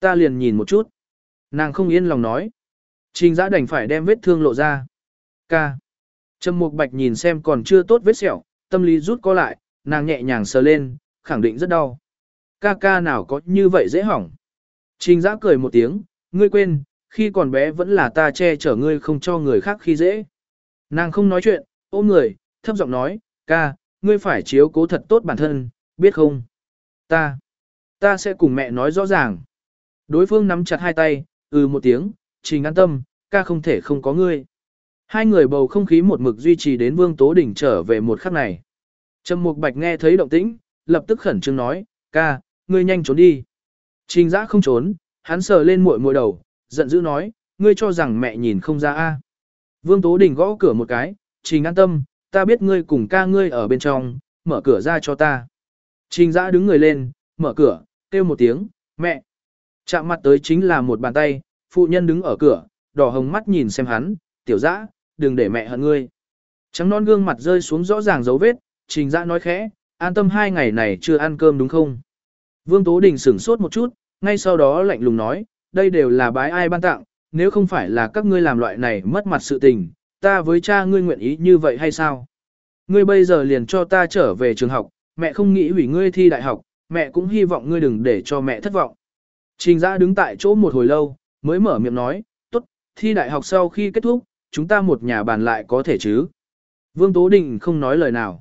Ta liền nhìn một chút. Nàng không yên lòng nói. Trình giã đành phải đem vết thương lộ ra. Ca. Trầm Mục Bạch nhìn xem còn chưa tốt vết sẹo, tâm lý rút co lại, nàng nhẹ nhàng sờ lên, khẳng định rất đau. Ca ca nào có như vậy dễ hỏng. Trình giã cười một tiếng, ngươi quên, khi còn bé vẫn là ta che chở ngươi không cho người khác khi dễ. Nàng không nói chuyện, ôm người, thấp giọng nói, ca, ngươi phải chiếu cố thật tốt bản thân, biết không? Ta, ta sẽ cùng mẹ nói rõ ràng. Đối phương nắm chặt hai tay, ừ một tiếng, trình an tâm, ca không thể không có ngươi. Hai người bầu không khí một mực duy trì đến Vương Tố Đỉnh trở về một khắc này. Trầm Mục Bạch nghe thấy động tĩnh, lập tức khẩn trương nói, ca, ngươi nhanh trốn đi. Trình giã không trốn, hắn sờ lên muội muội đầu, giận dữ nói, ngươi cho rằng mẹ nhìn không ra a? Vương Tố Đình gõ cửa một cái, trình an tâm, ta biết ngươi cùng ca ngươi ở bên trong, mở cửa ra cho ta. Trình giã đứng người lên, mở cửa, kêu một tiếng, mẹ. Chạm mặt tới chính là một bàn tay, phụ nhân đứng ở cửa, đỏ hồng mắt nhìn xem hắn, tiểu giã, đừng để mẹ hận ngươi. Trắng non gương mặt rơi xuống rõ ràng dấu vết, trình giã nói khẽ, an tâm hai ngày này chưa ăn cơm đúng không? Vương Tố Đình sửng sốt một chút, ngay sau đó lạnh lùng nói, đây đều là bái ai ban tặng, nếu không phải là các ngươi làm loại này mất mặt sự tình, ta với cha ngươi nguyện ý như vậy hay sao? Ngươi bây giờ liền cho ta trở về trường học, mẹ không nghĩ hủy ngươi thi đại học, mẹ cũng hy vọng ngươi đừng để cho mẹ thất vọng. Trình giã đứng tại chỗ một hồi lâu, mới mở miệng nói, tốt, thi đại học sau khi kết thúc, chúng ta một nhà bàn lại có thể chứ. Vương Tố Đình không nói lời nào.